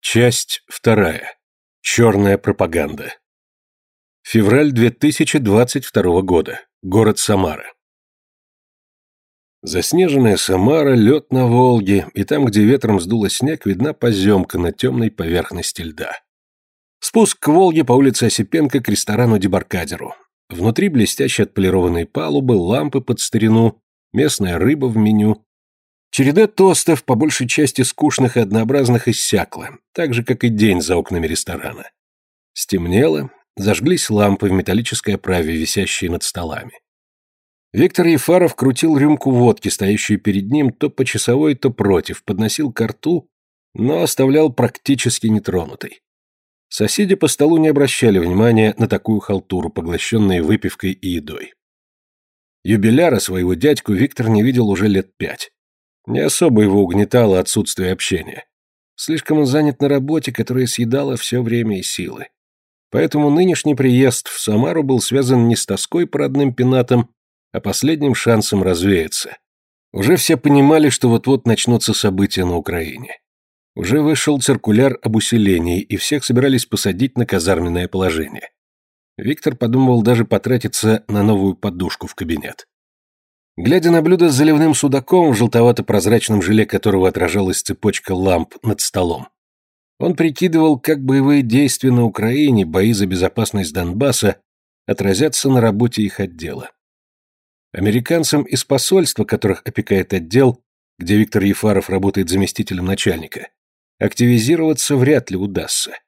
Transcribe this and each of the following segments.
Часть вторая. Черная пропаганда. Февраль 2022 года. Город Самара. Заснеженная Самара, лед на Волге, и там, где ветром сдуло снег, видна поземка на темной поверхности льда. Спуск к Волге по улице Осипенко к ресторану Дебаркадеру. Внутри блестящие отполированные палубы, лампы под старину, местная рыба в меню. Череда тостов, по большей части скучных и однообразных, иссякла, так же, как и день за окнами ресторана. Стемнело, зажглись лампы в металлической оправе, висящие над столами. Виктор Ефаров крутил рюмку водки, стоящую перед ним, то по часовой, то против, подносил ко рту, но оставлял практически нетронутой. Соседи по столу не обращали внимания на такую халтуру, поглощенные выпивкой и едой. Юбиляра, своего дядьку, Виктор не видел уже лет пять. Не особо его угнетало отсутствие общения. Слишком он занят на работе, которая съедала все время и силы. Поэтому нынешний приезд в Самару был связан не с тоской по родным пенатам, а последним шансом развеяться. Уже все понимали, что вот-вот начнутся события на Украине. Уже вышел циркуляр об усилении, и всех собирались посадить на казарменное положение. Виктор подумывал даже потратиться на новую подушку в кабинет. Глядя на блюдо с заливным судаком, в желтовато-прозрачном желе которого отражалась цепочка ламп над столом, он прикидывал, как боевые действия на Украине, бои за безопасность Донбасса отразятся на работе их отдела. Американцам из посольства, которых опекает отдел, где Виктор Ефаров работает заместителем начальника, Активизироваться вряд ли удастся.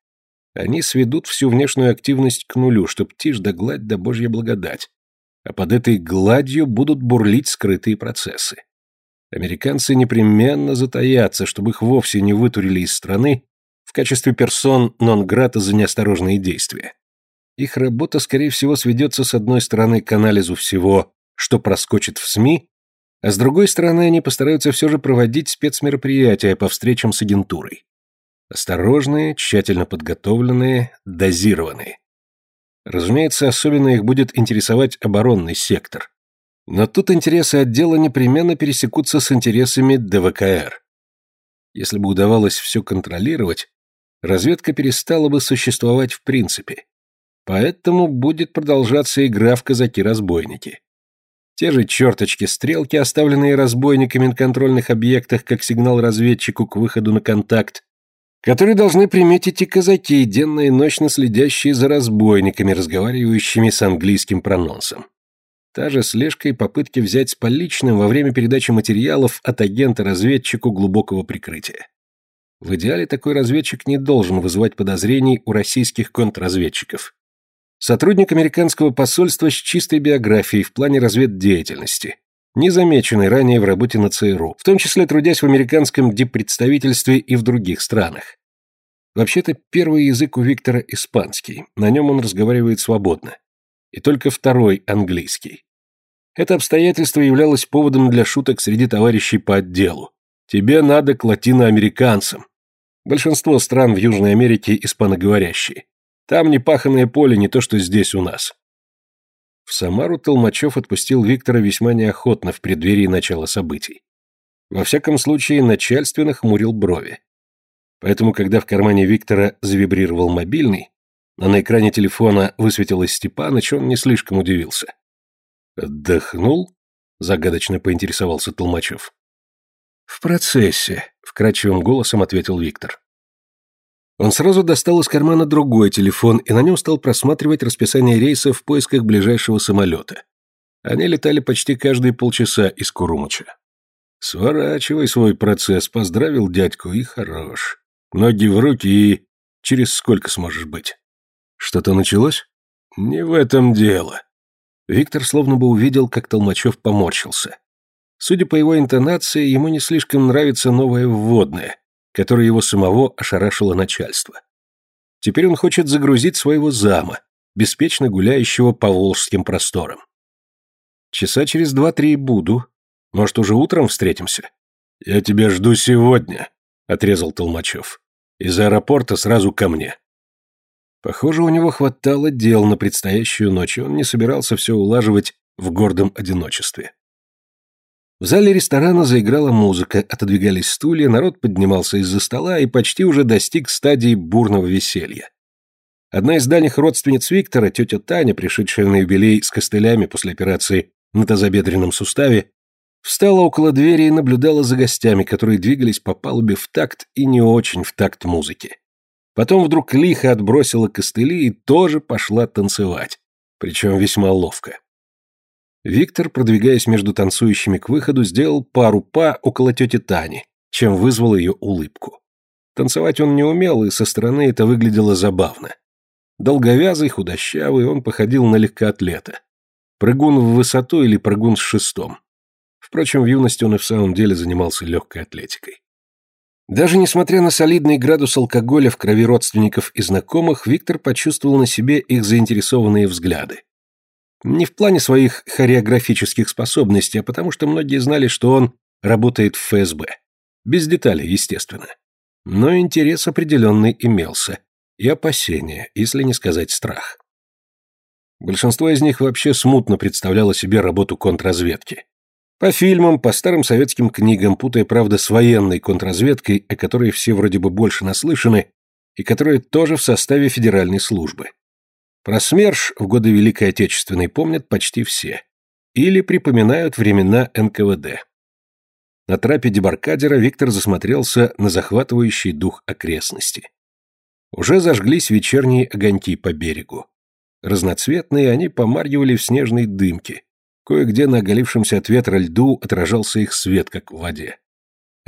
Они сведут всю внешнюю активность к нулю, чтоб тишь да гладь да божья благодать. А под этой гладью будут бурлить скрытые процессы. Американцы непременно затаятся, чтобы их вовсе не вытурили из страны в качестве персон нон-грата за неосторожные действия. Их работа, скорее всего, сведется с одной стороны к анализу всего, что проскочит в СМИ, а с другой стороны, они постараются все же проводить спецмероприятия по встречам с агентурой. Осторожные, тщательно подготовленные, дозированные. Разумеется, особенно их будет интересовать оборонный сектор. Но тут интересы отдела непременно пересекутся с интересами ДВКР. Если бы удавалось все контролировать, разведка перестала бы существовать в принципе. Поэтому будет продолжаться игра в казаки-разбойники. Те же черточки-стрелки, оставленные разбойниками на контрольных объектах как сигнал разведчику к выходу на контакт, которые должны приметить и казаки, денно и ночно следящие за разбойниками, разговаривающими с английским прононсом. Та же слежка и попытки взять с поличным во время передачи материалов от агента разведчику глубокого прикрытия. В идеале такой разведчик не должен вызывать подозрений у российских контрразведчиков. Сотрудник американского посольства с чистой биографией в плане разведдеятельности, не замеченный ранее в работе на ЦРУ, в том числе трудясь в американском диппредставительстве и в других странах. Вообще-то первый язык у Виктора испанский, на нем он разговаривает свободно. И только второй – английский. Это обстоятельство являлось поводом для шуток среди товарищей по отделу. Тебе надо к латиноамериканцам. Большинство стран в Южной Америке испаноговорящие. Там непаханное поле, не то что здесь у нас. В Самару Толмачев отпустил Виктора весьма неохотно в преддверии начала событий. Во всяком случае, начальственно хмурил брови. Поэтому, когда в кармане Виктора завибрировал мобильный, а на экране телефона высветилось Степаныч, он не слишком удивился. «Отдохнул?» — загадочно поинтересовался Толмачев. «В процессе», — вкрадчивым голосом ответил Виктор. Он сразу достал из кармана другой телефон и на нем стал просматривать расписание рейсов в поисках ближайшего самолета. Они летали почти каждые полчаса из Курумыча. «Сворачивай свой процесс», — поздравил дядьку, и хорош. Ноги в руки и... Через сколько сможешь быть? Что-то началось? Не в этом дело. Виктор словно бы увидел, как Толмачев поморщился. Судя по его интонации, ему не слишком нравится новое вводное, которой его самого ошарашило начальство. Теперь он хочет загрузить своего зама, беспечно гуляющего по волжским просторам. Часа через два-три буду. Может, уже утром встретимся? Я тебя жду сегодня, отрезал Толмачев. Из аэропорта сразу ко мне. Похоже, у него хватало дел на предстоящую ночь, и он не собирался все улаживать в гордом одиночестве. В зале ресторана заиграла музыка, отодвигались стулья, народ поднимался из-за стола и почти уже достиг стадии бурного веселья. Одна из дальних родственниц Виктора, тетя Таня, пришедшая на юбилей с костылями после операции на тазобедренном суставе, встала около двери и наблюдала за гостями, которые двигались по палубе в такт и не очень в такт музыки. Потом вдруг лихо отбросила костыли и тоже пошла танцевать, причем весьма ловко. Виктор, продвигаясь между танцующими к выходу, сделал пару па около тети Тани, чем вызвал ее улыбку. Танцевать он не умел, и со стороны это выглядело забавно. Долговязый, худощавый, он походил на легкоатлета. Прыгун в высоту или прыгун с шестом. Впрочем, в юности он и в самом деле занимался легкой атлетикой. Даже несмотря на солидный градус алкоголя в крови родственников и знакомых, Виктор почувствовал на себе их заинтересованные взгляды. Не в плане своих хореографических способностей, а потому что многие знали, что он работает в ФСБ. Без деталей, естественно. Но интерес определенный имелся. И опасения, если не сказать страх. Большинство из них вообще смутно представляло себе работу контрразведки. По фильмам, по старым советским книгам, путая, правда, с военной контрразведкой, о которой все вроде бы больше наслышаны, и которая тоже в составе федеральной службы. Про СМЕРШ в годы Великой Отечественной помнят почти все. Или припоминают времена НКВД. На трапе дебаркадера Виктор засмотрелся на захватывающий дух окрестности. Уже зажглись вечерние огоньки по берегу. Разноцветные они помаргивали в снежной дымке. Кое-где на оголившемся от ветра льду отражался их свет, как в воде.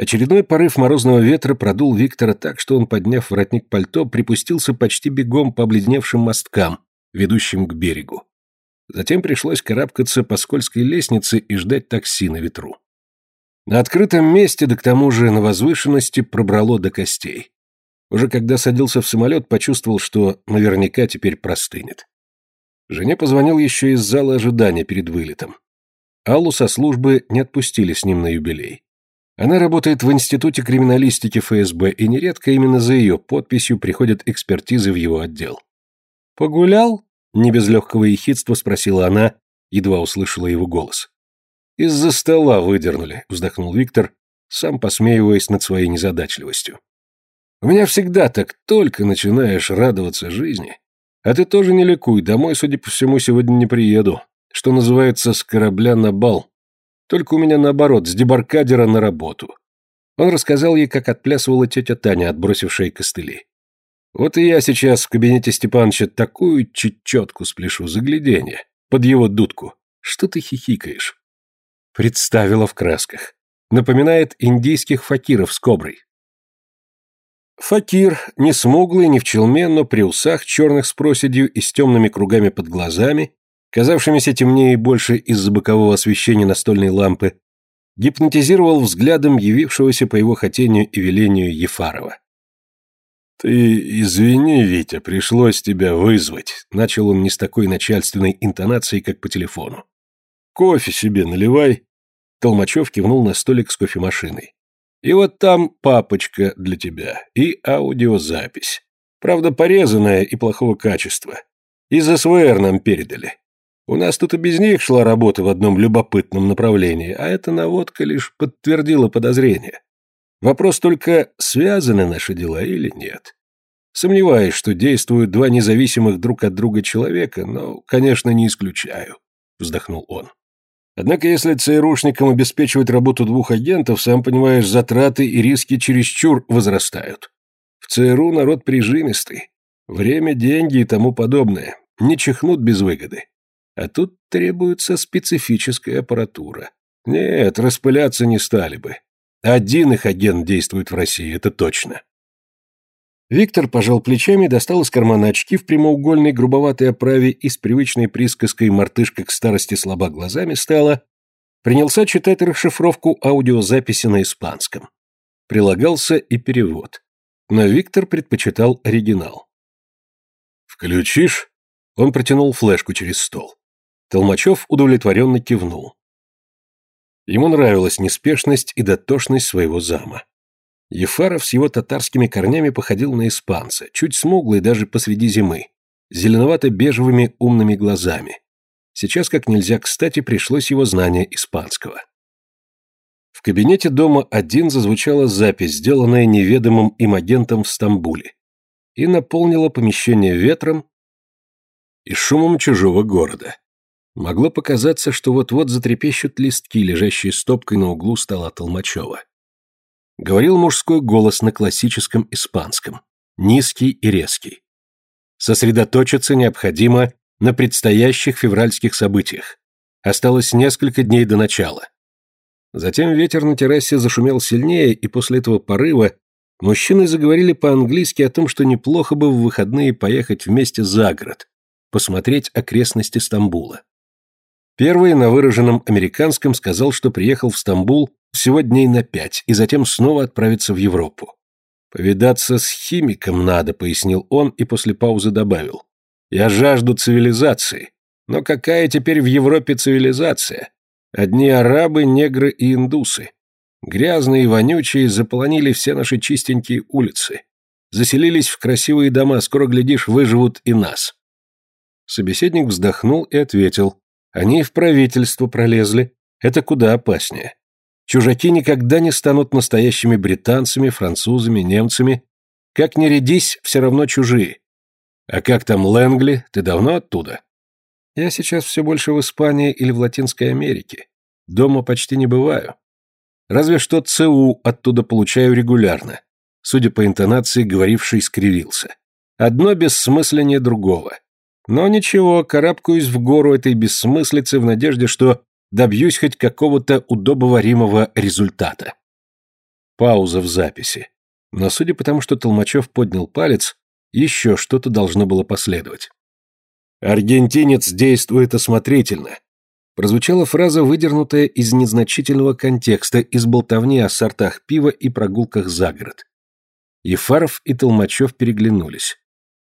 Очередной порыв морозного ветра продул Виктора так, что он, подняв воротник пальто, припустился почти бегом по обледневшим мосткам, ведущим к берегу. Затем пришлось карабкаться по скользкой лестнице и ждать такси на ветру. На открытом месте, да к тому же на возвышенности, пробрало до костей. Уже когда садился в самолет, почувствовал, что наверняка теперь простынет. Жене позвонил еще из зала ожидания перед вылетом. Аллу со службы не отпустили с ним на юбилей. Она работает в Институте криминалистики ФСБ, и нередко именно за ее подписью приходят экспертизы в его отдел. «Погулял?» — не без легкого ехидства спросила она, едва услышала его голос. «Из-за стола выдернули», — вздохнул Виктор, сам посмеиваясь над своей незадачливостью. «У меня всегда так только начинаешь радоваться жизни. А ты тоже не ликуй, домой, судя по всему, сегодня не приеду. Что называется, с корабля на бал. Только у меня наоборот, с дебаркадера на работу. Он рассказал ей, как отплясывала тетя Таня, отбросившая костыли. Вот и я сейчас в кабинете Степановича такую чечетку спляшу, загляденье, под его дудку. Что ты хихикаешь? Представила в красках. Напоминает индийских факиров с коброй. Факир, не смуглый, не в челме, но при усах черных с проседью и с темными кругами под глазами, казавшимися темнее и больше из-за бокового освещения настольной лампы, гипнотизировал взглядом явившегося по его хотению и велению Ефарова. «Ты извини, Витя, пришлось тебя вызвать», — начал он не с такой начальственной интонацией, как по телефону. «Кофе себе наливай». Толмачев кивнул на столик с кофемашиной. «И вот там папочка для тебя и аудиозапись. Правда, порезанная и плохого качества. Из СВР нам передали. У нас тут и без них шла работа в одном любопытном направлении, а эта наводка лишь подтвердила подозрение. Вопрос только, связаны наши дела или нет. Сомневаюсь, что действуют два независимых друг от друга человека, но, конечно, не исключаю», — вздохнул он. «Однако, если ЦРУшникам обеспечивать работу двух агентов, сам понимаешь, затраты и риски чересчур возрастают. В ЦРУ народ прижимистый. Время, деньги и тому подобное. Не чихнут без выгоды. А тут требуется специфическая аппаратура. Нет, распыляться не стали бы. Один их агент действует в России, это точно. Виктор пожал плечами, достал из кармана очки в прямоугольной грубоватой оправе и с привычной присказкой «мартышка к старости слаба глазами стала», принялся читать расшифровку аудиозаписи на испанском. Прилагался и перевод. Но Виктор предпочитал оригинал. «Включишь?» Он протянул флешку через стол. Толмачев удовлетворенно кивнул. Ему нравилась неспешность и дотошность своего зама. Ефаров с его татарскими корнями походил на испанца, чуть смуглый даже посреди зимы, зеленовато-бежевыми умными глазами. Сейчас как нельзя кстати пришлось его знание испанского. В кабинете дома один зазвучала запись, сделанная неведомым им агентом в Стамбуле, и наполнила помещение ветром и шумом чужого города. Могло показаться, что вот-вот затрепещут листки, лежащие стопкой на углу стола Толмачева. Говорил мужской голос на классическом испанском, низкий и резкий. Сосредоточиться необходимо на предстоящих февральских событиях. Осталось несколько дней до начала. Затем ветер на террасе зашумел сильнее, и после этого порыва мужчины заговорили по-английски о том, что неплохо бы в выходные поехать вместе за город, посмотреть окрестности Стамбула. Первый на выраженном американском сказал, что приехал в Стамбул всего дней на пять, и затем снова отправится в Европу. «Повидаться с химиком надо», — пояснил он и после паузы добавил. «Я жажду цивилизации. Но какая теперь в Европе цивилизация? Одни арабы, негры и индусы. Грязные и вонючие заполонили все наши чистенькие улицы. Заселились в красивые дома, скоро, глядишь, выживут и нас». Собеседник вздохнул и ответил. «Они и в правительство пролезли. Это куда опаснее. Чужаки никогда не станут настоящими британцами, французами, немцами. Как ни рядись, все равно чужие. А как там Лэнгли? Ты давно оттуда? Я сейчас все больше в Испании или в Латинской Америке. Дома почти не бываю. Разве что ЦУ оттуда получаю регулярно. Судя по интонации, говоривший скривился. Одно бессмысленнее другого. Но ничего, карабкаюсь в гору этой бессмыслицы в надежде, что добьюсь хоть какого-то удобоваримого результата. Пауза в записи. Но судя по тому, что Толмачев поднял палец, еще что-то должно было последовать. «Аргентинец действует осмотрительно», прозвучала фраза, выдернутая из незначительного контекста, из болтовни о сортах пива и прогулках за город. Ефаров и Толмачев переглянулись.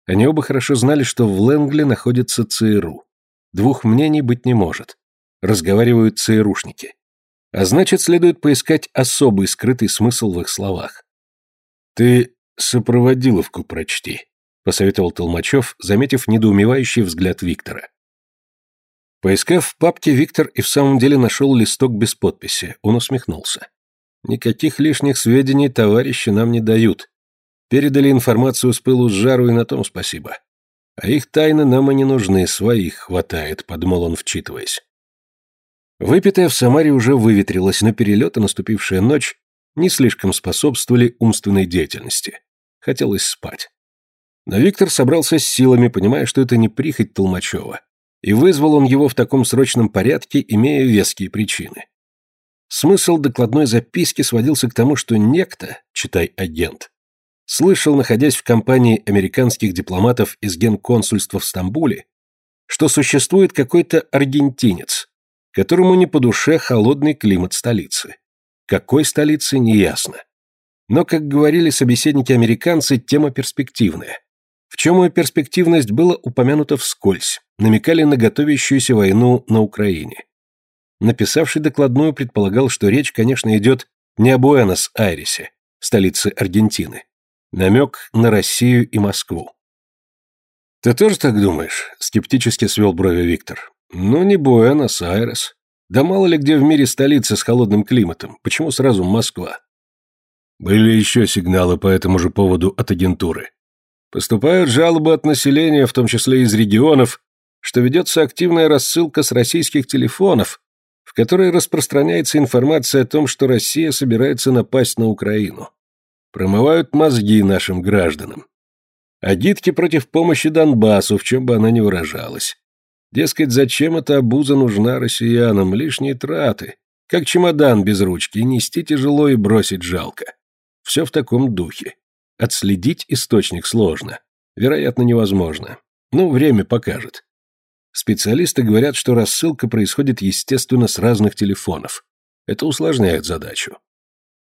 Они оба хорошо знали, что в Ленгле находится ЦРУ. Двух мнений быть не может разговаривают ЦРУшники. А значит, следует поискать особый скрытый смысл в их словах. «Ты сопроводиловку прочти», — посоветовал Толмачев, заметив недоумевающий взгляд Виктора. Поискав в папке, Виктор и в самом деле нашел листок без подписи. Он усмехнулся. «Никаких лишних сведений товарищи нам не дают. Передали информацию с пылу с жару, и на том спасибо. А их тайны нам и не нужны, своих хватает», — подумал он, вчитываясь. Выпитая в Самаре уже выветрилась, но перелет и наступившая ночь не слишком способствовали умственной деятельности. Хотелось спать. Но Виктор собрался с силами, понимая, что это не прихоть Толмачева, и вызвал он его в таком срочном порядке, имея веские причины. Смысл докладной записки сводился к тому, что некто, читай агент, слышал, находясь в компании американских дипломатов из генконсульства в Стамбуле, что существует какой-то аргентинец, которому не по душе холодный климат столицы. Какой столицы, неясно. Но, как говорили собеседники-американцы, тема перспективная. В чем ее перспективность было упомянуто вскользь, намекали на готовящуюся войну на Украине. Написавший докладную предполагал, что речь, конечно, идет не о Буэнос-Айресе, столице Аргентины. Намек на Россию и Москву. «Ты тоже так думаешь?» – скептически свел брови Виктор. Ну, не Буэнос-Айрес. Да мало ли где в мире столица с холодным климатом. Почему сразу Москва? Были еще сигналы по этому же поводу от агентуры. Поступают жалобы от населения, в том числе из регионов, что ведется активная рассылка с российских телефонов, в которой распространяется информация о том, что Россия собирается напасть на Украину. Промывают мозги нашим гражданам. Агитки против помощи Донбассу, в чем бы она ни выражалась. Дескать, зачем эта обуза нужна россиянам, лишние траты. Как чемодан без ручки, нести тяжело и бросить жалко. Все в таком духе. Отследить источник сложно. Вероятно, невозможно. Ну, время покажет. Специалисты говорят, что рассылка происходит, естественно, с разных телефонов. Это усложняет задачу.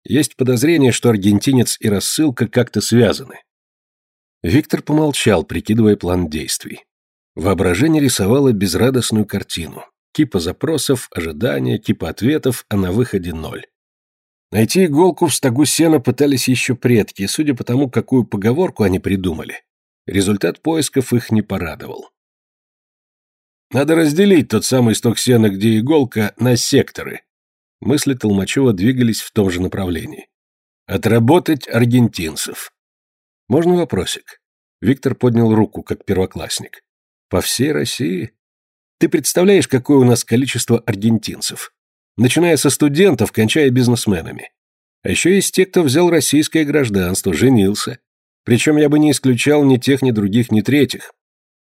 Есть подозрение, что аргентинец и рассылка как-то связаны. Виктор помолчал, прикидывая план действий. Воображение рисовало безрадостную картину. Кипа запросов, ожидания, кипа ответов, а на выходе ноль. Найти иголку в стогу сена пытались еще предки, судя по тому, какую поговорку они придумали. Результат поисков их не порадовал. Надо разделить тот самый сток сена, где иголка, на секторы. Мысли Толмачева двигались в том же направлении. Отработать аргентинцев. Можно вопросик? Виктор поднял руку, как первоклассник. По всей России? Ты представляешь, какое у нас количество аргентинцев? Начиная со студентов, кончая бизнесменами. А еще есть те, кто взял российское гражданство, женился. Причем я бы не исключал ни тех, ни других, ни третьих.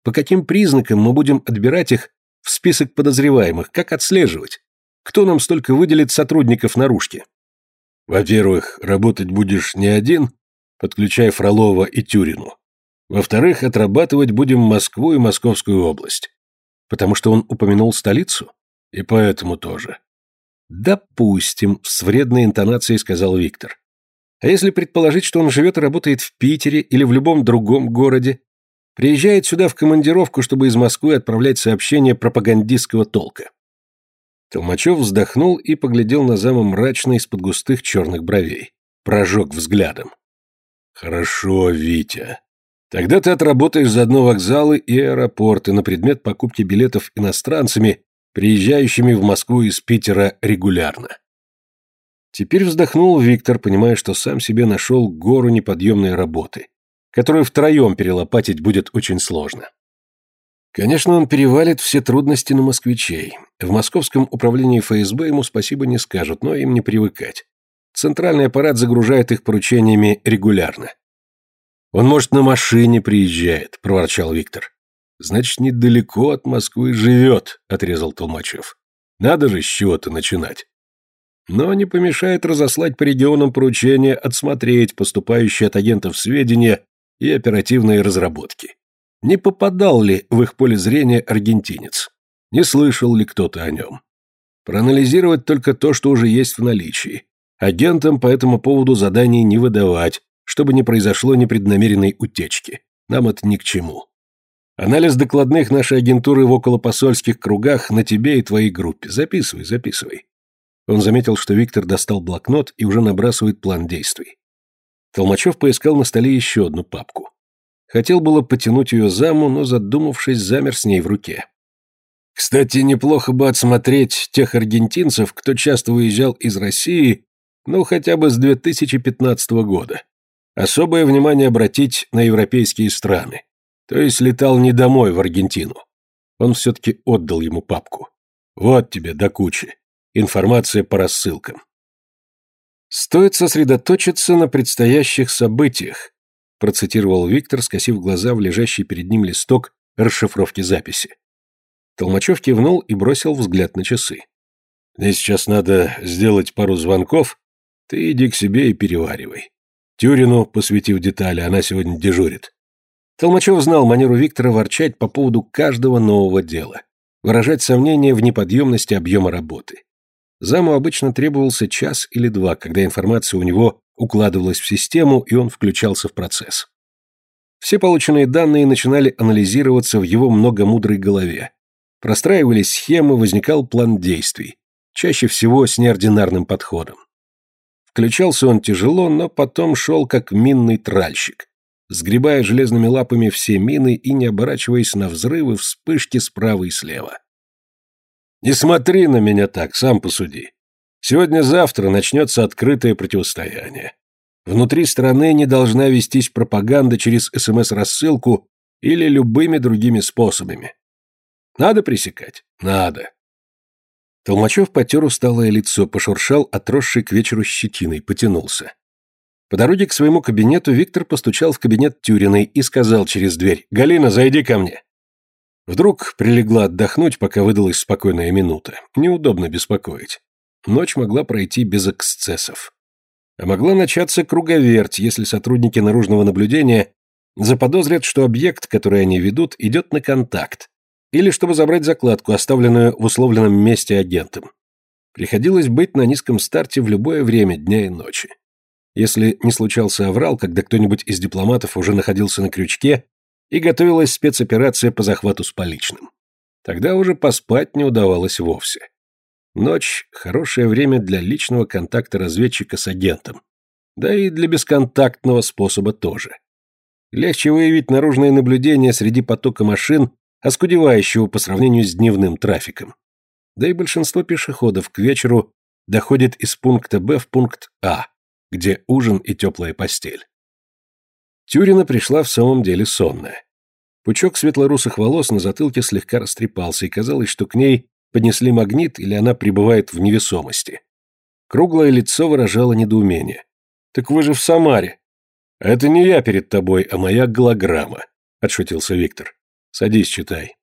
По каким признакам мы будем отбирать их в список подозреваемых? Как отслеживать? Кто нам столько выделит сотрудников наружки? Во-первых, работать будешь не один, подключая Фролова и Тюрину. Во-вторых, отрабатывать будем Москву и Московскую область. Потому что он упомянул столицу? И поэтому тоже. «Допустим», — с вредной интонацией сказал Виктор. «А если предположить, что он живет и работает в Питере или в любом другом городе, приезжает сюда в командировку, чтобы из Москвы отправлять сообщения пропагандистского толка?» Толмачев вздохнул и поглядел на зама мрачно из-под густых черных бровей. Прожег взглядом. «Хорошо, Витя. Тогда ты отработаешь заодно вокзалы и аэропорты на предмет покупки билетов иностранцами приезжающими в Москву из Питера регулярно. Теперь вздохнул Виктор, понимая, что сам себе нашел гору неподъемной работы, которую втроем перелопатить будет очень сложно. Конечно, он перевалит все трудности на москвичей. В московском управлении ФСБ ему спасибо не скажут, но им не привыкать. Центральный аппарат загружает их поручениями регулярно. «Он, может, на машине приезжает», – проворчал Виктор. Значит, недалеко от Москвы живет, отрезал Толмачев. Надо же с чего-то начинать. Но не помешает разослать по регионам поручения отсмотреть поступающие от агентов сведения и оперативные разработки. Не попадал ли в их поле зрения аргентинец? Не слышал ли кто-то о нем? Проанализировать только то, что уже есть в наличии. Агентам по этому поводу заданий не выдавать, чтобы не произошло непреднамеренной утечки. Нам это ни к чему. Анализ докладных нашей агентуры в околопосольских кругах на тебе и твоей группе. Записывай, записывай. Он заметил, что Виктор достал блокнот и уже набрасывает план действий. Толмачев поискал на столе еще одну папку. Хотел было потянуть ее заму, но, задумавшись, замер с ней в руке. Кстати, неплохо бы отсмотреть тех аргентинцев, кто часто выезжал из России, ну, хотя бы с 2015 года. Особое внимание обратить на европейские страны. То есть летал не домой, в Аргентину. Он все-таки отдал ему папку. Вот тебе до кучи. Информация по рассылкам. «Стоит сосредоточиться на предстоящих событиях», процитировал Виктор, скосив глаза в лежащий перед ним листок расшифровки записи. Толмачев кивнул и бросил взгляд на часы. «Мне сейчас надо сделать пару звонков. Ты иди к себе и переваривай. Тюрину, посвятив детали, она сегодня дежурит. Толмачев знал манеру Виктора ворчать по поводу каждого нового дела, выражать сомнения в неподъемности объема работы. Заму обычно требовался час или два, когда информация у него укладывалась в систему, и он включался в процесс. Все полученные данные начинали анализироваться в его многомудрой голове. Простраивались схемы, возникал план действий, чаще всего с неординарным подходом. Включался он тяжело, но потом шел как минный тральщик сгребая железными лапами все мины и не оборачиваясь на взрывы, вспышки справа и слева. «Не смотри на меня так, сам посуди. Сегодня-завтра начнется открытое противостояние. Внутри страны не должна вестись пропаганда через СМС-рассылку или любыми другими способами. Надо пресекать? Надо. Толмачев потер усталое лицо, пошуршал отросший к вечеру щетиной, потянулся. По дороге к своему кабинету Виктор постучал в кабинет Тюриной и сказал через дверь «Галина, зайди ко мне». Вдруг прилегла отдохнуть, пока выдалась спокойная минута. Неудобно беспокоить. Ночь могла пройти без эксцессов. А могла начаться круговерть, если сотрудники наружного наблюдения заподозрят, что объект, который они ведут, идет на контакт, или чтобы забрать закладку, оставленную в условленном месте агентом. Приходилось быть на низком старте в любое время дня и ночи. Если не случался аврал, когда кто-нибудь из дипломатов уже находился на крючке и готовилась спецоперация по захвату с поличным. Тогда уже поспать не удавалось вовсе. Ночь – хорошее время для личного контакта разведчика с агентом. Да и для бесконтактного способа тоже. Легче выявить наружное наблюдение среди потока машин, оскудевающего по сравнению с дневным трафиком. Да и большинство пешеходов к вечеру доходит из пункта Б в пункт А, где ужин и теплая постель. Тюрина пришла в самом деле сонная. Пучок светлорусых волос на затылке слегка растрепался, и казалось, что к ней поднесли магнит или она пребывает в невесомости. Круглое лицо выражало недоумение. «Так вы же в Самаре!» «Это не я перед тобой, а моя голограмма», — отшутился Виктор. «Садись, читай».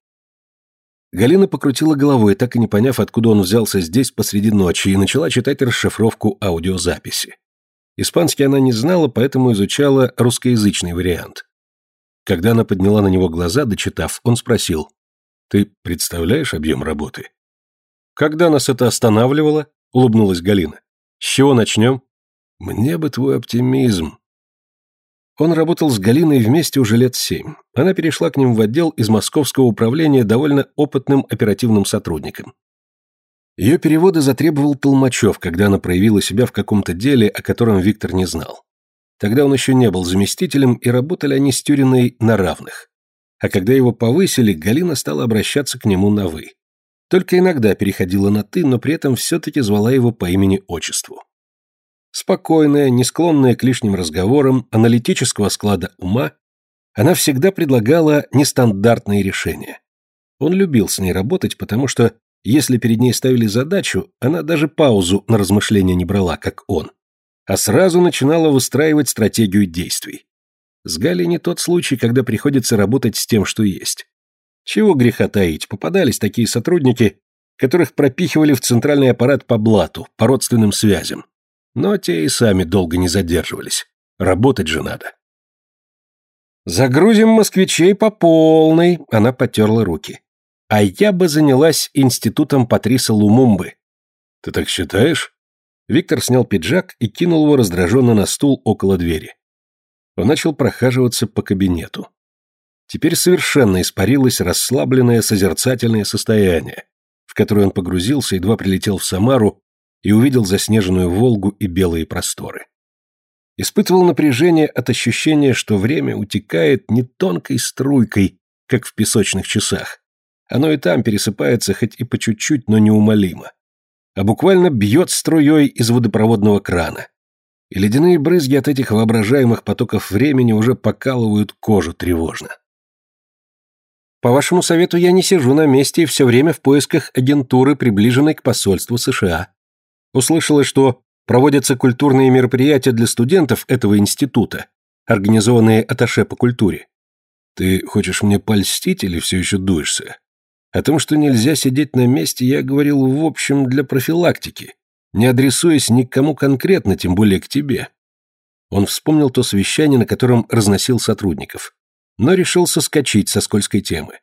Галина покрутила головой, так и не поняв, откуда он взялся здесь посреди ночи, и начала читать расшифровку аудиозаписи. Испанский она не знала, поэтому изучала русскоязычный вариант. Когда она подняла на него глаза, дочитав, он спросил, «Ты представляешь объем работы?» «Когда нас это останавливало?» — улыбнулась Галина. «С чего начнем?» «Мне бы твой оптимизм». Он работал с Галиной вместе уже лет семь. Она перешла к ним в отдел из московского управления довольно опытным оперативным сотрудником. Ее переводы затребовал Толмачев, когда она проявила себя в каком-то деле, о котором Виктор не знал. Тогда он еще не был заместителем, и работали они с Тюриной на равных. А когда его повысили, Галина стала обращаться к нему на «вы». Только иногда переходила на «ты», но при этом все-таки звала его по имени-отчеству. Спокойная, не склонная к лишним разговорам, аналитического склада ума, она всегда предлагала нестандартные решения. Он любил с ней работать, потому что если перед ней ставили задачу, она даже паузу на размышления не брала, как он, а сразу начинала выстраивать стратегию действий. С Галей не тот случай, когда приходится работать с тем, что есть. Чего греха таить, попадались такие сотрудники, которых пропихивали в центральный аппарат по блату, по родственным связям. Но те и сами долго не задерживались. Работать же надо. «Загрузим москвичей по полной», — она потерла руки. А я бы занялась институтом Патриса Лумумбы. Ты так считаешь? Виктор снял пиджак и кинул его раздраженно на стул около двери. Он начал прохаживаться по кабинету. Теперь совершенно испарилось расслабленное созерцательное состояние, в которое он погрузился, едва прилетел в Самару и увидел заснеженную Волгу и белые просторы. Испытывал напряжение от ощущения, что время утекает не тонкой струйкой, как в песочных часах, оно и там пересыпается хоть и по чуть-чуть, но неумолимо. А буквально бьет струей из водопроводного крана. И ледяные брызги от этих воображаемых потоков времени уже покалывают кожу тревожно. По вашему совету я не сижу на месте и все время в поисках агентуры, приближенной к посольству США. Услышала, что проводятся культурные мероприятия для студентов этого института, организованные аташе по культуре. Ты хочешь мне польстить или все еще дуешься? О том, что нельзя сидеть на месте, я говорил в общем для профилактики, не адресуясь ни к кому конкретно, тем более к тебе. Он вспомнил то совещание, на котором разносил сотрудников, но решил соскочить со скользкой темы.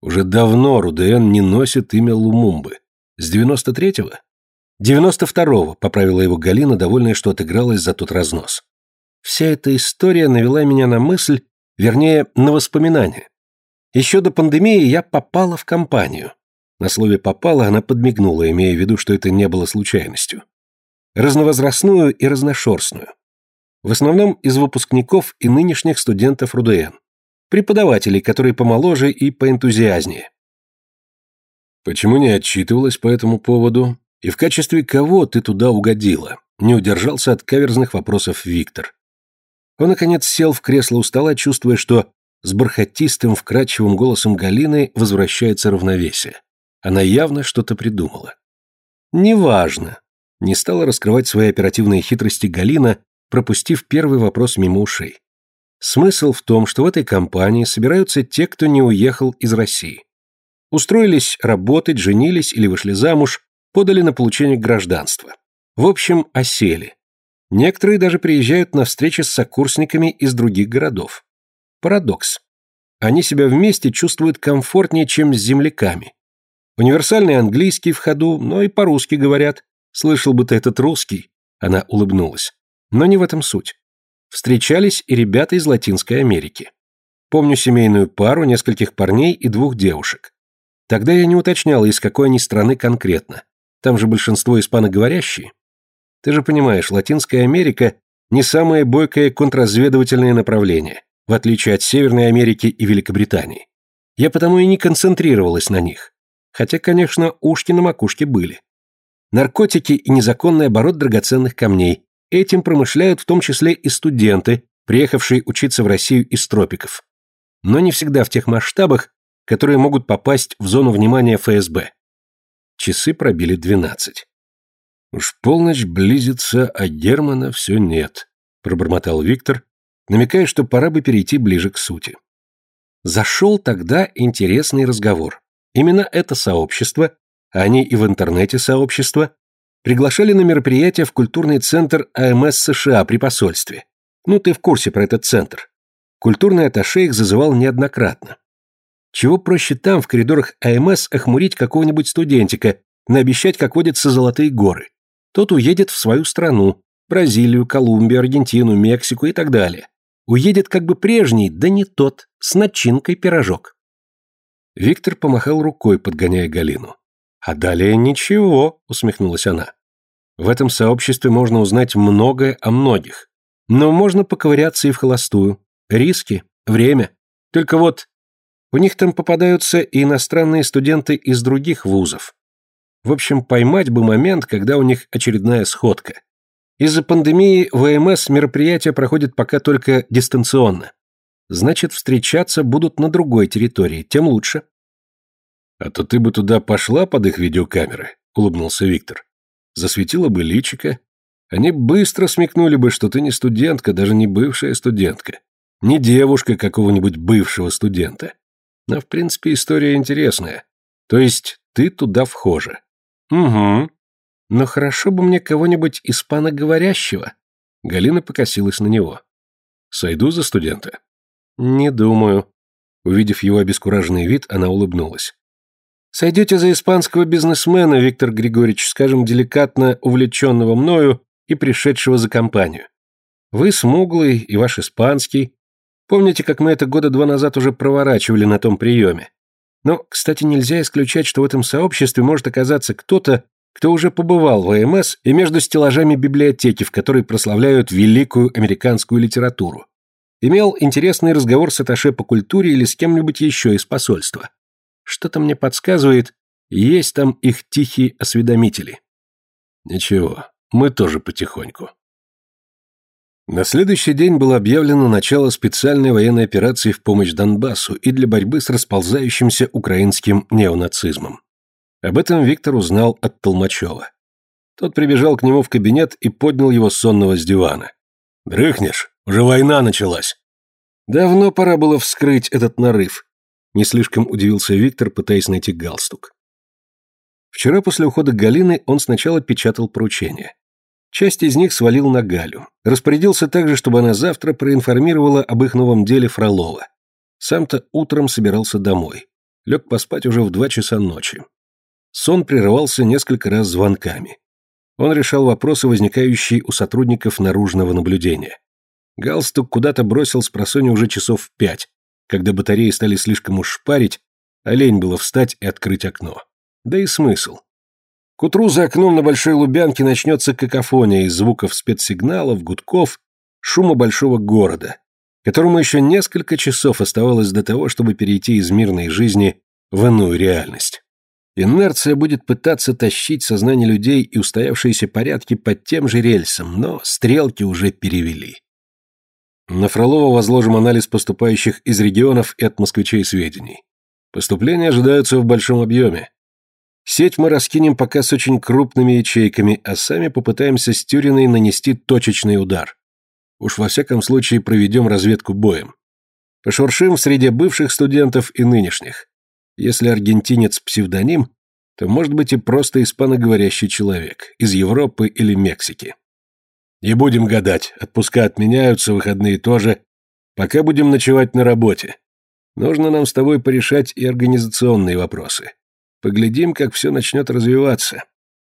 Уже давно РУДН не носит имя Лумумбы. С 93-го? 92-го, поправила его Галина, довольная, что отыгралась за тот разнос. Вся эта история навела меня на мысль, вернее, на воспоминания. Еще до пандемии я попала в компанию. На слове «попала» она подмигнула, имея в виду, что это не было случайностью. Разновозрастную и разношерстную. В основном из выпускников и нынешних студентов РУДН. Преподавателей, которые помоложе и поэнтузиазнее. Почему не отчитывалась по этому поводу? И в качестве кого ты туда угодила? Не удержался от каверзных вопросов Виктор. Он, наконец, сел в кресло у стола, чувствуя, что с бархатистым, вкрадчивым голосом Галины возвращается равновесие. Она явно что-то придумала. «Неважно», — не стала раскрывать свои оперативные хитрости Галина, пропустив первый вопрос мимо ушей. Смысл в том, что в этой компании собираются те, кто не уехал из России. Устроились работать, женились или вышли замуж, подали на получение гражданства. В общем, осели. Некоторые даже приезжают на встречи с сокурсниками из других городов. Парадокс. Они себя вместе чувствуют комфортнее, чем с земляками. Универсальный английский в ходу, но и по-русски говорят. Слышал бы ты этот русский. Она улыбнулась. Но не в этом суть. Встречались и ребята из Латинской Америки. Помню семейную пару, нескольких парней и двух девушек. Тогда я не уточняла, из какой они страны конкретно. Там же большинство испаноговорящие. Ты же понимаешь, Латинская Америка не самое бойкое контрразведывательное направление в отличие от Северной Америки и Великобритании. Я потому и не концентрировалась на них. Хотя, конечно, ушки на макушке были. наркотики и незаконный оборот драгоценных камней. Этим промышляют в том числе и студенты, приехавшие учиться в Россию из тропиков. Но не всегда в тех масштабах, которые могут попасть в зону внимания ФСБ. Часы пробили двенадцать. «Уж полночь близится, а Германа все нет», — пробормотал Виктор, намекая, что пора бы перейти ближе к сути. Зашел тогда интересный разговор. Именно это сообщество, а они и в интернете сообщество, приглашали на мероприятие в культурный центр АМС США при посольстве. Ну, ты в курсе про этот центр. Культурный атташе их зазывал неоднократно. Чего проще там, в коридорах АМС, охмурить какого-нибудь студентика, наобещать, как водятся золотые горы. Тот уедет в свою страну, Бразилию, Колумбию, Аргентину, Мексику и так далее. Уедет как бы прежний, да не тот, с начинкой пирожок. Виктор помахал рукой, подгоняя Галину. «А далее ничего», — усмехнулась она. «В этом сообществе можно узнать многое о многих. Но можно поковыряться и в холостую. Риски, время. Только вот у них там попадаются и иностранные студенты из других вузов. В общем, поймать бы момент, когда у них очередная сходка. Из-за пандемии ВМС мероприятия проходят пока только дистанционно. Значит, встречаться будут на другой территории, тем лучше. А то ты бы туда пошла под их видеокамеры, улыбнулся Виктор. Засветила бы личика. Они быстро смекнули бы, что ты не студентка, даже не бывшая студентка. Не девушка какого-нибудь бывшего студента. Но, в принципе, история интересная. То есть, ты туда вхожа. Угу. Но хорошо бы мне кого-нибудь испаноговорящего. Галина покосилась на него. Сойду за студента? Не думаю. Увидев его обескураженный вид, она улыбнулась. Сойдете за испанского бизнесмена, Виктор Григорьевич, скажем деликатно, увлеченного мною и пришедшего за компанию. Вы смуглый, и ваш испанский. Помните, как мы это года два назад уже проворачивали на том приеме? Но, кстати, нельзя исключать, что в этом сообществе может оказаться кто-то, кто уже побывал в АМС и между стеллажами библиотеки, в которой прославляют великую американскую литературу. Имел интересный разговор с аташе по культуре или с кем-нибудь еще из посольства. Что-то мне подсказывает, есть там их тихие осведомители. Ничего, мы тоже потихоньку. На следующий день было объявлено начало специальной военной операции в помощь Донбассу и для борьбы с расползающимся украинским неонацизмом. Об этом Виктор узнал от Толмачева. Тот прибежал к нему в кабинет и поднял его сонного с дивана. «Дрыхнешь? Уже война началась!» Давно пора было вскрыть этот нарыв. Не слишком удивился Виктор, пытаясь найти галстук. Вчера после ухода Галины он сначала печатал поручения. Часть из них свалил на Галю. Распорядился также, чтобы она завтра проинформировала об их новом деле Фролова. Сам-то утром собирался домой. Лег поспать уже в два часа ночи. Сон прерывался несколько раз звонками. Он решал вопросы, возникающие у сотрудников наружного наблюдения. Галстук куда-то бросил с просони уже часов в пять, когда батареи стали слишком уж шпарить, а лень было встать и открыть окно. Да и смысл. К утру за окном на Большой Лубянке начнется какофония из звуков спецсигналов, гудков, шума большого города, которому еще несколько часов оставалось до того, чтобы перейти из мирной жизни в иную реальность. Инерция будет пытаться тащить сознание людей и устоявшиеся порядки под тем же рельсом, но стрелки уже перевели. На Фролова возложим анализ поступающих из регионов и от москвичей сведений. Поступления ожидаются в большом объеме. Сеть мы раскинем пока с очень крупными ячейками, а сами попытаемся с Тюриной нанести точечный удар. Уж во всяком случае проведем разведку боем. Пошуршим в среде бывших студентов и нынешних. Если аргентинец псевдоним, то может быть и просто испаноговорящий человек, из Европы или Мексики. Не будем гадать, отпуска отменяются, выходные тоже. Пока будем ночевать на работе. Нужно нам с тобой порешать и организационные вопросы. Поглядим, как все начнет развиваться.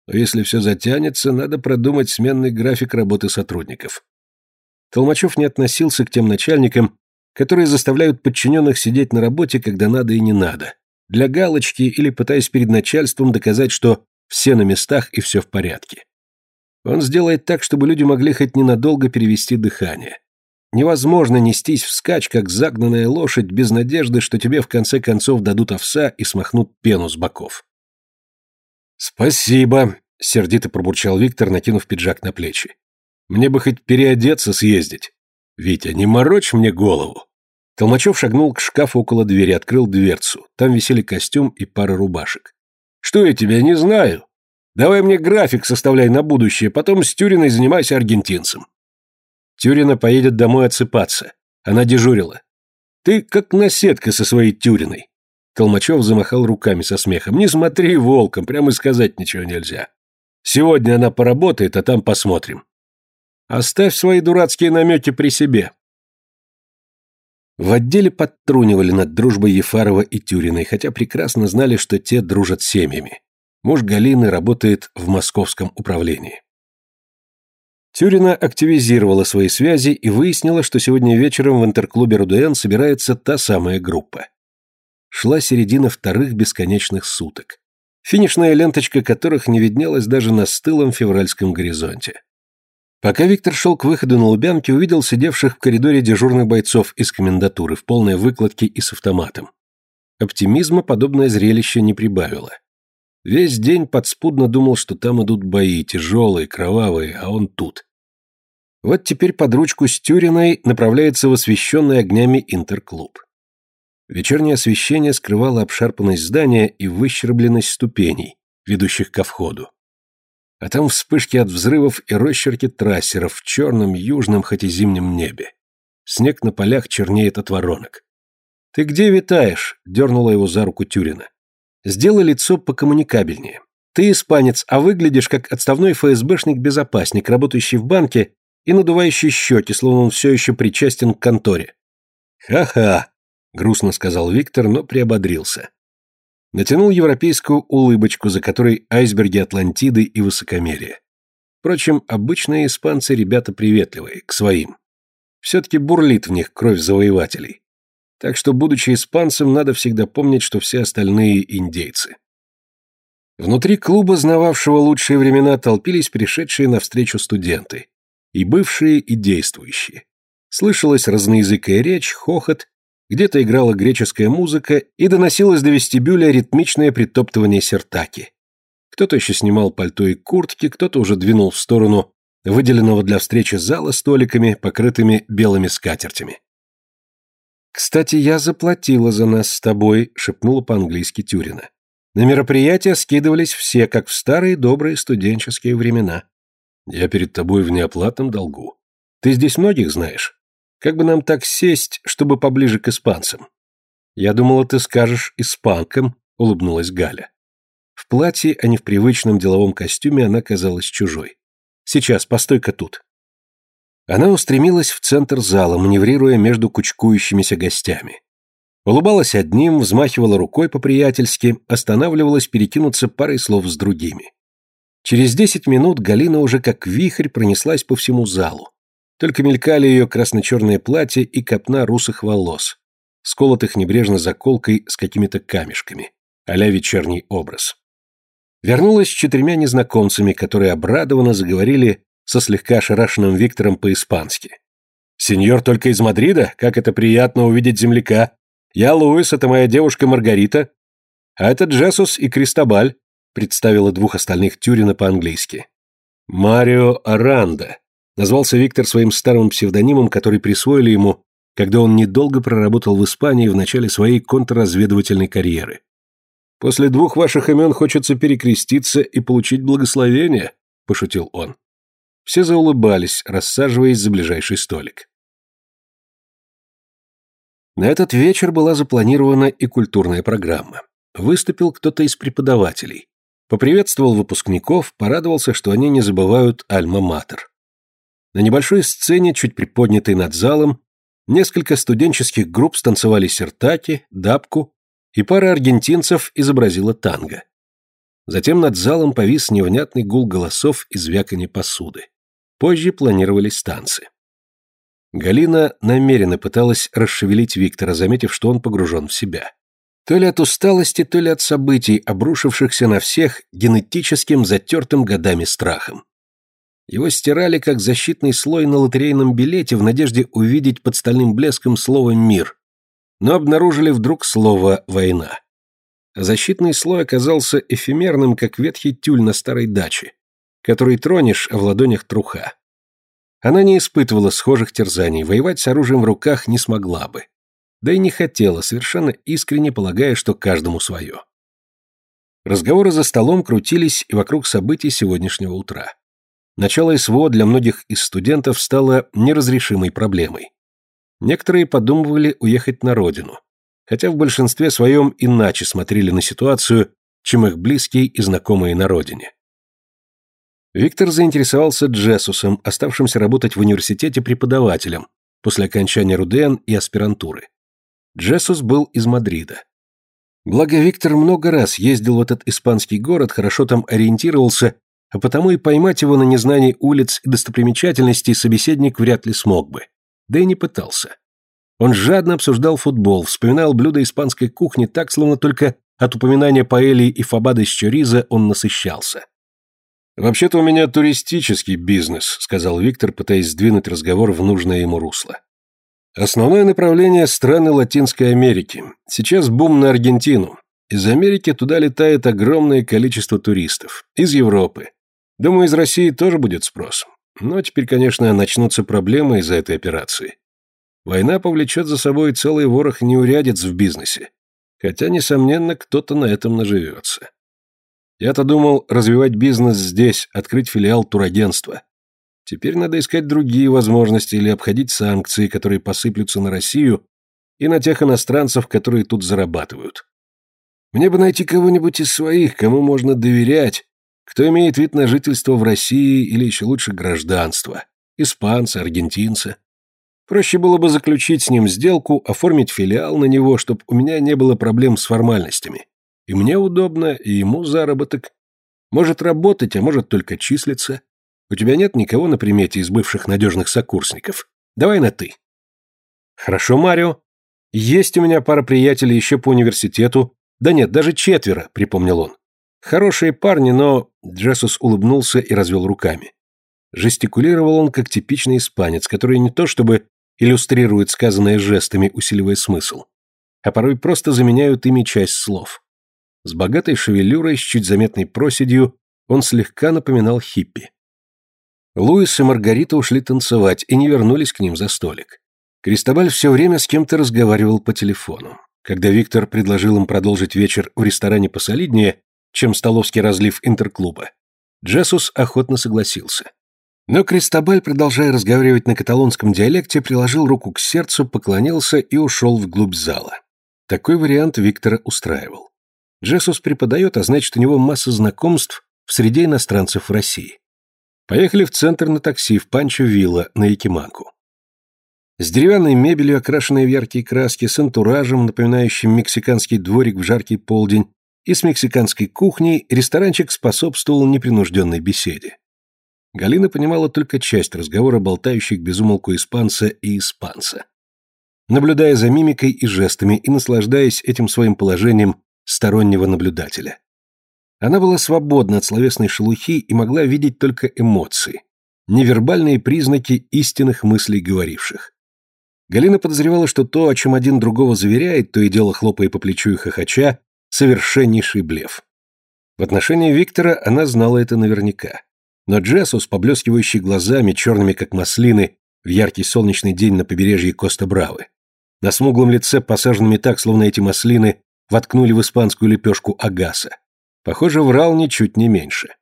Но если все затянется, надо продумать сменный график работы сотрудников. Толмачев не относился к тем начальникам, которые заставляют подчиненных сидеть на работе, когда надо и не надо. Для галочки или пытаясь перед начальством доказать, что все на местах и все в порядке. Он сделает так, чтобы люди могли хоть ненадолго перевести дыхание. Невозможно нестись вскачь, как загнанная лошадь, без надежды, что тебе в конце концов дадут овса и смахнут пену с боков. «Спасибо», — сердито пробурчал Виктор, накинув пиджак на плечи. «Мне бы хоть переодеться съездить. Витя, не морочь мне голову!» Толмачев шагнул к шкафу около двери, открыл дверцу. Там висели костюм и пара рубашек. «Что я тебя не знаю? Давай мне график составляй на будущее, потом с Тюриной занимайся аргентинцем». Тюрина поедет домой отсыпаться. Она дежурила. «Ты как наседка со своей Тюриной». Толмачев замахал руками со смехом. «Не смотри волком, прямо сказать ничего нельзя. Сегодня она поработает, а там посмотрим. Оставь свои дурацкие намеки при себе. В отделе подтрунивали над дружбой Ефарова и Тюриной, хотя прекрасно знали, что те дружат семьями. Муж Галины работает в московском управлении. Тюрина активизировала свои связи и выяснила, что сегодня вечером в интерклубе РУДН собирается та самая группа. Шла середина вторых бесконечных суток, финишная ленточка которых не виднелась даже на стылом февральском горизонте. Пока Виктор шел к выходу на Лубянке, увидел сидевших в коридоре дежурных бойцов из комендатуры в полной выкладке и с автоматом. Оптимизма подобное зрелище не прибавило. Весь день подспудно думал, что там идут бои, тяжелые, кровавые, а он тут. Вот теперь под ручку с Тюриной направляется в освещенный огнями интерклуб. Вечернее освещение скрывало обшарпанность здания и выщербленность ступеней, ведущих ко входу. А там вспышки от взрывов и росчерки трассеров в черном, южном, хоть и зимнем небе. Снег на полях чернеет от воронок. «Ты где витаешь?» — дернула его за руку Тюрина. «Сделай лицо покоммуникабельнее. Ты испанец, а выглядишь как отставной ФСБшник-безопасник, работающий в банке и надувающий щеки, словно он все еще причастен к конторе». «Ха-ха», — грустно сказал Виктор, но приободрился. Натянул европейскую улыбочку, за которой айсберги Атлантиды и высокомерие. Впрочем, обычные испанцы ребята приветливые, к своим. Все-таки бурлит в них кровь завоевателей. Так что, будучи испанцем, надо всегда помнить, что все остальные индейцы. Внутри клуба, знававшего лучшие времена, толпились пришедшие навстречу студенты. И бывшие, и действующие. Слышалась разноязыкая речь, хохот, где-то играла греческая музыка и доносилось до вестибюля ритмичное притоптывание сертаки. Кто-то еще снимал пальто и куртки, кто-то уже двинул в сторону выделенного для встречи зала столиками, покрытыми белыми скатертями. «Кстати, я заплатила за нас с тобой», — шепнула по-английски Тюрина. «На мероприятия скидывались все, как в старые добрые студенческие времена». «Я перед тобой в неоплатном долгу. Ты здесь многих знаешь?» Как бы нам так сесть, чтобы поближе к испанцам? Я думала, ты скажешь испанкам, улыбнулась Галя. В платье, а не в привычном деловом костюме, она казалась чужой. Сейчас, постой-ка тут. Она устремилась в центр зала, маневрируя между кучкующимися гостями. Улыбалась одним, взмахивала рукой по-приятельски, останавливалась перекинуться парой слов с другими. Через десять минут Галина уже как вихрь пронеслась по всему залу. Только мелькали ее красно-черное платье и копна русых волос, сколотых небрежно заколкой с какими-то камешками, а вечерний образ. Вернулась с четырьмя незнакомцами, которые обрадованно заговорили со слегка ошарашенным Виктором по-испански. «Сеньор только из Мадрида? Как это приятно увидеть земляка! Я Луис, это моя девушка Маргарита. А это Джесус и Кристобаль», представила двух остальных Тюрина по-английски. «Марио Аранда», Назвался Виктор своим старым псевдонимом, который присвоили ему, когда он недолго проработал в Испании в начале своей контрразведывательной карьеры. «После двух ваших имен хочется перекреститься и получить благословение», – пошутил он. Все заулыбались, рассаживаясь за ближайший столик. На этот вечер была запланирована и культурная программа. Выступил кто-то из преподавателей. Поприветствовал выпускников, порадовался, что они не забывают «Альма-Матер». На небольшой сцене, чуть приподнятой над залом, несколько студенческих групп станцевали сертаки, дабку, и пара аргентинцев изобразила танго. Затем над залом повис невнятный гул голосов и звяканье посуды. Позже планировались танцы. Галина намеренно пыталась расшевелить Виктора, заметив, что он погружен в себя. То ли от усталости, то ли от событий, обрушившихся на всех генетическим затертым годами страхом. Его стирали как защитный слой на лотерейном билете в надежде увидеть под стальным блеском слово «мир», но обнаружили вдруг слово «война». защитный слой оказался эфемерным, как ветхий тюль на старой даче, который тронешь, а в ладонях труха. Она не испытывала схожих терзаний, воевать с оружием в руках не смогла бы. Да и не хотела, совершенно искренне полагая, что каждому свое. Разговоры за столом крутились и вокруг событий сегодняшнего утра. Начало СВО для многих из студентов стало неразрешимой проблемой. Некоторые подумывали уехать на родину, хотя в большинстве своем иначе смотрели на ситуацию, чем их близкие и знакомые на родине. Виктор заинтересовался Джессусом, оставшимся работать в университете преподавателем после окончания РУДН и аспирантуры. Джессус был из Мадрида. Благо Виктор много раз ездил в этот испанский город, хорошо там ориентировался, а потому и поймать его на незнании улиц и достопримечательностей собеседник вряд ли смог бы. Да и не пытался. Он жадно обсуждал футбол, вспоминал блюда испанской кухни так, словно только от упоминания паэльи и фабады с чориза он насыщался. «Вообще-то у меня туристический бизнес», — сказал Виктор, пытаясь сдвинуть разговор в нужное ему русло. «Основное направление — страны Латинской Америки. Сейчас бум на Аргентину. Из Америки туда летает огромное количество туристов. Из Европы. Думаю, из России тоже будет спрос. Но теперь, конечно, начнутся проблемы из-за этой операции. Война повлечет за собой целый ворох неурядиц в бизнесе. Хотя, несомненно, кто-то на этом наживется. Я-то думал развивать бизнес здесь, открыть филиал турагентства. Теперь надо искать другие возможности или обходить санкции, которые посыплются на Россию и на тех иностранцев, которые тут зарабатывают. Мне бы найти кого-нибудь из своих, кому можно доверять, кто имеет вид на жительство в России или еще лучше гражданство. Испанцы, аргентинцы. Проще было бы заключить с ним сделку, оформить филиал на него, чтобы у меня не было проблем с формальностями. И мне удобно, и ему заработок. Может работать, а может только числиться. У тебя нет никого на примете из бывших надежных сокурсников. Давай на «ты». Хорошо, Марио. Есть у меня пара приятелей еще по университету. Да нет, даже четверо, припомнил он. Хорошие парни, но... Джессус улыбнулся и развел руками. Жестикулировал он как типичный испанец, который не то чтобы иллюстрирует сказанное жестами, усиливая смысл, а порой просто заменяют ими часть слов. С богатой шевелюрой, с чуть заметной проседью, он слегка напоминал хиппи. Луис и Маргарита ушли танцевать и не вернулись к ним за столик. Кристобаль все время с кем-то разговаривал по телефону. Когда Виктор предложил им продолжить вечер в ресторане посолиднее, чем столовский разлив интерклуба, Джесус охотно согласился. Но Кристобаль, продолжая разговаривать на каталонском диалекте, приложил руку к сердцу, поклонился и ушел вглубь зала. Такой вариант Виктора устраивал. Джессус преподает, а значит, у него масса знакомств в среде иностранцев в России. Поехали в центр на такси в Панчо Вилла на Якиманку. С деревянной мебелью, окрашенной в яркие краски, с антуражем, напоминающим мексиканский дворик в жаркий полдень, и с мексиканской кухней ресторанчик способствовал непринужденной беседе. Галина понимала только часть разговора болтающих безумолку испанца и испанца. Наблюдая за мимикой и жестами и наслаждаясь этим своим положением стороннего наблюдателя. Она была свободна от словесной шелухи и могла видеть только эмоции, невербальные признаки истинных мыслей говоривших. Галина подозревала, что то, о чем один другого заверяет, то и дело хлопая по плечу и хохоча, совершеннейший блеф. В отношении Виктора она знала это наверняка. Но Джессус, поблескивающий глазами, черными как маслины, в яркий солнечный день на побережье Коста-Бравы, на смуглом лице, посаженными так, словно эти маслины воткнули в испанскую лепешку агаса. Похоже, врал ничуть не меньше.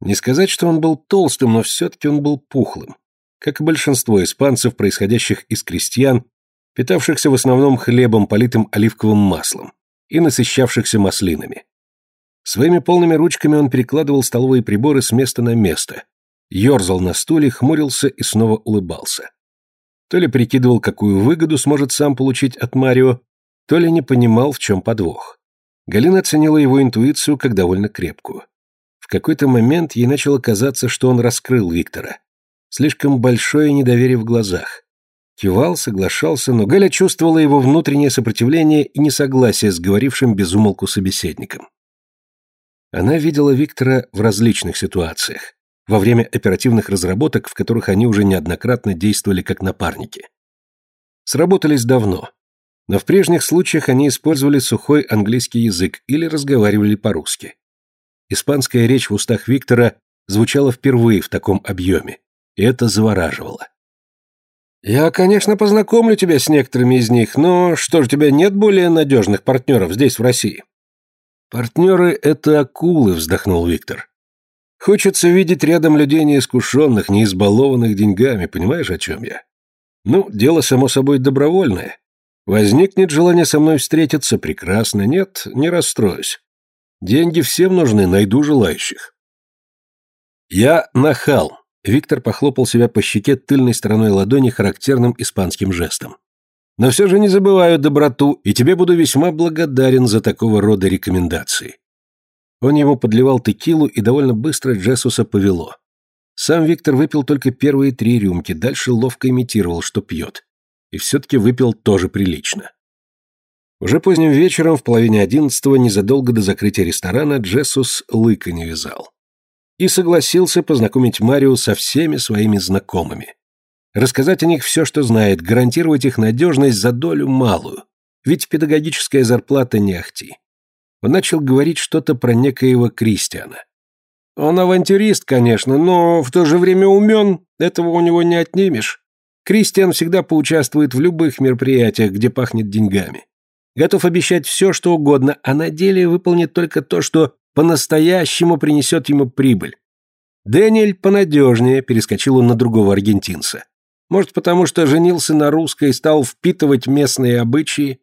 Не сказать, что он был толстым, но все-таки он был пухлым. Как и большинство испанцев, происходящих из крестьян, питавшихся в основном хлебом, политым оливковым маслом, и насыщавшихся маслинами. Своими полными ручками он перекладывал столовые приборы с места на место, ерзал на стуле, хмурился и снова улыбался. То ли прикидывал, какую выгоду сможет сам получить от Марио, то ли не понимал, в чем подвох. Галина оценила его интуицию как довольно крепкую. В какой-то момент ей начало казаться, что он раскрыл Виктора. Слишком большое недоверие в глазах. Кивал, соглашался, но Галя чувствовала его внутреннее сопротивление и несогласие с говорившим безумолку собеседником. Она видела Виктора в различных ситуациях, во время оперативных разработок, в которых они уже неоднократно действовали как напарники. Сработались давно, Но в прежних случаях они использовали сухой английский язык или разговаривали по-русски. Испанская речь в устах Виктора звучала впервые в таком объеме, и это завораживало. «Я, конечно, познакомлю тебя с некоторыми из них, но что ж, у тебя нет более надежных партнеров здесь, в России?» «Партнеры — это акулы», — вздохнул Виктор. «Хочется видеть рядом людей неискушенных, не избалованных деньгами, понимаешь, о чем я? Ну, дело, само собой, добровольное. Возникнет желание со мной встретиться, прекрасно, нет, не расстроюсь. Деньги всем нужны, найду желающих». «Я нахал», Виктор похлопал себя по щеке тыльной стороной ладони характерным испанским жестом. «Но все же не забываю доброту, и тебе буду весьма благодарен за такого рода рекомендации». Он ему подливал текилу, и довольно быстро Джессуса повело. Сам Виктор выпил только первые три рюмки, дальше ловко имитировал, что пьет. И все-таки выпил тоже прилично. Уже поздним вечером, в половине одиннадцатого, незадолго до закрытия ресторана, Джессус лыка не вязал и согласился познакомить Марию со всеми своими знакомыми. Рассказать о них все, что знает, гарантировать их надежность за долю малую, ведь педагогическая зарплата не ахти. Он начал говорить что-то про некоего Кристиана. Он авантюрист, конечно, но в то же время умен, этого у него не отнимешь. Кристиан всегда поучаствует в любых мероприятиях, где пахнет деньгами. Готов обещать все, что угодно, а на деле выполнит только то, что по-настоящему принесет ему прибыль. Дэниэль понадежнее, перескочил он на другого аргентинца. Может, потому что женился на русской и стал впитывать местные обычаи?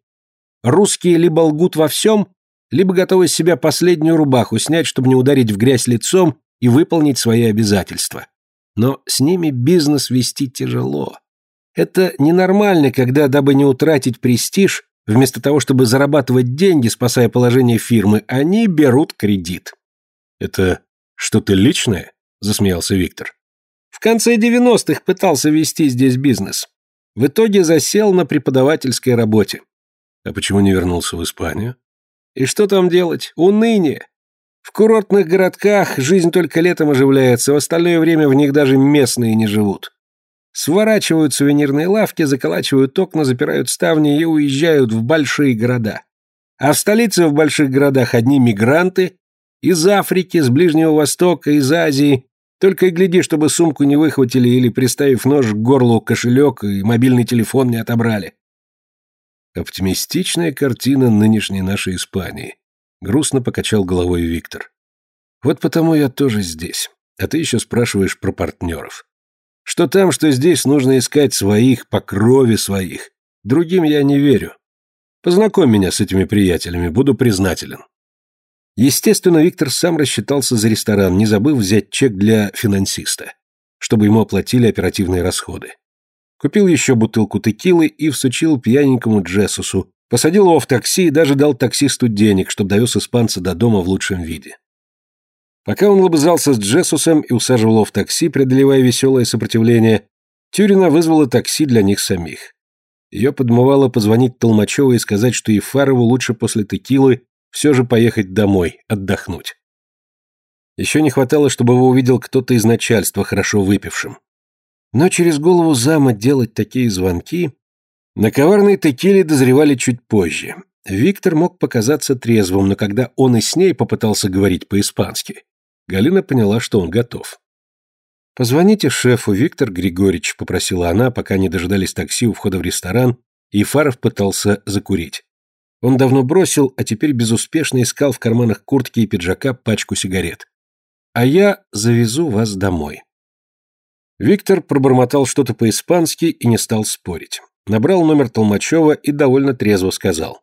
Русские либо лгут во всем, либо готовы с себя последнюю рубаху снять, чтобы не ударить в грязь лицом и выполнить свои обязательства. Но с ними бизнес вести тяжело. Это ненормально, когда, дабы не утратить престиж, Вместо того, чтобы зарабатывать деньги, спасая положение фирмы, они берут кредит. «Это что-то личное?» – засмеялся Виктор. «В конце 90-х пытался вести здесь бизнес. В итоге засел на преподавательской работе. А почему не вернулся в Испанию? И что там делать? Уныние. В курортных городках жизнь только летом оживляется, в остальное время в них даже местные не живут. Сворачивают сувенирные лавки, заколачивают окна, запирают ставни и уезжают в большие города. А в столице в больших городах одни мигранты из Африки, с Ближнего Востока, из Азии. Только и гляди, чтобы сумку не выхватили или, приставив нож к горлу, кошелек и мобильный телефон не отобрали. Оптимистичная картина нынешней нашей Испании. Грустно покачал головой Виктор. Вот потому я тоже здесь. А ты еще спрашиваешь про партнеров. Что там, что здесь нужно искать своих по крови своих. Другим я не верю. Познакомь меня с этими приятелями, буду признателен. Естественно, Виктор сам рассчитался за ресторан, не забыв взять чек для финансиста, чтобы ему оплатили оперативные расходы. Купил еще бутылку текилы и всучил пьяненькому Джессусу, посадил его в такси и даже дал таксисту денег, чтобы довез испанца до дома в лучшем виде. Пока он лобызался с Джессусом и усаживал его в такси, преодолевая веселое сопротивление, Тюрина вызвала такси для них самих. Ее подмывало позвонить Толмачеву и сказать, что Ефарову лучше после текилы все же поехать домой, отдохнуть. Еще не хватало, чтобы его увидел кто-то из начальства, хорошо выпившим. Но через голову зама делать такие звонки... На коварной текиле дозревали чуть позже. Виктор мог показаться трезвым, но когда он и с ней попытался говорить по-испански, Галина поняла, что он готов. «Позвоните шефу, Виктор Григорьевич», — попросила она, пока не дожидались такси у входа в ресторан, и Фаров пытался закурить. Он давно бросил, а теперь безуспешно искал в карманах куртки и пиджака пачку сигарет. «А я завезу вас домой». Виктор пробормотал что-то по-испански и не стал спорить. Набрал номер Толмачева и довольно трезво сказал.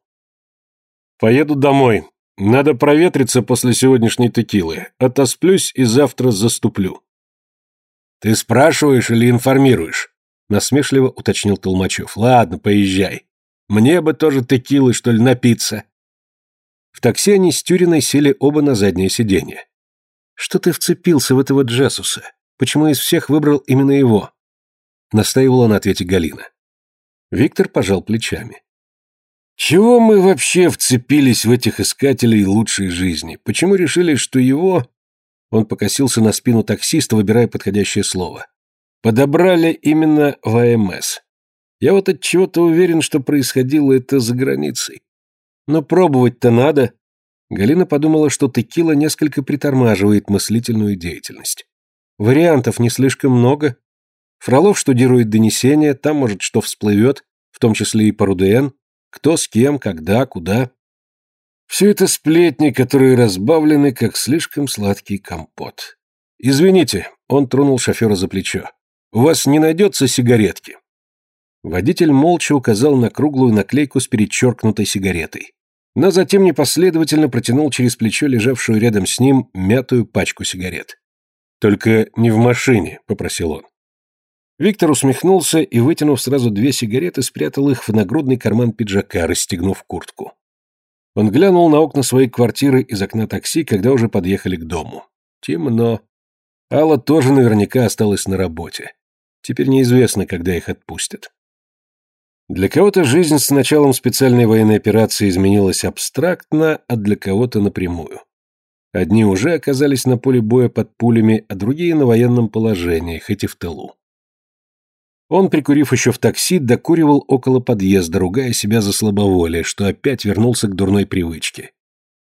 «Поеду домой. Надо проветриться после сегодняшней текилы. Отосплюсь и завтра заступлю. Ты спрашиваешь или информируешь? Насмешливо уточнил Толмачев. Ладно, поезжай. Мне бы тоже текилы, что ли, напиться. В такси они с Тюриной сели оба на заднее сиденье. Что ты вцепился в этого Джессуса? Почему из всех выбрал именно его? Настаивала на ответе Галина. Виктор пожал плечами. Чего мы вообще вцепились в этих искателей лучшей жизни? Почему решили, что его... Он покосился на спину таксиста, выбирая подходящее слово. Подобрали именно в АМС. Я вот от чего-то уверен, что происходило это за границей. Но пробовать-то надо. Галина подумала, что текила несколько притормаживает мыслительную деятельность. Вариантов не слишком много. Фролов штудирует донесения, там, может, что всплывет, в том числе и по РУДН, кто с кем, когда, куда. Все это сплетни, которые разбавлены, как слишком сладкий компот. «Извините», — он тронул шофера за плечо, — «у вас не найдется сигаретки?» Водитель молча указал на круглую наклейку с перечеркнутой сигаретой, но затем непоследовательно протянул через плечо лежавшую рядом с ним мятую пачку сигарет. «Только не в машине», — попросил он. Виктор усмехнулся и, вытянув сразу две сигареты, спрятал их в нагрудный карман пиджака, расстегнув куртку. Он глянул на окна своей квартиры из окна такси, когда уже подъехали к дому. Темно. Алла тоже наверняка осталась на работе. Теперь неизвестно, когда их отпустят. Для кого-то жизнь с началом специальной военной операции изменилась абстрактно, а для кого-то напрямую. Одни уже оказались на поле боя под пулями, а другие на военном положении, хоть и в тылу. Он, прикурив еще в такси, докуривал около подъезда, ругая себя за слабоволие, что опять вернулся к дурной привычке.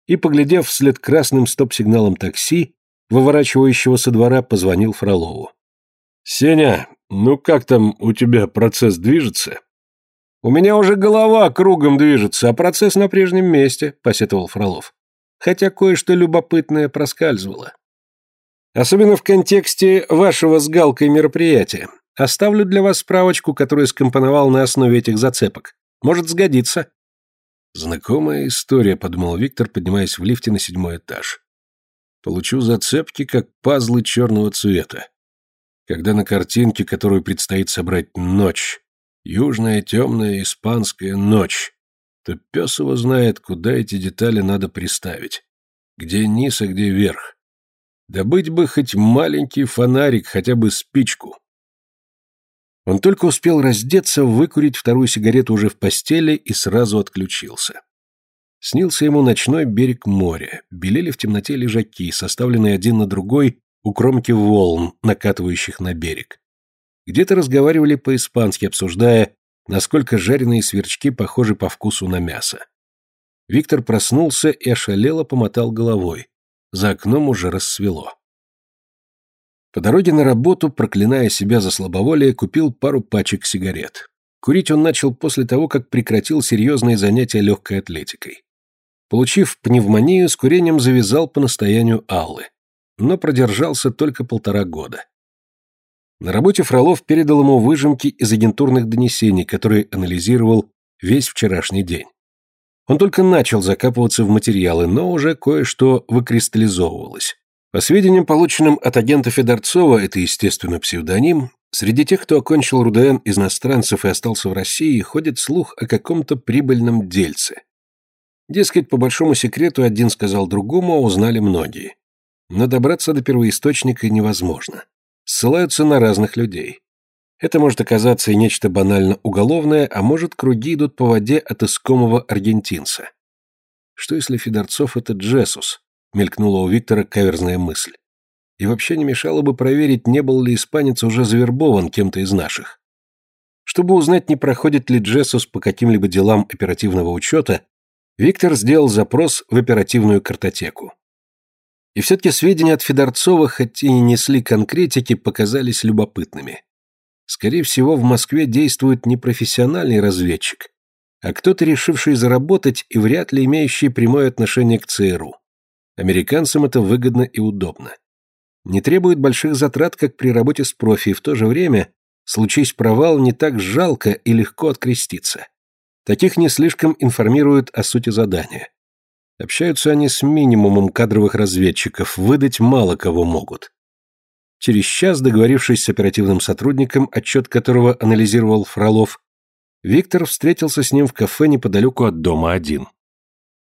И, поглядев вслед красным стоп-сигналом такси, выворачивающего со двора, позвонил Фролову. «Сеня, ну как там у тебя процесс движется?» «У меня уже голова кругом движется, а процесс на прежнем месте», — посетовал Фролов. «Хотя кое-что любопытное проскальзывало. Особенно в контексте вашего с Галкой мероприятия. Оставлю для вас справочку, которую скомпоновал на основе этих зацепок. Может сгодиться». «Знакомая история», — подумал Виктор, поднимаясь в лифте на седьмой этаж. «Получу зацепки, как пазлы черного цвета. Когда на картинке, которую предстоит собрать ночь, южная темная испанская ночь, то пес его знает, куда эти детали надо приставить. Где низ, а где верх. Добыть бы хоть маленький фонарик, хотя бы спичку. Он только успел раздеться, выкурить вторую сигарету уже в постели и сразу отключился. Снился ему ночной берег моря, белели в темноте лежаки, составленные один на другой у кромки волн, накатывающих на берег. Где-то разговаривали по-испански, обсуждая, насколько жареные сверчки похожи по вкусу на мясо. Виктор проснулся и ошалело помотал головой. За окном уже рассвело. По дороге на работу, проклиная себя за слабоволие, купил пару пачек сигарет. Курить он начал после того, как прекратил серьезные занятия легкой атлетикой. Получив пневмонию, с курением завязал по настоянию Аллы. Но продержался только полтора года. На работе Фролов передал ему выжимки из агентурных донесений, которые анализировал весь вчерашний день. Он только начал закапываться в материалы, но уже кое-что выкристаллизовывалось. По сведениям, полученным от агента Федорцова, это, естественно, псевдоним, среди тех, кто окончил РУДН из иностранцев и остался в России, ходит слух о каком-то прибыльном дельце. Дескать, по большому секрету один сказал другому, а узнали многие. Но добраться до первоисточника невозможно. Ссылаются на разных людей. Это может оказаться и нечто банально уголовное, а может, круги идут по воде от искомого аргентинца. Что если Федорцов — это Джесус, мелькнула у Виктора каверзная мысль. И вообще не мешало бы проверить, не был ли испанец уже завербован кем-то из наших. Чтобы узнать, не проходит ли Джессус по каким-либо делам оперативного учета, Виктор сделал запрос в оперативную картотеку. И все-таки сведения от Федорцова, хоть и не несли конкретики, показались любопытными. Скорее всего, в Москве действует не профессиональный разведчик, а кто-то, решивший заработать и вряд ли имеющий прямое отношение к ЦРУ. Американцам это выгодно и удобно. Не требует больших затрат, как при работе с профи, и в то же время, случись провал, не так жалко и легко откреститься. Таких не слишком информируют о сути задания. Общаются они с минимумом кадровых разведчиков, выдать мало кого могут. Через час, договорившись с оперативным сотрудником, отчет которого анализировал Фролов, Виктор встретился с ним в кафе неподалеку от дома один.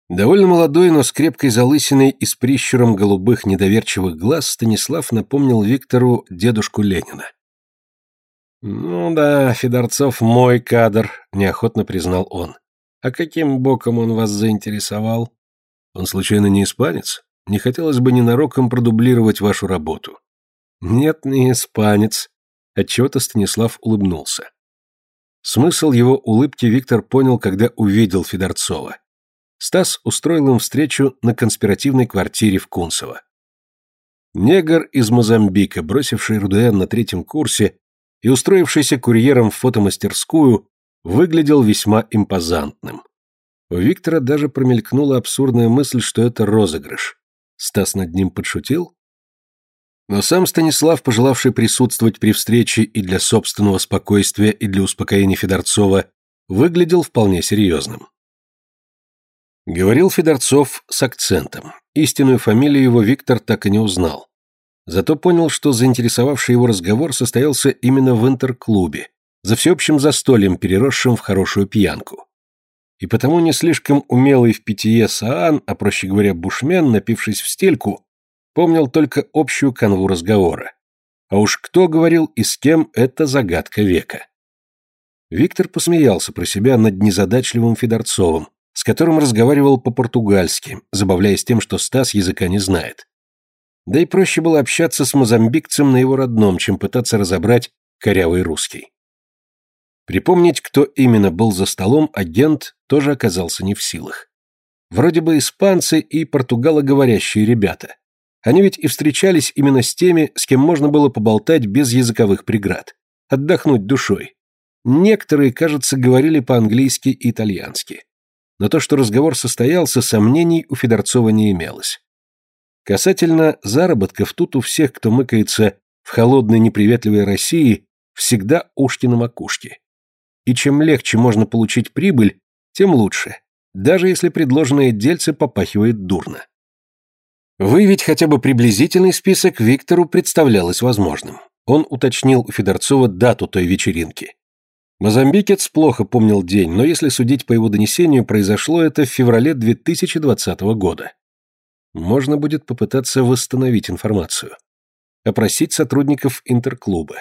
Довольно молодой, но с крепкой залысиной и с прищуром голубых недоверчивых глаз Станислав напомнил Виктору дедушку Ленина. «Ну да, Федорцов мой кадр», — неохотно признал он. «А каким боком он вас заинтересовал?» «Он случайно не испанец? Не хотелось бы ненароком продублировать вашу работу». «Нет, не испанец», — отчего-то Станислав улыбнулся. Смысл его улыбки Виктор понял, когда увидел Федорцова. Стас устроил им встречу на конспиративной квартире в Кунцево. Негр из Мозамбика, бросивший РУДН на третьем курсе и устроившийся курьером в фотомастерскую, выглядел весьма импозантным. У Виктора даже промелькнула абсурдная мысль, что это розыгрыш. Стас над ним подшутил? Но сам Станислав, пожелавший присутствовать при встрече и для собственного спокойствия, и для успокоения Федорцова, выглядел вполне серьезным. Говорил Федорцов с акцентом. Истинную фамилию его Виктор так и не узнал. Зато понял, что заинтересовавший его разговор состоялся именно в интерклубе, за всеобщим застольем, переросшим в хорошую пьянку. И потому не слишком умелый в питье Саан, а проще говоря бушмен, напившись в стельку, помнил только общую канву разговора. А уж кто говорил и с кем, это загадка века. Виктор посмеялся про себя над незадачливым Федорцовым, с которым разговаривал по-португальски, забавляясь тем, что Стас языка не знает. Да и проще было общаться с мозамбикцем на его родном, чем пытаться разобрать корявый русский. Припомнить, кто именно был за столом, агент тоже оказался не в силах. Вроде бы испанцы и португалоговорящие ребята. Они ведь и встречались именно с теми, с кем можно было поболтать без языковых преград. Отдохнуть душой. Некоторые, кажется, говорили по-английски и итальянски. Но то, что разговор состоялся, сомнений у Федорцова не имелось. Касательно заработков, тут у всех, кто мыкается в холодной неприветливой России, всегда ушки на макушке и чем легче можно получить прибыль, тем лучше, даже если предложенное дельце попахивает дурно. Выявить хотя бы приблизительный список Виктору представлялось возможным. Он уточнил у Федорцова дату той вечеринки. Мозамбикец плохо помнил день, но если судить по его донесению, произошло это в феврале 2020 года. Можно будет попытаться восстановить информацию. Опросить сотрудников интерклуба.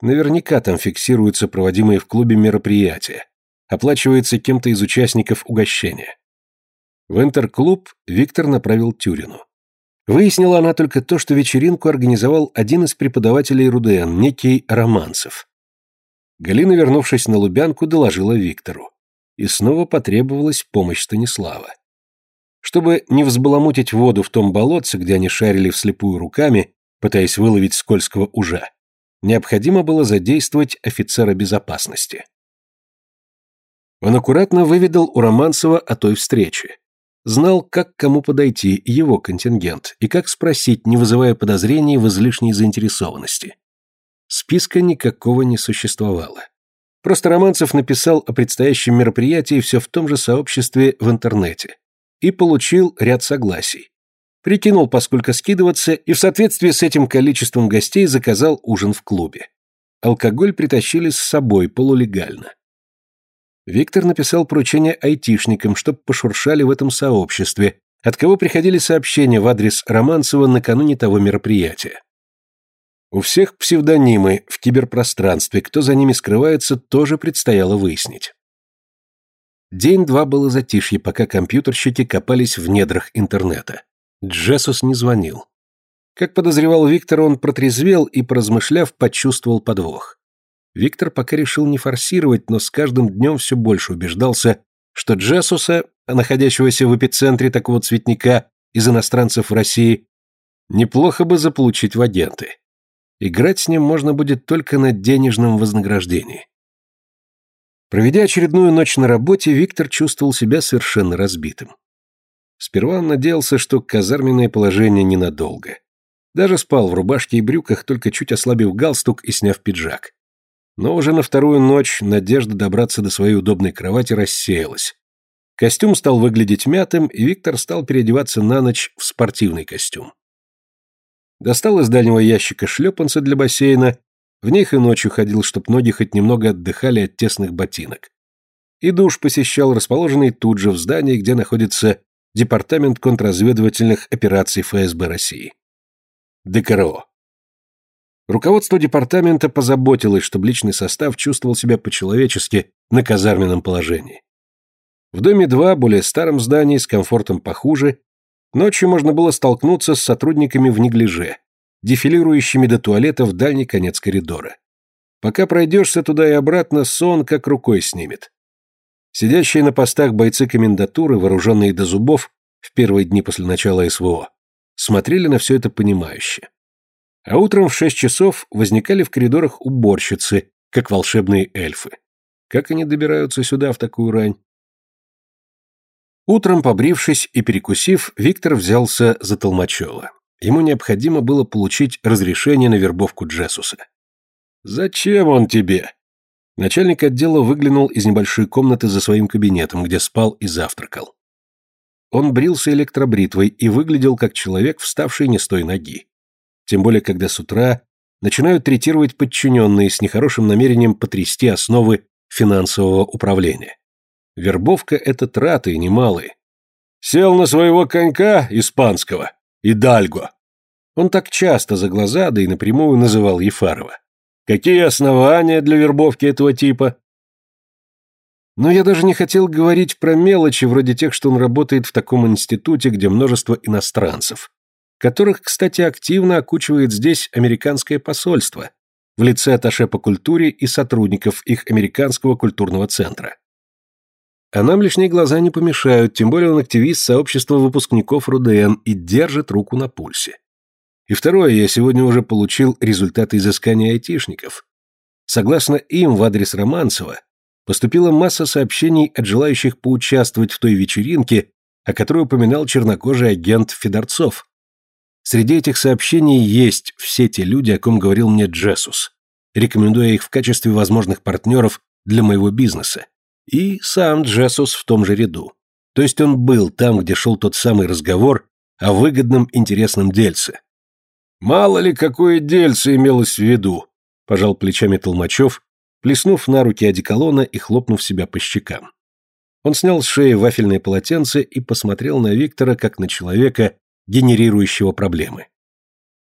Наверняка там фиксируются проводимые в клубе мероприятия. Оплачивается кем-то из участников угощения. В интерклуб Виктор направил Тюрину. Выяснила она только то, что вечеринку организовал один из преподавателей РУДН, некий Романцев. Галина, вернувшись на Лубянку, доложила Виктору. И снова потребовалась помощь Станислава. Чтобы не взбаламутить воду в том болотце, где они шарили вслепую руками, пытаясь выловить скользкого ужа, необходимо было задействовать офицера безопасности. Он аккуратно выведал у Романцева о той встрече. Знал, как кому подойти, его контингент, и как спросить, не вызывая подозрений в излишней заинтересованности. Списка никакого не существовало. Просто Романцев написал о предстоящем мероприятии все в том же сообществе в интернете и получил ряд согласий. Прикинул, поскольку скидываться, и в соответствии с этим количеством гостей заказал ужин в клубе. Алкоголь притащили с собой полулегально. Виктор написал поручение айтишникам, чтобы пошуршали в этом сообществе, от кого приходили сообщения в адрес Романцева накануне того мероприятия. У всех псевдонимы в киберпространстве, кто за ними скрывается, тоже предстояло выяснить. День-два было затишье, пока компьютерщики копались в недрах интернета. Джессус не звонил. Как подозревал Виктор, он протрезвел и, поразмышляв, почувствовал подвох. Виктор пока решил не форсировать, но с каждым днем все больше убеждался, что Джессуса, находящегося в эпицентре такого цветника из иностранцев в России, неплохо бы заполучить в агенты. Играть с ним можно будет только на денежном вознаграждении. Проведя очередную ночь на работе, Виктор чувствовал себя совершенно разбитым. Сперва он надеялся, что казарменное положение ненадолго. Даже спал в рубашке и брюках, только чуть ослабив галстук и сняв пиджак. Но уже на вторую ночь надежда добраться до своей удобной кровати рассеялась. Костюм стал выглядеть мятым, и Виктор стал переодеваться на ночь в спортивный костюм. Достал из дальнего ящика шлепанцы для бассейна, в них и ночью ходил, чтоб ноги хоть немного отдыхали от тесных ботинок. И душ посещал, расположенный тут же в здании, где находится Департамент контрразведывательных операций ФСБ России. ДКРО. Руководство департамента позаботилось, чтобы личный состав чувствовал себя по-человечески на казарменном положении. В доме 2, более старом здании, с комфортом похуже, ночью можно было столкнуться с сотрудниками в неглиже, дефилирующими до туалета в дальний конец коридора. Пока пройдешься туда и обратно, сон как рукой снимет. Сидящие на постах бойцы комендатуры, вооруженные до зубов, в первые дни после начала СВО, смотрели на все это понимающе. А утром в шесть часов возникали в коридорах уборщицы, как волшебные эльфы. Как они добираются сюда в такую рань? Утром, побрившись и перекусив, Виктор взялся за Толмачева. Ему необходимо было получить разрешение на вербовку Джессуса. «Зачем он тебе?» Начальник отдела выглянул из небольшой комнаты за своим кабинетом, где спал и завтракал. Он брился электробритвой и выглядел как человек, вставший не с той ноги. Тем более, когда с утра начинают третировать подчиненные с нехорошим намерением потрясти основы финансового управления. Вербовка — это траты немалые. Сел на своего конька испанского, и Дальго. Он так часто за глаза, да и напрямую называл Ефарова. Какие основания для вербовки этого типа? Но я даже не хотел говорить про мелочи, вроде тех, что он работает в таком институте, где множество иностранцев, которых, кстати, активно окучивает здесь американское посольство в лице атташе по культуре и сотрудников их американского культурного центра. А нам лишние глаза не помешают, тем более он активист сообщества выпускников РУДН и держит руку на пульсе. И второе, я сегодня уже получил результаты изыскания айтишников. Согласно им, в адрес Романцева поступила масса сообщений от желающих поучаствовать в той вечеринке, о которой упоминал чернокожий агент Федорцов. Среди этих сообщений есть все те люди, о ком говорил мне Джессус, рекомендуя их в качестве возможных партнеров для моего бизнеса. И сам Джессус в том же ряду. То есть он был там, где шел тот самый разговор о выгодном интересном дельце. «Мало ли какое дельце имелось в виду», – пожал плечами Толмачев, плеснув на руки одеколона и хлопнув себя по щекам. Он снял с шеи вафельное полотенце и посмотрел на Виктора как на человека, генерирующего проблемы.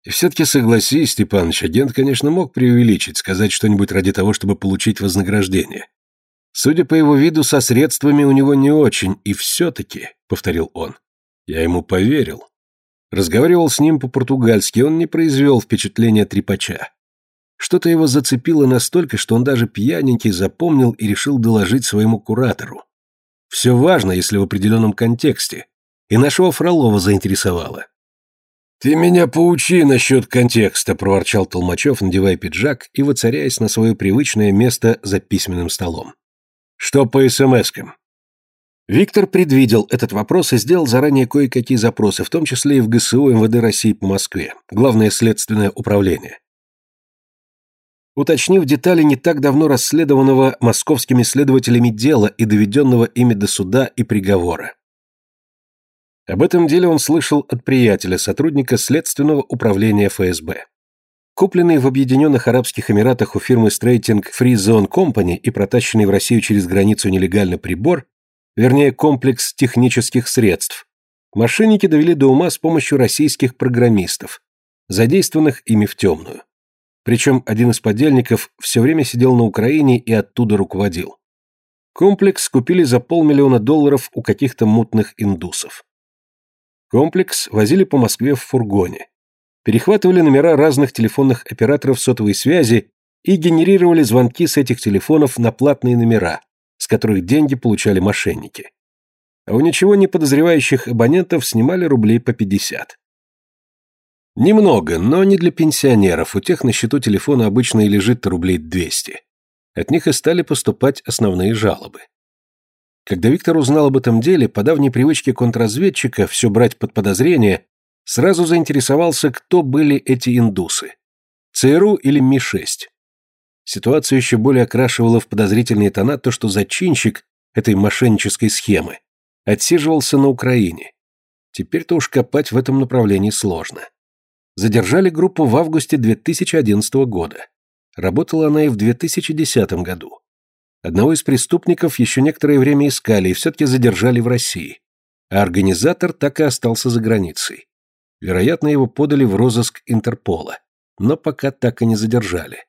И все-таки согласись, Степаныч, агент, конечно, мог преувеличить, сказать что-нибудь ради того, чтобы получить вознаграждение. Судя по его виду, со средствами у него не очень, и все-таки, — повторил он, — я ему поверил. Разговаривал с ним по-португальски, он не произвел впечатления трепача. Что-то его зацепило настолько, что он даже пьяненький запомнил и решил доложить своему куратору. Все важно, если в определенном контексте. И нашего Фролова заинтересовало. «Ты меня поучи насчет контекста», — проворчал Толмачев, надевая пиджак и воцаряясь на свое привычное место за письменным столом. «Что по СМСкам?» Виктор предвидел этот вопрос и сделал заранее кое-какие запросы, в том числе и в ГСУ МВД России по Москве, Главное следственное управление уточнив детали не так давно расследованного московскими следователями дела и доведенного ими до суда и приговора. Об этом деле он слышал от приятеля, сотрудника следственного управления ФСБ. Купленный в Объединенных Арабских Эмиратах у фирмы Straightening Free Zone Company и протащенный в Россию через границу нелегальный прибор, вернее комплекс технических средств, мошенники довели до ума с помощью российских программистов, задействованных ими в темную. Причем один из подельников все время сидел на Украине и оттуда руководил. Комплекс купили за полмиллиона долларов у каких-то мутных индусов. Комплекс возили по Москве в фургоне. Перехватывали номера разных телефонных операторов сотовой связи и генерировали звонки с этих телефонов на платные номера, с которых деньги получали мошенники. А у ничего не подозревающих абонентов снимали рублей по 50. Немного, но не для пенсионеров, у тех на счету телефона обычно и лежит рублей 200. От них и стали поступать основные жалобы. Когда Виктор узнал об этом деле, по давней привычке контрразведчика все брать под подозрение, сразу заинтересовался, кто были эти индусы. ЦРУ или Ми-6. Ситуацию еще более окрашивало в подозрительные тона то, что зачинщик этой мошеннической схемы отсиживался на Украине. Теперь-то уж копать в этом направлении сложно. Задержали группу в августе 2011 года. Работала она и в 2010 году. Одного из преступников еще некоторое время искали и все-таки задержали в России. А организатор так и остался за границей. Вероятно, его подали в розыск Интерпола. Но пока так и не задержали.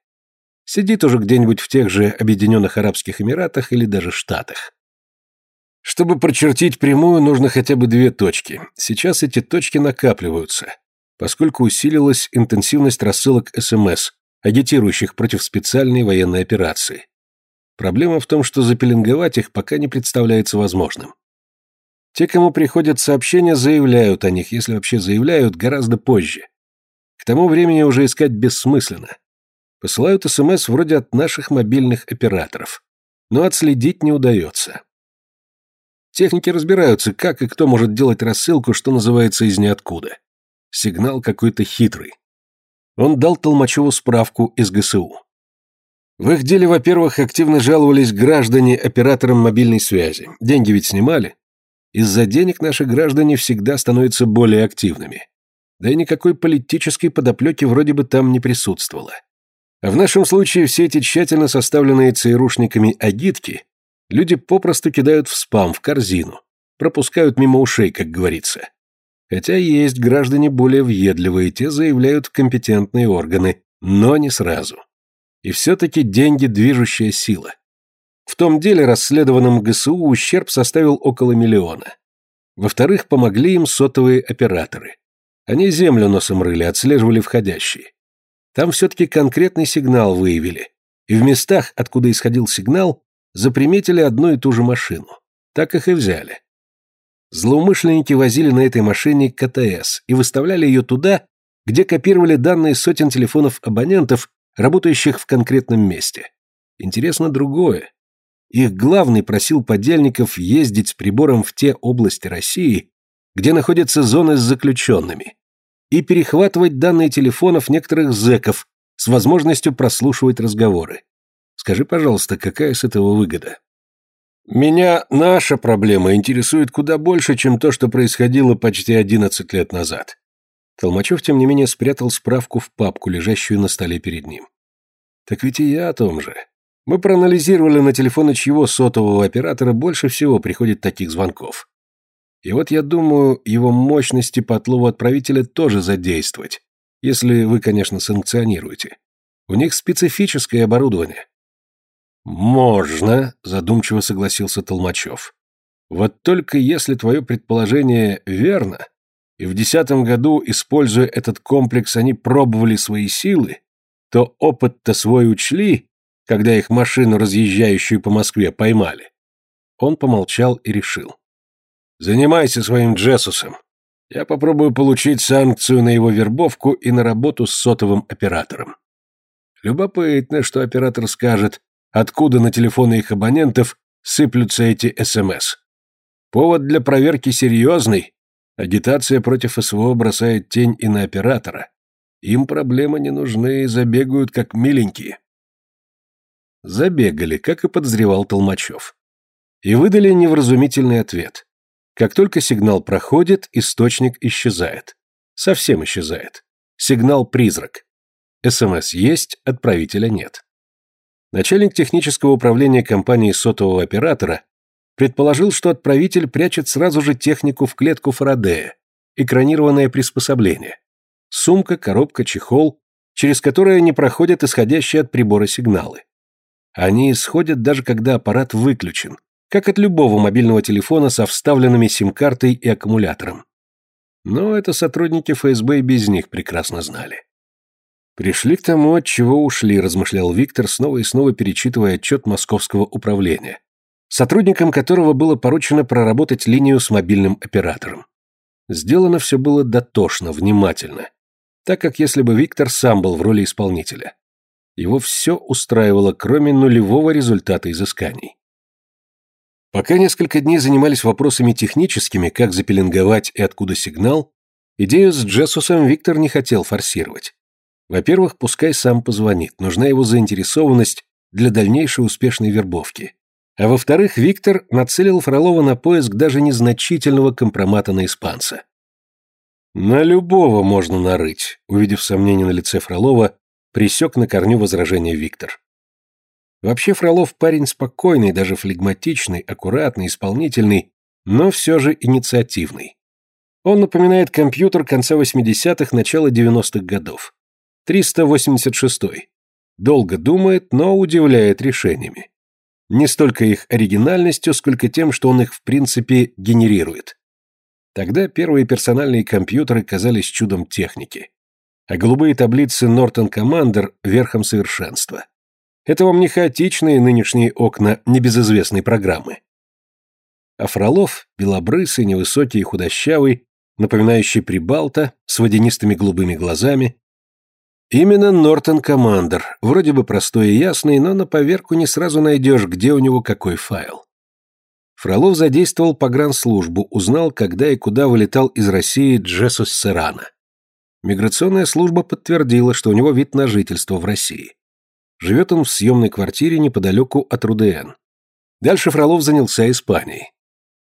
Сидит уже где-нибудь в тех же Объединенных Арабских Эмиратах или даже Штатах. Чтобы прочертить прямую, нужно хотя бы две точки. Сейчас эти точки накапливаются поскольку усилилась интенсивность рассылок СМС, агитирующих против специальной военной операции. Проблема в том, что запеленговать их пока не представляется возможным. Те, кому приходят сообщения, заявляют о них, если вообще заявляют, гораздо позже. К тому времени уже искать бессмысленно. Посылают СМС вроде от наших мобильных операторов. Но отследить не удается. Техники разбираются, как и кто может делать рассылку, что называется, из ниоткуда. Сигнал какой-то хитрый. Он дал Толмачеву справку из ГСУ. В их деле, во-первых, активно жаловались граждане операторам мобильной связи. Деньги ведь снимали. Из-за денег наши граждане всегда становятся более активными. Да и никакой политической подоплеки вроде бы там не присутствовало. А в нашем случае все эти тщательно составленные ЦРУшниками агитки люди попросту кидают в спам, в корзину, пропускают мимо ушей, как говорится. Хотя есть граждане более въедливые, те заявляют в компетентные органы, но не сразу. И все-таки деньги – движущая сила. В том деле, расследованном ГСУ, ущерб составил около миллиона. Во-вторых, помогли им сотовые операторы. Они землю носом рыли, отслеживали входящие. Там все-таки конкретный сигнал выявили. И в местах, откуда исходил сигнал, заприметили одну и ту же машину. Так их и взяли. Злоумышленники возили на этой машине КТС и выставляли ее туда, где копировали данные сотен телефонов абонентов, работающих в конкретном месте. Интересно другое. Их главный просил подельников ездить с прибором в те области России, где находятся зоны с заключенными, и перехватывать данные телефонов некоторых зэков с возможностью прослушивать разговоры. Скажи, пожалуйста, какая с этого выгода? Меня наша проблема интересует куда больше, чем то, что происходило почти 11 лет назад. Толмачев, тем не менее, спрятал справку в папку, лежащую на столе перед ним. Так ведь и я о том же. Мы проанализировали на телефоны чьего сотового оператора больше всего приходит таких звонков. И вот я думаю, его мощности по отлову отправителя тоже задействовать, если вы, конечно, санкционируете. У них специфическое оборудование. «Можно», — задумчиво согласился Толмачев. «Вот только если твое предположение верно, и в десятом году, используя этот комплекс, они пробовали свои силы, то опыт-то свой учли, когда их машину, разъезжающую по Москве, поймали. Он помолчал и решил. «Занимайся своим Джессусом. Я попробую получить санкцию на его вербовку и на работу с сотовым оператором». Любопытно, что оператор скажет, откуда на телефоны их абонентов сыплются эти СМС. Повод для проверки серьезный. Агитация против СВО бросает тень и на оператора. Им проблемы не нужны, забегают как миленькие. Забегали, как и подозревал Толмачев. И выдали невразумительный ответ. Как только сигнал проходит, источник исчезает. Совсем исчезает. Сигнал-призрак. СМС есть, отправителя нет. Начальник технического управления компании сотового оператора предположил, что отправитель прячет сразу же технику в клетку Фарадея, экранированное приспособление. Сумка, коробка, чехол, через которые не проходят исходящие от прибора сигналы. Они исходят даже когда аппарат выключен, как от любого мобильного телефона со вставленными сим-картой и аккумулятором. Но это сотрудники ФСБ и без них прекрасно знали. Пришли к тому, от чего ушли, размышлял Виктор, снова и снова перечитывая отчет московского управления, сотрудникам которого было поручено проработать линию с мобильным оператором. Сделано все было дотошно, внимательно, так как если бы Виктор сам был в роли исполнителя. Его все устраивало, кроме нулевого результата изысканий. Пока несколько дней занимались вопросами техническими, как запеленговать и откуда сигнал, идею с Джессусом Виктор не хотел форсировать. Во-первых, пускай сам позвонит, нужна его заинтересованность для дальнейшей успешной вербовки. А во-вторых, Виктор нацелил Фролова на поиск даже незначительного компромата на испанца. «На любого можно нарыть», увидев сомнение на лице Фролова, Присек на корню возражение Виктор. Вообще Фролов парень спокойный, даже флегматичный, аккуратный, исполнительный, но все же инициативный. Он напоминает компьютер конца 80-х, начала 90-х годов. 386-й. Долго думает, но удивляет решениями. Не столько их оригинальностью, сколько тем, что он их в принципе генерирует. Тогда первые персональные компьютеры казались чудом техники. А голубые таблицы Нортон Командер верхом совершенства. Это вам не хаотичные нынешние окна небезызвестной программы. А Фролов, белобрысый, невысокий и худощавый, напоминающий Прибалта, с водянистыми голубыми глазами. Именно Нортон Командер, вроде бы простой и ясный, но на поверку не сразу найдешь, где у него какой файл. Фролов задействовал погранслужбу, узнал, когда и куда вылетал из России Джессус Серрано. Миграционная служба подтвердила, что у него вид на жительство в России. Живет он в съемной квартире неподалеку от РУДН. Дальше Фролов занялся Испанией.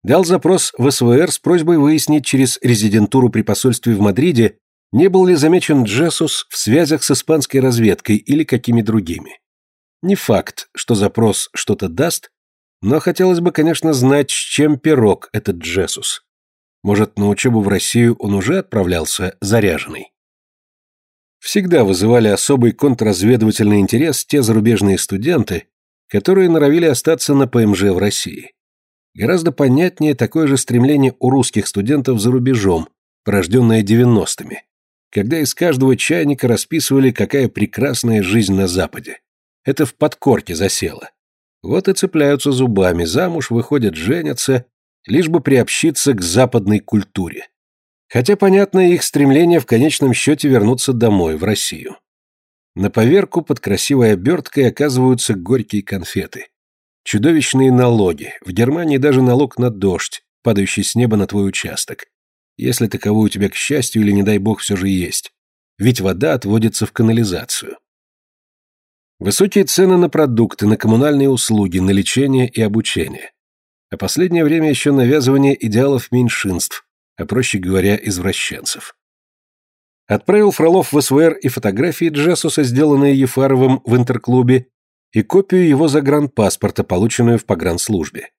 Дал запрос в СВР с просьбой выяснить через резидентуру при посольстве в Мадриде, не был ли замечен Джесус в связях с испанской разведкой или какими другими. Не факт, что запрос что-то даст, но хотелось бы, конечно, знать, с чем пирог этот Джесус. Может, на учебу в Россию он уже отправлялся заряженный? Всегда вызывали особый контрразведывательный интерес те зарубежные студенты, которые норовили остаться на ПМЖ в России. Гораздо понятнее такое же стремление у русских студентов за рубежом, порожденное 90-ми, когда из каждого чайника расписывали, какая прекрасная жизнь на Западе. Это в подкорке засело. Вот и цепляются зубами, замуж выходят, женятся, лишь бы приобщиться к западной культуре. Хотя, понятно, их стремление в конечном счете вернуться домой, в Россию. На поверку под красивой оберткой оказываются горькие конфеты. Чудовищные налоги. В Германии даже налог на дождь, падающий с неба на твой участок. Если таковой у тебя, к счастью, или, не дай бог, все же есть. Ведь вода отводится в канализацию. Высокие цены на продукты, на коммунальные услуги, на лечение и обучение. А последнее время еще навязывание идеалов меньшинств, а проще говоря, извращенцев. Отправил Фролов в СВР и фотографии Джессуса, сделанные Ефаровым в интерклубе, и копию его загранпаспорта, полученную в погранслужбе.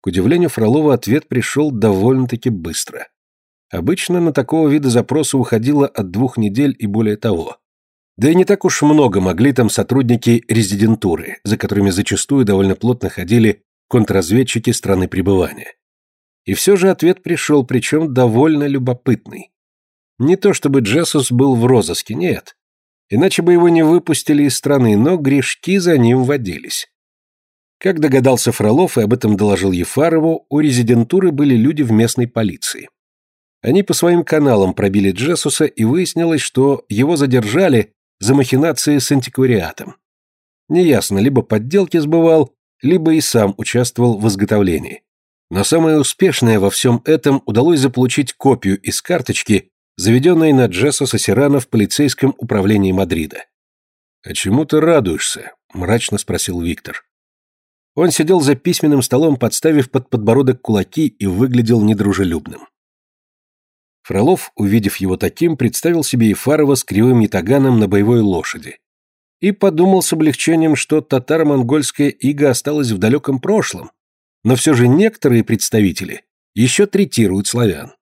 К удивлению Фролова ответ пришел довольно-таки быстро. Обычно на такого вида запроса уходило от двух недель и более того. Да и не так уж много могли там сотрудники резидентуры, за которыми зачастую довольно плотно ходили контрразведчики страны пребывания. И все же ответ пришел, причем довольно любопытный. Не то чтобы Джессус был в розыске, нет. Иначе бы его не выпустили из страны, но грешки за ним водились. Как догадался Фролов и об этом доложил Ефарову, у резидентуры были люди в местной полиции. Они по своим каналам пробили Джессуса и выяснилось, что его задержали за махинации с антиквариатом. Неясно, либо подделки сбывал, либо и сам участвовал в изготовлении. Но самое успешное во всем этом удалось заполучить копию из карточки, заведенной на Джессоса Сирана в полицейском управлении Мадрида. «А чему ты радуешься?» – мрачно спросил Виктор. Он сидел за письменным столом, подставив под подбородок кулаки и выглядел недружелюбным. Фролов, увидев его таким, представил себе Ефарова с кривым ятаганом на боевой лошади. И подумал с облегчением, что татаро-монгольская ига осталась в далеком прошлом, но все же некоторые представители еще третируют славян.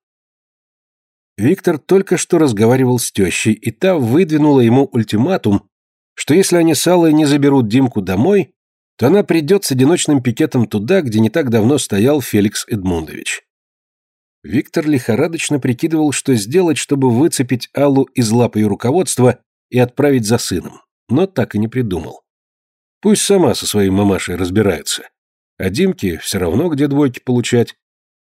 Виктор только что разговаривал с тещей, и та выдвинула ему ультиматум, что если они с Аллой не заберут Димку домой, то она придет с одиночным пикетом туда, где не так давно стоял Феликс Эдмундович. Виктор лихорадочно прикидывал, что сделать, чтобы выцепить Аллу из лап ее руководства и отправить за сыном, но так и не придумал. Пусть сама со своей мамашей разбирается. А Димке все равно где двойки получать.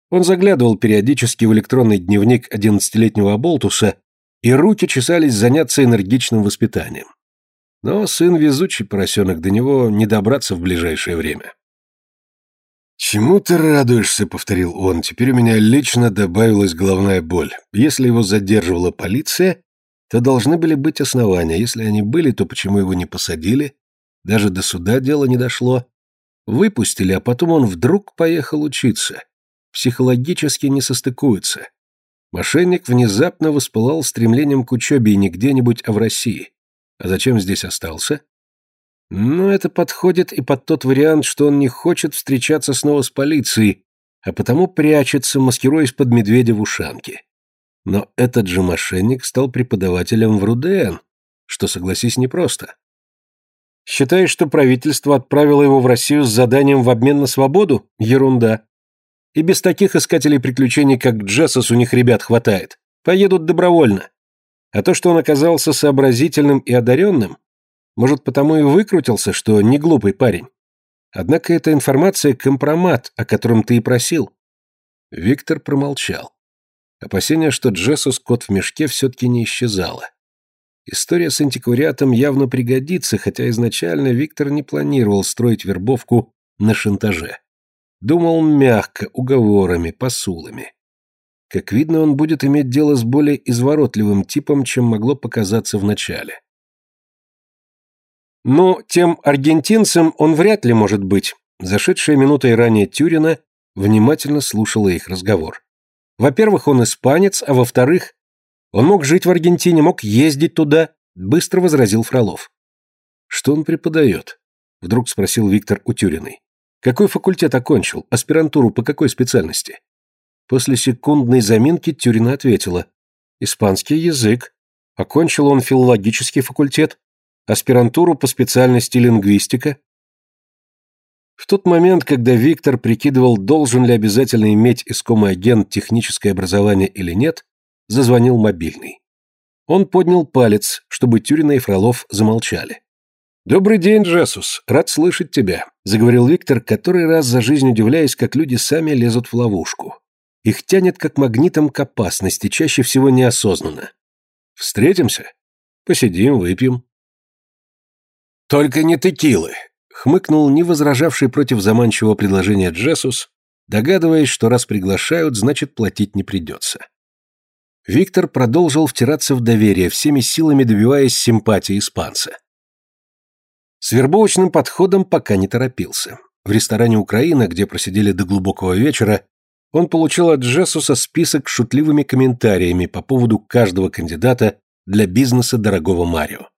Он заглядывал периодически в электронный дневник одиннадцатилетнего Аболтуса, и руки чесались заняться энергичным воспитанием. Но сын везучий поросенок, до него не добраться в ближайшее время. «Чему ты радуешься?» — повторил он. «Теперь у меня лично добавилась головная боль. Если его задерживала полиция, то должны были быть основания. Если они были, то почему его не посадили? Даже до суда дело не дошло. Выпустили, а потом он вдруг поехал учиться психологически не состыкуются. Мошенник внезапно воспылал стремлением к учебе и не где-нибудь, а в России. А зачем здесь остался? Ну, это подходит и под тот вариант, что он не хочет встречаться снова с полицией, а потому прячется, маскируясь под медведя в ушанке. Но этот же мошенник стал преподавателем в РУДН, что, согласись, непросто. Считаешь, что правительство отправило его в Россию с заданием в обмен на свободу? Ерунда. И без таких искателей приключений, как Джессос, у них ребят хватает. Поедут добровольно. А то, что он оказался сообразительным и одаренным, может, потому и выкрутился, что не глупый парень. Однако эта информация — компромат, о котором ты и просил. Виктор промолчал. Опасение, что Джессус кот в мешке, все-таки не исчезало. История с антиквариатом явно пригодится, хотя изначально Виктор не планировал строить вербовку на шантаже. Думал мягко, уговорами, посулами. Как видно, он будет иметь дело с более изворотливым типом, чем могло показаться вначале. Но тем аргентинцем он вряд ли может быть. Зашедшая минутой ранее Тюрина внимательно слушала их разговор. Во-первых, он испанец, а во-вторых, он мог жить в Аргентине, мог ездить туда, быстро возразил Фролов. Что он преподает? Вдруг спросил Виктор у Тюриной. Какой факультет окончил? Аспирантуру по какой специальности? После секундной заминки Тюрина ответила. Испанский язык. Окончил он филологический факультет, аспирантуру по специальности лингвистика. В тот момент, когда Виктор прикидывал, должен ли обязательно иметь искомый агент техническое образование или нет, зазвонил мобильный. Он поднял палец, чтобы Тюрина и Фролов замолчали. «Добрый день, Джесус. Рад слышать тебя», — заговорил Виктор, который раз за жизнь удивляясь, как люди сами лезут в ловушку. Их тянет как магнитом к опасности, чаще всего неосознанно. «Встретимся? Посидим, выпьем». «Только не текилы», — хмыкнул не возражавший против заманчивого предложения Джесус, догадываясь, что раз приглашают, значит платить не придется. Виктор продолжил втираться в доверие, всеми силами добиваясь симпатии испанца. С вербовочным подходом пока не торопился. В ресторане «Украина», где просидели до глубокого вечера, он получил от Джесуса список с шутливыми комментариями по поводу каждого кандидата для бизнеса дорогого Марио.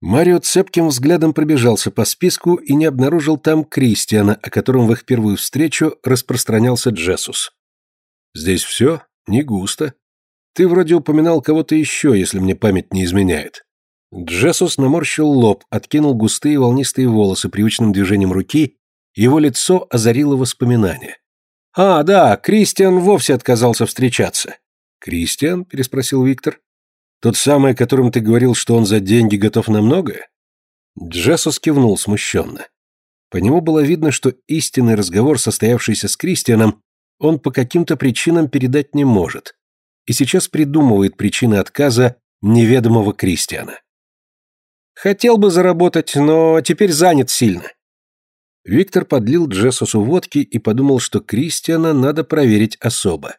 Марио цепким взглядом пробежался по списку и не обнаружил там Кристиана, о котором в их первую встречу распространялся Джесус. «Здесь все? Не густо. Ты вроде упоминал кого-то еще, если мне память не изменяет». Джесус наморщил лоб, откинул густые волнистые волосы привычным движением руки, его лицо озарило воспоминание. «А, да, Кристиан вовсе отказался встречаться». «Кристиан?» – переспросил Виктор. Тот самый, о котором ты говорил, что он за деньги готов на многое? Джессус кивнул смущенно. По нему было видно, что истинный разговор, состоявшийся с Кристианом, он по каким-то причинам передать не может. И сейчас придумывает причины отказа неведомого Кристиана. Хотел бы заработать, но теперь занят сильно. Виктор подлил Джессусу водки и подумал, что Кристиана надо проверить особо.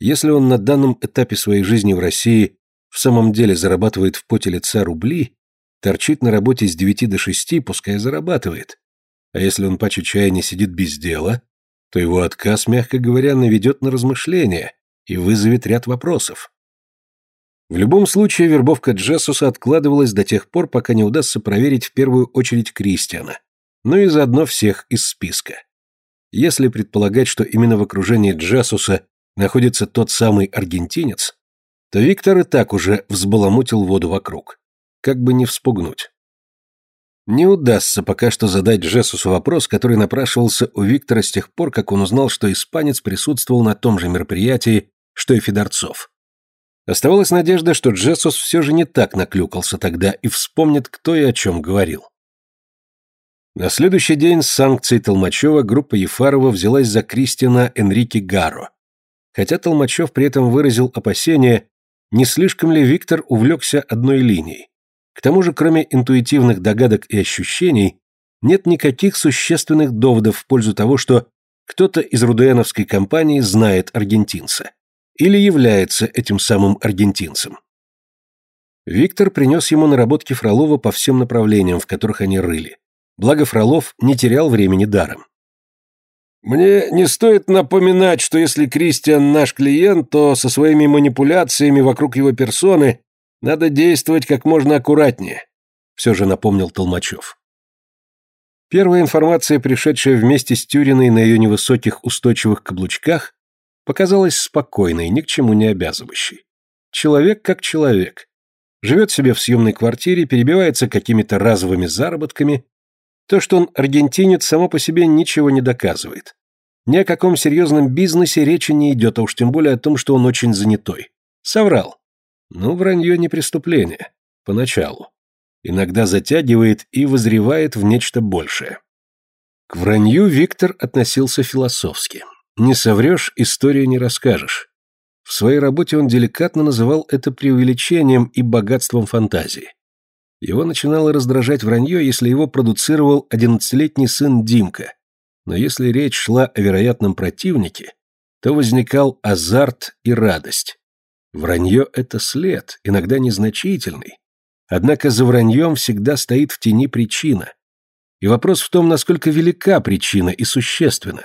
Если он на данном этапе своей жизни в России в самом деле зарабатывает в поте лица рубли, торчит на работе с девяти до шести, пускай зарабатывает. А если он по чая не сидит без дела, то его отказ, мягко говоря, наведет на размышления и вызовет ряд вопросов. В любом случае, вербовка Джессуса откладывалась до тех пор, пока не удастся проверить в первую очередь Кристиана, ну и заодно всех из списка. Если предполагать, что именно в окружении Джессуса находится тот самый аргентинец, то Виктор и так уже взбаламутил воду вокруг. Как бы не вспугнуть. Не удастся пока что задать Джессусу вопрос, который напрашивался у Виктора с тех пор, как он узнал, что испанец присутствовал на том же мероприятии, что и Федорцов. Оставалась надежда, что Джессус все же не так наклюкался тогда и вспомнит, кто и о чем говорил. На следующий день с санкцией Толмачева группа Ефарова взялась за Кристина Энрике Гаро, хотя Толмачев при этом выразил опасение, не слишком ли Виктор увлекся одной линией. К тому же, кроме интуитивных догадок и ощущений, нет никаких существенных доводов в пользу того, что кто-то из руденовской компании знает аргентинца или является этим самым аргентинцем. Виктор принес ему наработки Фролова по всем направлениям, в которых они рыли. Благо Фролов не терял времени даром. Мне не стоит напоминать, что если Кристиан наш клиент, то со своими манипуляциями вокруг его персоны надо действовать как можно аккуратнее, все же напомнил Толмачев. Первая информация, пришедшая вместе с Тюриной на ее невысоких устойчивых каблучках, показалась спокойной, ни к чему не обязывающей. Человек как человек. Живет себе в съемной квартире, перебивается какими-то разовыми заработками, то, что он аргентинец, само по себе ничего не доказывает. Ни о каком серьезном бизнесе речи не идет, а уж тем более о том, что он очень занятой. Соврал. Ну, вранье не преступление. Поначалу. Иногда затягивает и возревает в нечто большее. К вранью Виктор относился философски. Не соврешь, историю не расскажешь. В своей работе он деликатно называл это преувеличением и богатством фантазии. Его начинало раздражать вранье, если его продуцировал одиннадцатилетний сын Димка. Но если речь шла о вероятном противнике, то возникал азарт и радость. Вранье — это след, иногда незначительный. Однако за враньем всегда стоит в тени причина. И вопрос в том, насколько велика причина и существенна.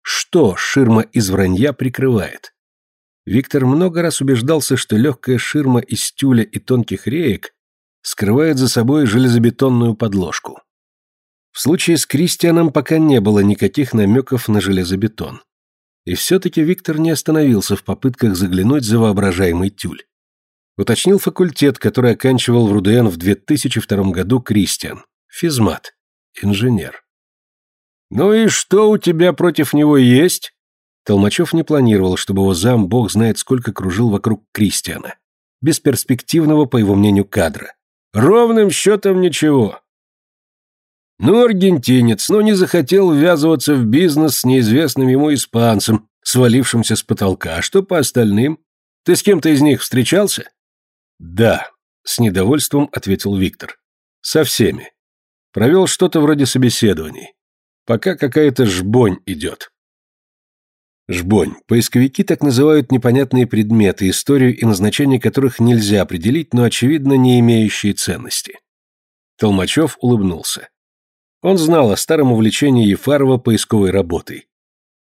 Что ширма из вранья прикрывает? Виктор много раз убеждался, что легкая ширма из тюля и тонких реек скрывает за собой железобетонную подложку. В случае с Кристианом пока не было никаких намеков на железобетон. И все-таки Виктор не остановился в попытках заглянуть за воображаемый тюль. Уточнил факультет, который оканчивал в РУДН в 2002 году Кристиан. Физмат. Инженер. «Ну и что у тебя против него есть?» Толмачев не планировал, чтобы его зам, бог знает сколько, кружил вокруг Кристиана. Бесперспективного, по его мнению, кадра. «Ровным счетом ничего. Ну, аргентинец, но не захотел ввязываться в бизнес с неизвестным ему испанцем, свалившимся с потолка. А что по остальным? Ты с кем-то из них встречался? Да, с недовольством ответил Виктор. Со всеми. Провел что-то вроде собеседований. Пока какая-то жбонь идет. Жбонь. Поисковики так называют непонятные предметы, историю и назначение которых нельзя определить, но очевидно не имеющие ценности. Толмачев улыбнулся. Он знал о старом увлечении Ефарова поисковой работой.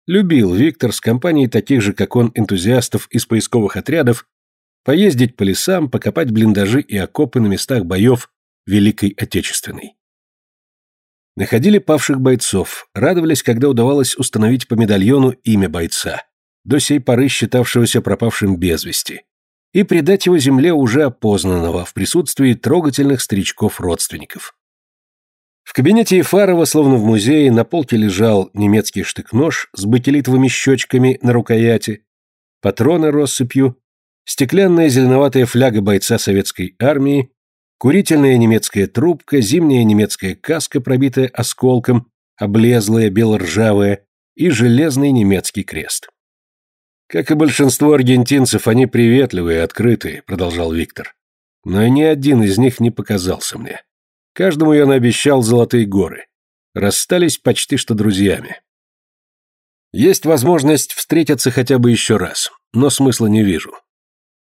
Любил Виктор с компанией таких же, как он, энтузиастов из поисковых отрядов поездить по лесам, покопать блиндажи и окопы на местах боев Великой Отечественной. Находили павших бойцов, радовались, когда удавалось установить по медальону имя бойца, до сей поры считавшегося пропавшим без вести, и предать его земле уже опознанного в присутствии трогательных старичков-родственников. В кабинете Ефарова, словно в музее, на полке лежал немецкий штык-нож с бакелитовыми щечками на рукояти, патроны россыпью, стеклянная зеленоватая фляга бойца советской армии, курительная немецкая трубка, зимняя немецкая каска, пробитая осколком, облезлая, бело-ржавая, и железный немецкий крест. «Как и большинство аргентинцев, они приветливые и открытые», — продолжал Виктор. «Но ни один из них не показался мне. Каждому я наобещал золотые горы. Расстались почти что друзьями. Есть возможность встретиться хотя бы еще раз, но смысла не вижу.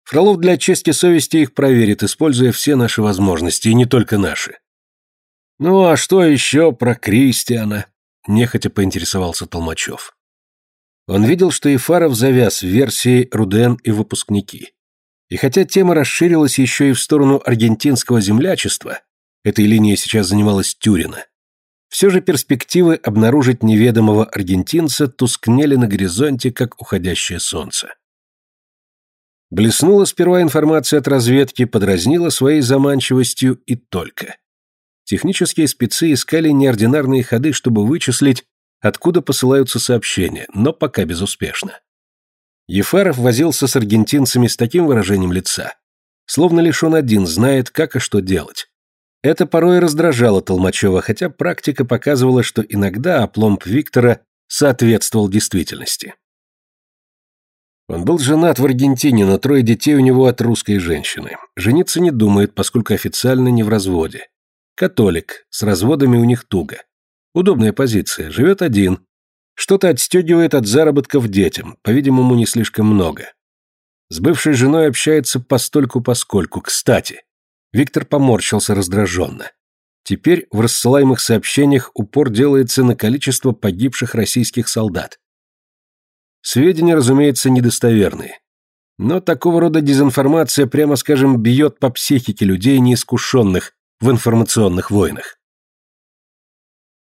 Фролов для чести совести их проверит, используя все наши возможности, и не только наши. Ну а что еще про Кристиана? Нехотя поинтересовался Толмачев. Он видел, что Ефаров завяз в версии Руден и выпускники. И хотя тема расширилась еще и в сторону аргентинского землячества, Этой линией сейчас занималась Тюрина. Все же перспективы обнаружить неведомого аргентинца тускнели на горизонте, как уходящее солнце. Блеснула сперва информация от разведки, подразнила своей заманчивостью и только. Технические спецы искали неординарные ходы, чтобы вычислить, откуда посылаются сообщения, но пока безуспешно. Ефаров возился с аргентинцами с таким выражением лица, словно лишь он один знает, как и что делать. Это порой раздражало Толмачева, хотя практика показывала, что иногда опломб Виктора соответствовал действительности. Он был женат в Аргентине, но трое детей у него от русской женщины. Жениться не думает, поскольку официально не в разводе. Католик, с разводами у них туго. Удобная позиция, живет один. Что-то отстегивает от заработков детям, по-видимому, не слишком много. С бывшей женой общается постольку-поскольку, кстати. Виктор поморщился раздраженно. Теперь в рассылаемых сообщениях упор делается на количество погибших российских солдат. Сведения, разумеется, недостоверные. Но такого рода дезинформация, прямо скажем, бьет по психике людей, неискушенных в информационных войнах.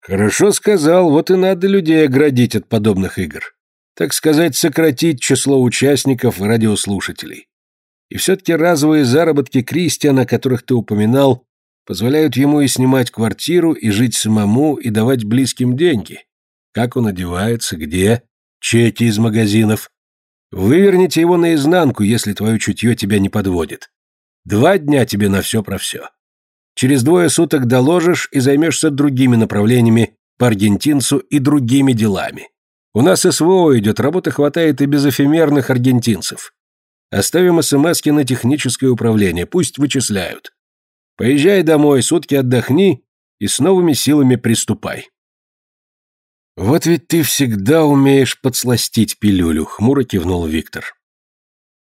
Хорошо сказал, вот и надо людей оградить от подобных игр. Так сказать, сократить число участников и радиослушателей. И все-таки разовые заработки Кристиана, о которых ты упоминал, позволяют ему и снимать квартиру, и жить самому, и давать близким деньги. Как он одевается, где, чеки из магазинов. Выверните его наизнанку, если твое чутье тебя не подводит. Два дня тебе на все про все. Через двое суток доложишь и займешься другими направлениями по аргентинцу и другими делами. У нас СВО идет, работы хватает и без эфемерных аргентинцев. Оставим СМСки на техническое управление, пусть вычисляют. Поезжай домой, сутки отдохни и с новыми силами приступай. Вот ведь ты всегда умеешь подсластить пилюлю, хмуро кивнул Виктор.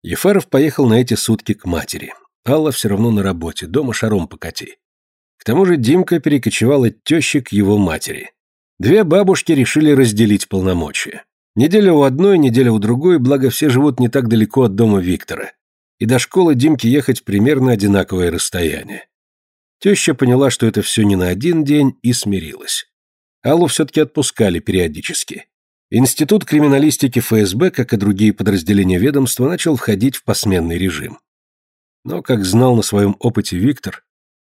Ефаров поехал на эти сутки к матери. Алла все равно на работе, дома шаром покати. К тому же Димка перекочевал от тещи к его матери. Две бабушки решили разделить полномочия. Неделя у одной, неделя у другой, благо все живут не так далеко от дома Виктора. И до школы Димки ехать примерно одинаковое расстояние. Теща поняла, что это все не на один день, и смирилась. Аллу все-таки отпускали периодически. Институт криминалистики ФСБ, как и другие подразделения ведомства, начал входить в посменный режим. Но, как знал на своем опыте Виктор,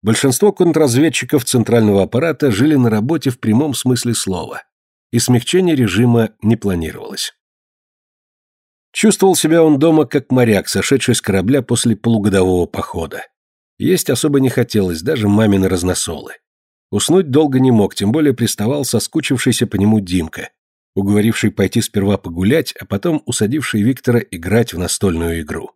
большинство контрразведчиков центрального аппарата жили на работе в прямом смысле слова, и смягчение режима не планировалось. Чувствовал себя он дома как моряк, сошедший с корабля после полугодового похода. Есть особо не хотелось, даже мамины разносолы. Уснуть долго не мог, тем более приставал соскучившийся по нему Димка, уговоривший пойти сперва погулять, а потом усадивший Виктора играть в настольную игру.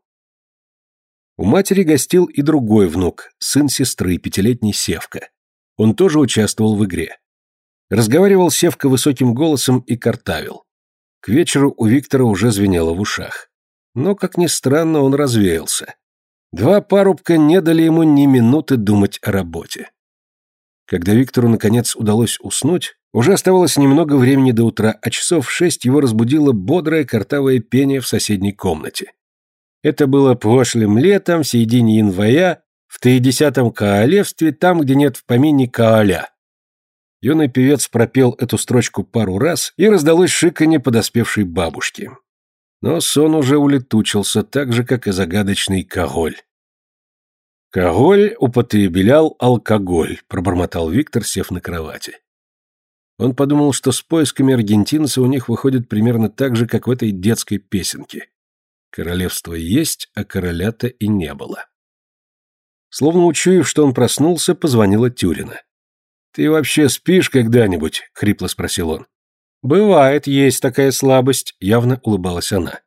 У матери гостил и другой внук, сын сестры, пятилетний Севка. Он тоже участвовал в игре. Разговаривал Севка высоким голосом и картавил. К вечеру у Виктора уже звенело в ушах. Но, как ни странно, он развеялся. Два парубка не дали ему ни минуты думать о работе. Когда Виктору, наконец, удалось уснуть, уже оставалось немного времени до утра, а часов в шесть его разбудило бодрое картавое пение в соседней комнате. Это было прошлым летом, в середине января, в тридесятом королевстве, там, где нет в помине короля. Юный певец пропел эту строчку пару раз, и раздалось шиканье подоспевшей бабушки. Но сон уже улетучился, так же, как и загадочный король. «Король употреблял алкоголь», — пробормотал Виктор, сев на кровати. Он подумал, что с поисками аргентинца у них выходит примерно так же, как в этой детской песенке. Королевство есть, а короля-то и не было. Словно учуяв, что он проснулся, позвонила Тюрина. «Ты вообще спишь когда-нибудь?» — хрипло спросил он. «Бывает, есть такая слабость», — явно улыбалась она.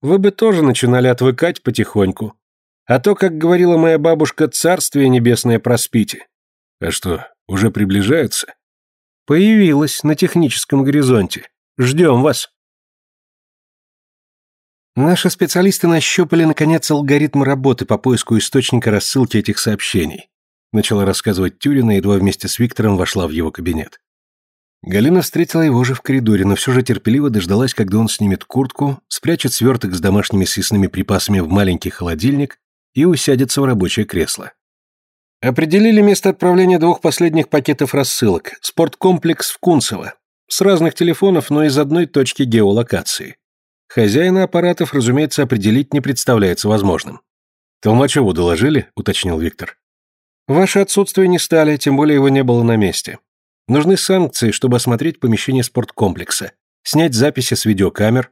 «Вы бы тоже начинали отвыкать потихоньку. А то, как говорила моя бабушка, царствие небесное проспите». «А что, уже приближается?» «Появилась на техническом горизонте. Ждем вас». Наши специалисты нащупали, наконец, алгоритм работы по поиску источника рассылки этих сообщений. Начала рассказывать Тюрина, едва вместе с Виктором вошла в его кабинет. Галина встретила его же в коридоре, но все же терпеливо дождалась, когда он снимет куртку, спрячет сверток с домашними съестными припасами в маленький холодильник и усядется в рабочее кресло. Определили место отправления двух последних пакетов рассылок. Спорткомплекс в Кунцево. С разных телефонов, но из одной точки геолокации. Хозяина аппаратов, разумеется, определить не представляется возможным. «Толмачеву доложили?» — уточнил Виктор. «Ваше отсутствие не стали, тем более его не было на месте. Нужны санкции, чтобы осмотреть помещение спорткомплекса, снять записи с видеокамер».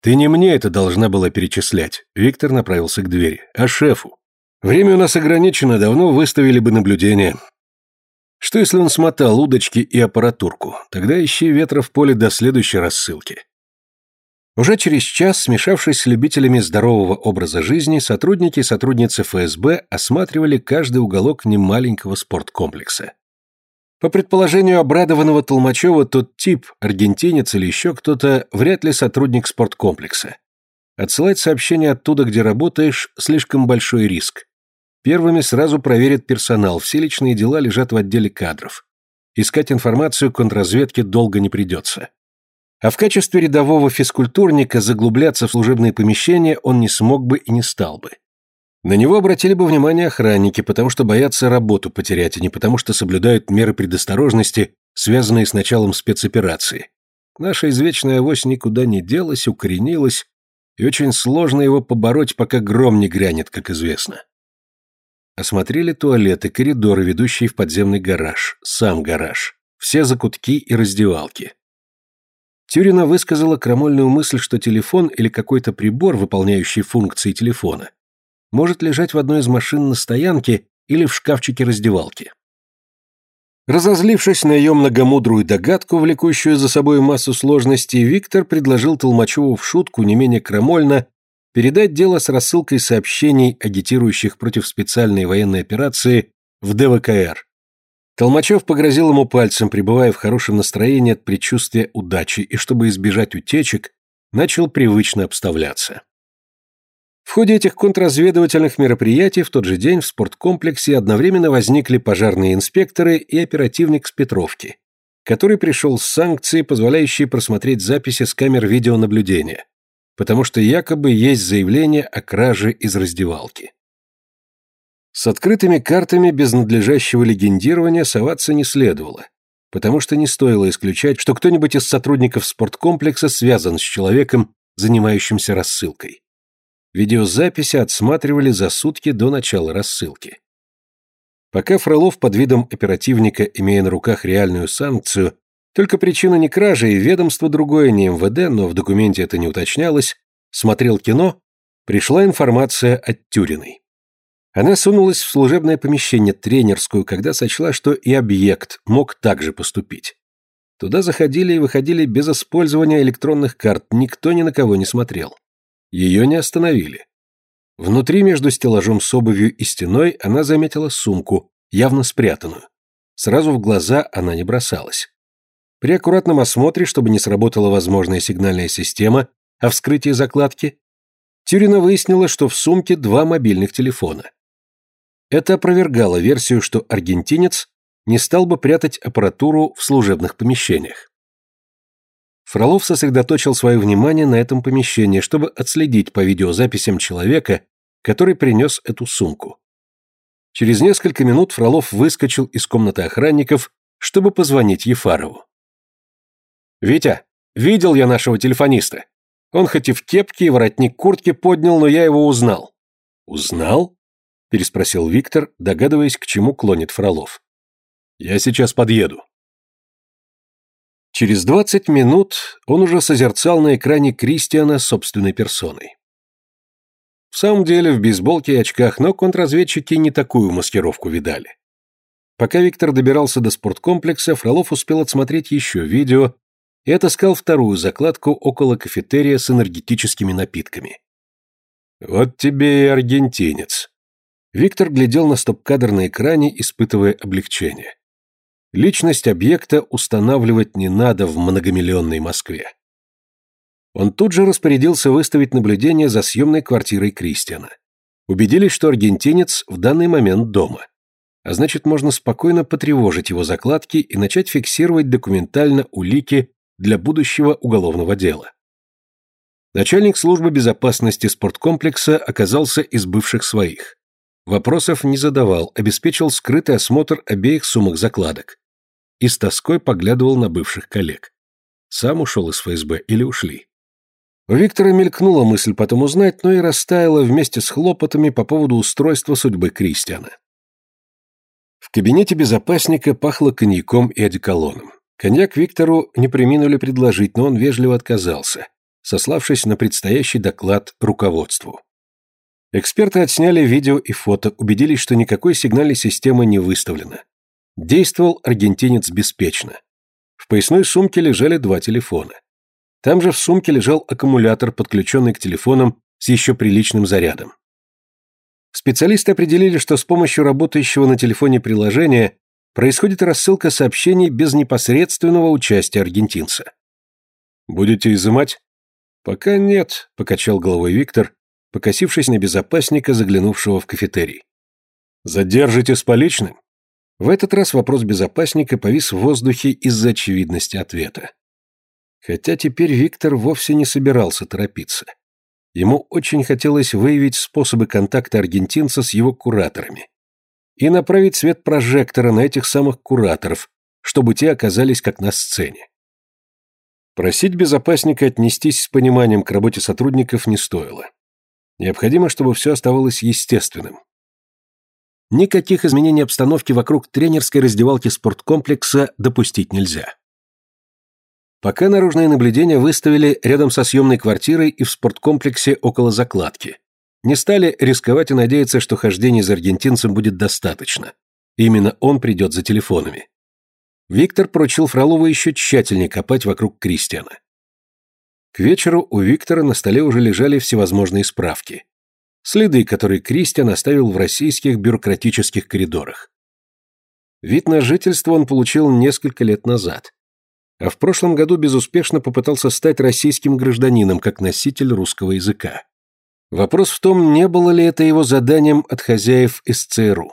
«Ты не мне это должна была перечислять», — Виктор направился к двери, — «а шефу. Время у нас ограничено, давно выставили бы наблюдение. Что если он смотал удочки и аппаратурку? Тогда ищи ветра в поле до следующей рассылки. Уже через час, смешавшись с любителями здорового образа жизни, сотрудники и сотрудницы ФСБ осматривали каждый уголок немаленького спорткомплекса. По предположению обрадованного Толмачева, тот тип, аргентинец или еще кто-то, вряд ли сотрудник спорткомплекса. Отсылать сообщение оттуда, где работаешь, слишком большой риск. Первыми сразу проверят персонал, все личные дела лежат в отделе кадров. Искать информацию контрразведке долго не придется. А в качестве рядового физкультурника заглубляться в служебные помещения он не смог бы и не стал бы. На него обратили бы внимание охранники, потому что боятся работу потерять, а не потому что соблюдают меры предосторожности, связанные с началом спецоперации. Наша извечная авось никуда не делась, укоренилась, и очень сложно его побороть, пока гром не грянет, как известно. Осмотрели туалеты, коридоры, ведущие в подземный гараж, сам гараж, все закутки и раздевалки. Тюрина высказала крамольную мысль, что телефон или какой-то прибор, выполняющий функции телефона, может лежать в одной из машин на стоянке или в шкафчике раздевалки. Разозлившись на ее многомудрую догадку, влекущую за собой массу сложностей, Виктор предложил Толмачеву в шутку не менее крамольно передать дело с рассылкой сообщений, агитирующих против специальной военной операции в ДВКР. Толмачев погрозил ему пальцем, пребывая в хорошем настроении от предчувствия удачи, и чтобы избежать утечек, начал привычно обставляться. В ходе этих контрразведывательных мероприятий в тот же день в спорткомплексе одновременно возникли пожарные инспекторы и оперативник с Петровки, который пришел с санкцией, позволяющей просмотреть записи с камер видеонаблюдения, потому что якобы есть заявление о краже из раздевалки. С открытыми картами без надлежащего легендирования соваться не следовало, потому что не стоило исключать, что кто-нибудь из сотрудников спорткомплекса связан с человеком, занимающимся рассылкой. Видеозаписи отсматривали за сутки до начала рассылки. Пока Фролов под видом оперативника, имея на руках реальную санкцию, только причина не кражи и ведомство другое, не МВД, но в документе это не уточнялось, смотрел кино, пришла информация от Тюриной. Она сунулась в служебное помещение тренерскую, когда сочла, что и объект мог также поступить. Туда заходили и выходили без использования электронных карт, никто ни на кого не смотрел. Ее не остановили. Внутри между стеллажом с обувью и стеной она заметила сумку, явно спрятанную. Сразу в глаза она не бросалась. При аккуратном осмотре, чтобы не сработала возможная сигнальная система о вскрытии закладки, Тюрина выяснила, что в сумке два мобильных телефона. Это опровергало версию, что аргентинец не стал бы прятать аппаратуру в служебных помещениях. Фролов сосредоточил свое внимание на этом помещении, чтобы отследить по видеозаписям человека, который принес эту сумку. Через несколько минут Фролов выскочил из комнаты охранников, чтобы позвонить Ефарову. «Витя, видел я нашего телефониста. Он хоть и в кепке и воротник куртки поднял, но я его узнал». «Узнал?» – переспросил Виктор, догадываясь, к чему клонит Фролов. «Я сейчас подъеду». Через двадцать минут он уже созерцал на экране Кристиана собственной персоной. В самом деле, в бейсболке и очках, но контрразведчики не такую маскировку видали. Пока Виктор добирался до спорткомплекса, Фролов успел отсмотреть еще видео и отыскал вторую закладку около кафетерия с энергетическими напитками. «Вот тебе и аргентинец». Виктор глядел на стоп-кадр на экране, испытывая облегчение. Личность объекта устанавливать не надо в многомиллионной Москве. Он тут же распорядился выставить наблюдение за съемной квартирой Кристиана. Убедились, что аргентинец в данный момент дома. А значит, можно спокойно потревожить его закладки и начать фиксировать документально улики для будущего уголовного дела. Начальник службы безопасности спорткомплекса оказался из бывших своих. Вопросов не задавал, обеспечил скрытый осмотр обеих сумок закладок. И с тоской поглядывал на бывших коллег. Сам ушел из ФСБ или ушли? У Виктора мелькнула мысль потом узнать, но и растаяла вместе с хлопотами по поводу устройства судьбы Кристиана. В кабинете безопасника пахло коньяком и одеколоном. Коньяк Виктору не приминули предложить, но он вежливо отказался, сославшись на предстоящий доклад руководству. Эксперты отсняли видео и фото, убедились, что никакой сигнальной системы не выставлено. Действовал аргентинец беспечно. В поясной сумке лежали два телефона. Там же в сумке лежал аккумулятор, подключенный к телефонам с еще приличным зарядом. Специалисты определили, что с помощью работающего на телефоне приложения происходит рассылка сообщений без непосредственного участия аргентинца. «Будете изымать?» «Пока нет», — покачал головой Виктор, покосившись на безопасника, заглянувшего в кафетерий. «Задержите с поличным?» В этот раз вопрос безопасника повис в воздухе из-за очевидности ответа. Хотя теперь Виктор вовсе не собирался торопиться. Ему очень хотелось выявить способы контакта аргентинца с его кураторами и направить свет прожектора на этих самых кураторов, чтобы те оказались как на сцене. Просить безопасника отнестись с пониманием к работе сотрудников не стоило. Необходимо, чтобы все оставалось естественным. Никаких изменений обстановки вокруг тренерской раздевалки спорткомплекса допустить нельзя. Пока наружное наблюдение выставили рядом со съемной квартирой и в спорткомплексе около закладки. Не стали рисковать и надеяться, что хождений за аргентинцем будет достаточно. Именно он придет за телефонами. Виктор поручил Фролову еще тщательнее копать вокруг Кристиана. К вечеру у Виктора на столе уже лежали всевозможные справки. Следы, которые Кристиан оставил в российских бюрократических коридорах. Вид на жительство он получил несколько лет назад. А в прошлом году безуспешно попытался стать российским гражданином как носитель русского языка. Вопрос в том, не было ли это его заданием от хозяев из ЦРУ.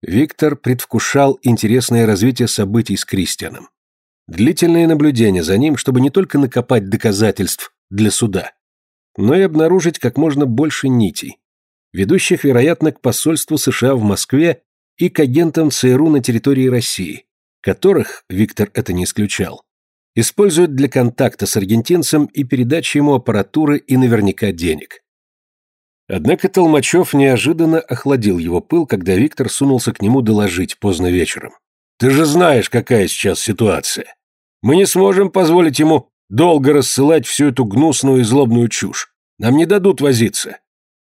Виктор предвкушал интересное развитие событий с Кристианом. Длительное наблюдение за ним, чтобы не только накопать доказательств для суда, но и обнаружить как можно больше нитей, ведущих, вероятно, к посольству США в Москве и к агентам ЦРУ на территории России, которых, Виктор это не исключал, используют для контакта с аргентинцем и передачи ему аппаратуры и наверняка денег. Однако Толмачев неожиданно охладил его пыл, когда Виктор сунулся к нему доложить поздно вечером. «Ты же знаешь, какая сейчас ситуация. Мы не сможем позволить ему долго рассылать всю эту гнусную и злобную чушь. Нам не дадут возиться.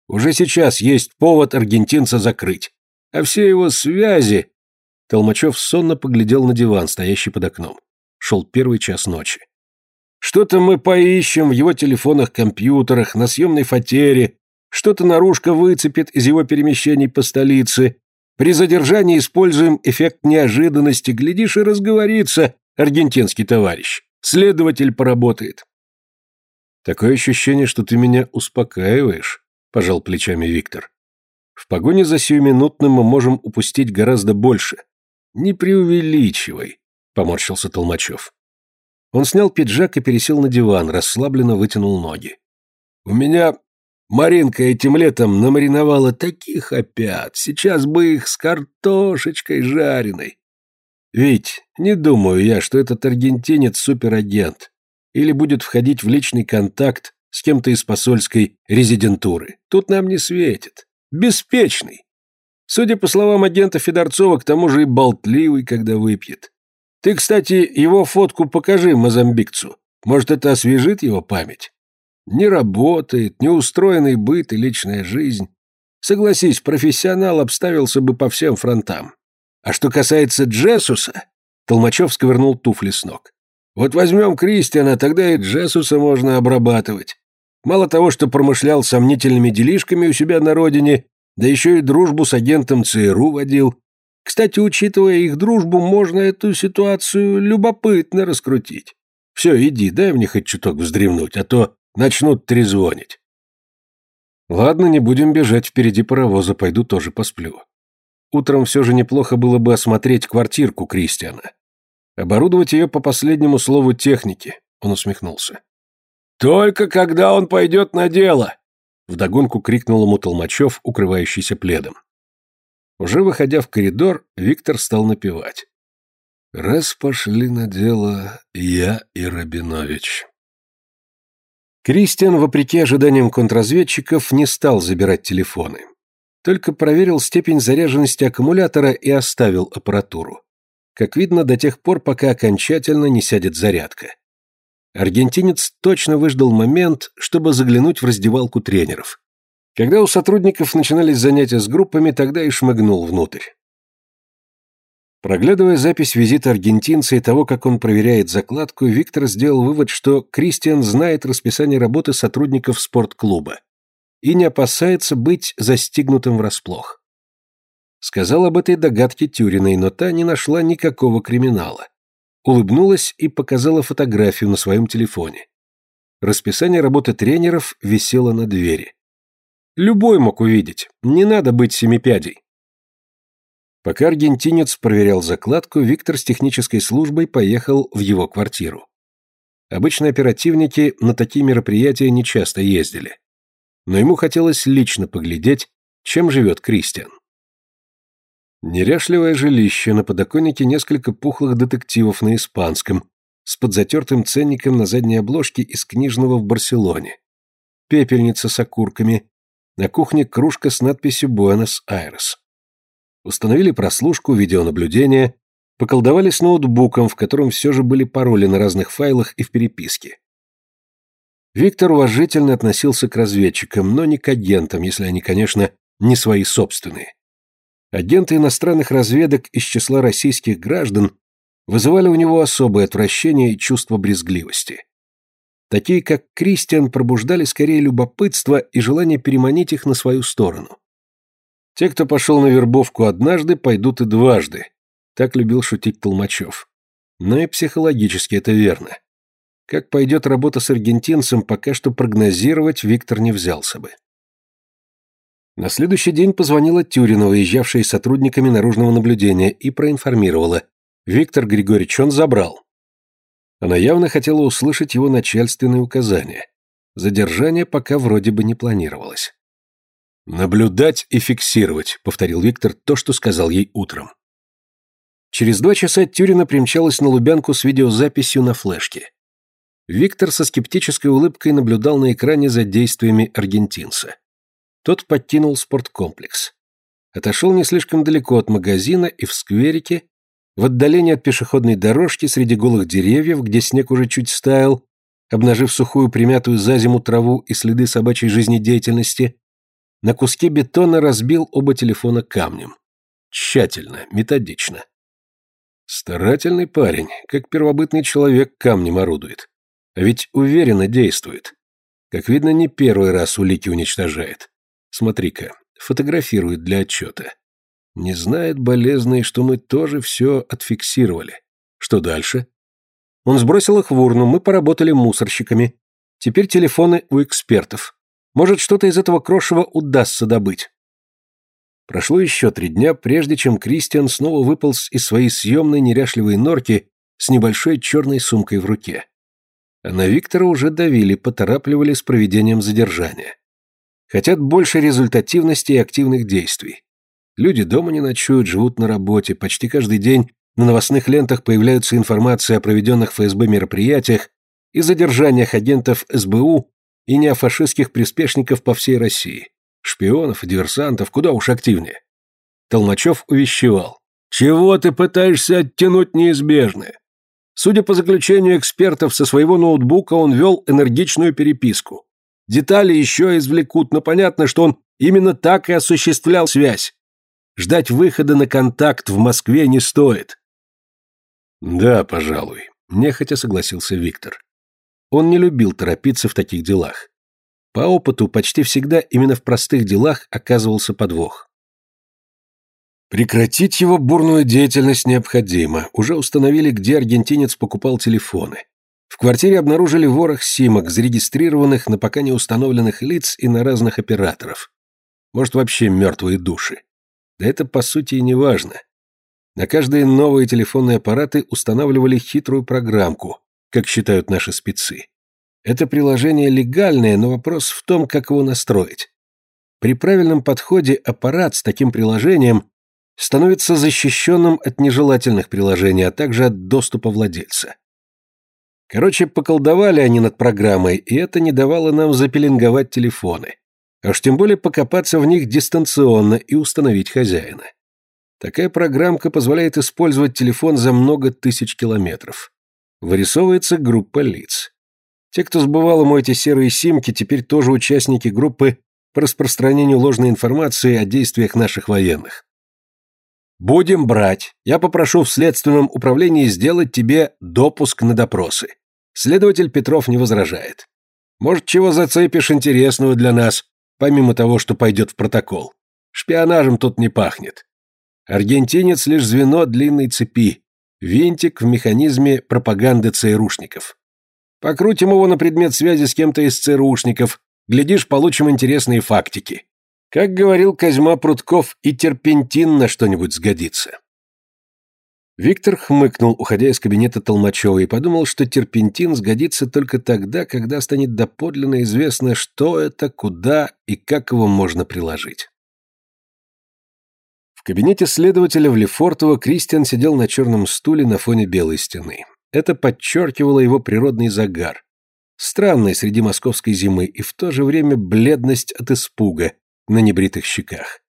Уже сейчас есть повод аргентинца закрыть. А все его связи...» Толмачев сонно поглядел на диван, стоящий под окном. Шел первый час ночи. «Что-то мы поищем в его телефонах-компьютерах, на съемной фатере, что-то наружка выцепит из его перемещений по столице. При задержании используем эффект неожиданности. Глядишь и разговорится, аргентинский товарищ. Следователь поработает. Такое ощущение, что ты меня успокаиваешь, пожал плечами Виктор. В погоне за сиюминутным мы можем упустить гораздо больше. Не преувеличивай, поморщился Толмачев. Он снял пиджак и пересел на диван, расслабленно вытянул ноги. У меня Маринка этим летом намариновала таких опят, сейчас бы их с картошечкой жареной. Ведь не думаю я, что этот аргентинец суперагент или будет входить в личный контакт с кем-то из посольской резидентуры. Тут нам не светит. Беспечный. Судя по словам агента Федорцова, к тому же и болтливый, когда выпьет. Ты, кстати, его фотку покажи мозамбикцу. Может, это освежит его память? Не работает, неустроенный быт и личная жизнь. Согласись, профессионал обставился бы по всем фронтам. А что касается Джесуса, Толмачев сковырнул туфли с ног. Вот возьмем Кристиана, тогда и Джесуса можно обрабатывать. Мало того, что промышлял сомнительными делишками у себя на родине, да еще и дружбу с агентом ЦРУ водил. Кстати, учитывая их дружбу, можно эту ситуацию любопытно раскрутить. Все, иди, дай мне хоть чуток вздремнуть, а то Начнут трезвонить. Ладно, не будем бежать впереди паровоза, пойду тоже посплю. Утром все же неплохо было бы осмотреть квартирку Кристиана. Оборудовать ее по последнему слову техники, он усмехнулся. «Только когда он пойдет на дело!» Вдогонку крикнул ему Толмачев, укрывающийся пледом. Уже выходя в коридор, Виктор стал напевать. «Раз пошли на дело я и Рабинович». Кристиан, вопреки ожиданиям контрразведчиков, не стал забирать телефоны. Только проверил степень заряженности аккумулятора и оставил аппаратуру. Как видно, до тех пор, пока окончательно не сядет зарядка. Аргентинец точно выждал момент, чтобы заглянуть в раздевалку тренеров. Когда у сотрудников начинались занятия с группами, тогда и шмыгнул внутрь. Проглядывая запись визита аргентинца и того, как он проверяет закладку, Виктор сделал вывод, что Кристиан знает расписание работы сотрудников спортклуба и не опасается быть застигнутым врасплох. Сказал об этой догадке Тюриной, но та не нашла никакого криминала. Улыбнулась и показала фотографию на своем телефоне. Расписание работы тренеров висело на двери. Любой мог увидеть, не надо быть семипядей. Пока аргентинец проверял закладку, Виктор с технической службой поехал в его квартиру. Обычно оперативники на такие мероприятия не часто ездили. Но ему хотелось лично поглядеть, чем живет Кристиан. Неряшливое жилище, на подоконнике несколько пухлых детективов на испанском, с подзатертым ценником на задней обложке из книжного в Барселоне. Пепельница с окурками, на кухне кружка с надписью «Буэнос-Айрес». Установили прослушку, видеонаблюдение, поколдовали с ноутбуком, в котором все же были пароли на разных файлах и в переписке. Виктор уважительно относился к разведчикам, но не к агентам, если они, конечно, не свои собственные. Агенты иностранных разведок из числа российских граждан вызывали у него особое отвращение и чувство брезгливости. Такие, как Кристиан, пробуждали скорее любопытство и желание переманить их на свою сторону. Те, кто пошел на вербовку однажды, пойдут и дважды. Так любил шутить Толмачев. Но и психологически это верно. Как пойдет работа с аргентинцем, пока что прогнозировать Виктор не взялся бы. На следующий день позвонила Тюрина, выезжавшая с сотрудниками наружного наблюдения, и проинформировала. Виктор Григорьевич он забрал. Она явно хотела услышать его начальственные указания. Задержание пока вроде бы не планировалось. «Наблюдать и фиксировать», — повторил Виктор то, что сказал ей утром. Через два часа Тюрина примчалась на Лубянку с видеозаписью на флешке. Виктор со скептической улыбкой наблюдал на экране за действиями аргентинца. Тот подтянул спорткомплекс. Отошел не слишком далеко от магазина и в скверике, в отдалении от пешеходной дорожки среди голых деревьев, где снег уже чуть стаял, обнажив сухую примятую за зиму траву и следы собачьей жизнедеятельности, на куске бетона разбил оба телефона камнем. Тщательно, методично. Старательный парень, как первобытный человек камнем орудует. А ведь уверенно действует. Как видно, не первый раз улики уничтожает. Смотри-ка, фотографирует для отчета. Не знает болезный, что мы тоже все отфиксировали. Что дальше? Он сбросил их в урну, мы поработали мусорщиками. Теперь телефоны у экспертов. Может, что-то из этого крошева удастся добыть. Прошло еще три дня, прежде чем Кристиан снова выполз из своей съемной неряшливой норки с небольшой черной сумкой в руке. А на Виктора уже давили, поторапливали с проведением задержания. Хотят больше результативности и активных действий. Люди дома не ночуют, живут на работе, почти каждый день на новостных лентах появляются информации о проведенных ФСБ мероприятиях и задержаниях агентов СБУ и неофашистских приспешников по всей России. Шпионов диверсантов куда уж активнее. Толмачев увещевал. «Чего ты пытаешься оттянуть неизбежное?» Судя по заключению экспертов, со своего ноутбука он вел энергичную переписку. Детали еще извлекут, но понятно, что он именно так и осуществлял связь. Ждать выхода на контакт в Москве не стоит. Да, пожалуй, нехотя согласился Виктор. Он не любил торопиться в таких делах. По опыту почти всегда именно в простых делах оказывался подвох. Прекратить его бурную деятельность необходимо. Уже установили, где аргентинец покупал телефоны. В квартире обнаружили ворох симок, зарегистрированных на пока не установленных лиц и на разных операторов. Может, вообще мертвые души. Да это, по сути, и не важно. На каждые новые телефонные аппараты устанавливали хитрую программку, как считают наши спецы. Это приложение легальное, но вопрос в том, как его настроить. При правильном подходе аппарат с таким приложением становится защищенным от нежелательных приложений, а также от доступа владельца. Короче, поколдовали они над программой, и это не давало нам запеленговать телефоны. А уж тем более покопаться в них дистанционно и установить хозяина. Такая программка позволяет использовать телефон за много тысяч километров. Вырисовывается группа лиц. Те, кто сбывал ему эти серые симки, теперь тоже участники группы по распространению ложной информации о действиях наших военных. «Будем брать. Я попрошу в следственном управлении сделать тебе допуск на допросы. Следователь Петров не возражает. Может, чего зацепишь интересного для нас, помимо того, что пойдет в протокол. Шпионажем тут не пахнет. Аргентинец лишь звено длинной цепи, винтик в механизме пропаганды ЦРУшников. Покрутим его на предмет связи с кем-то из ЦРУшников, глядишь, получим интересные фактики. Как говорил Козьма Прутков, и терпентин на что-нибудь сгодится. Виктор хмыкнул, уходя из кабинета Толмачева, и подумал, что терпентин сгодится только тогда, когда станет доподлинно известно, что это, куда и как его можно приложить. В кабинете следователя в Лефортово Кристиан сидел на черном стуле на фоне белой стены. Это подчеркивало его природный загар. Странный среди московской зимы и в то же время бледность от испуга на небритых щеках.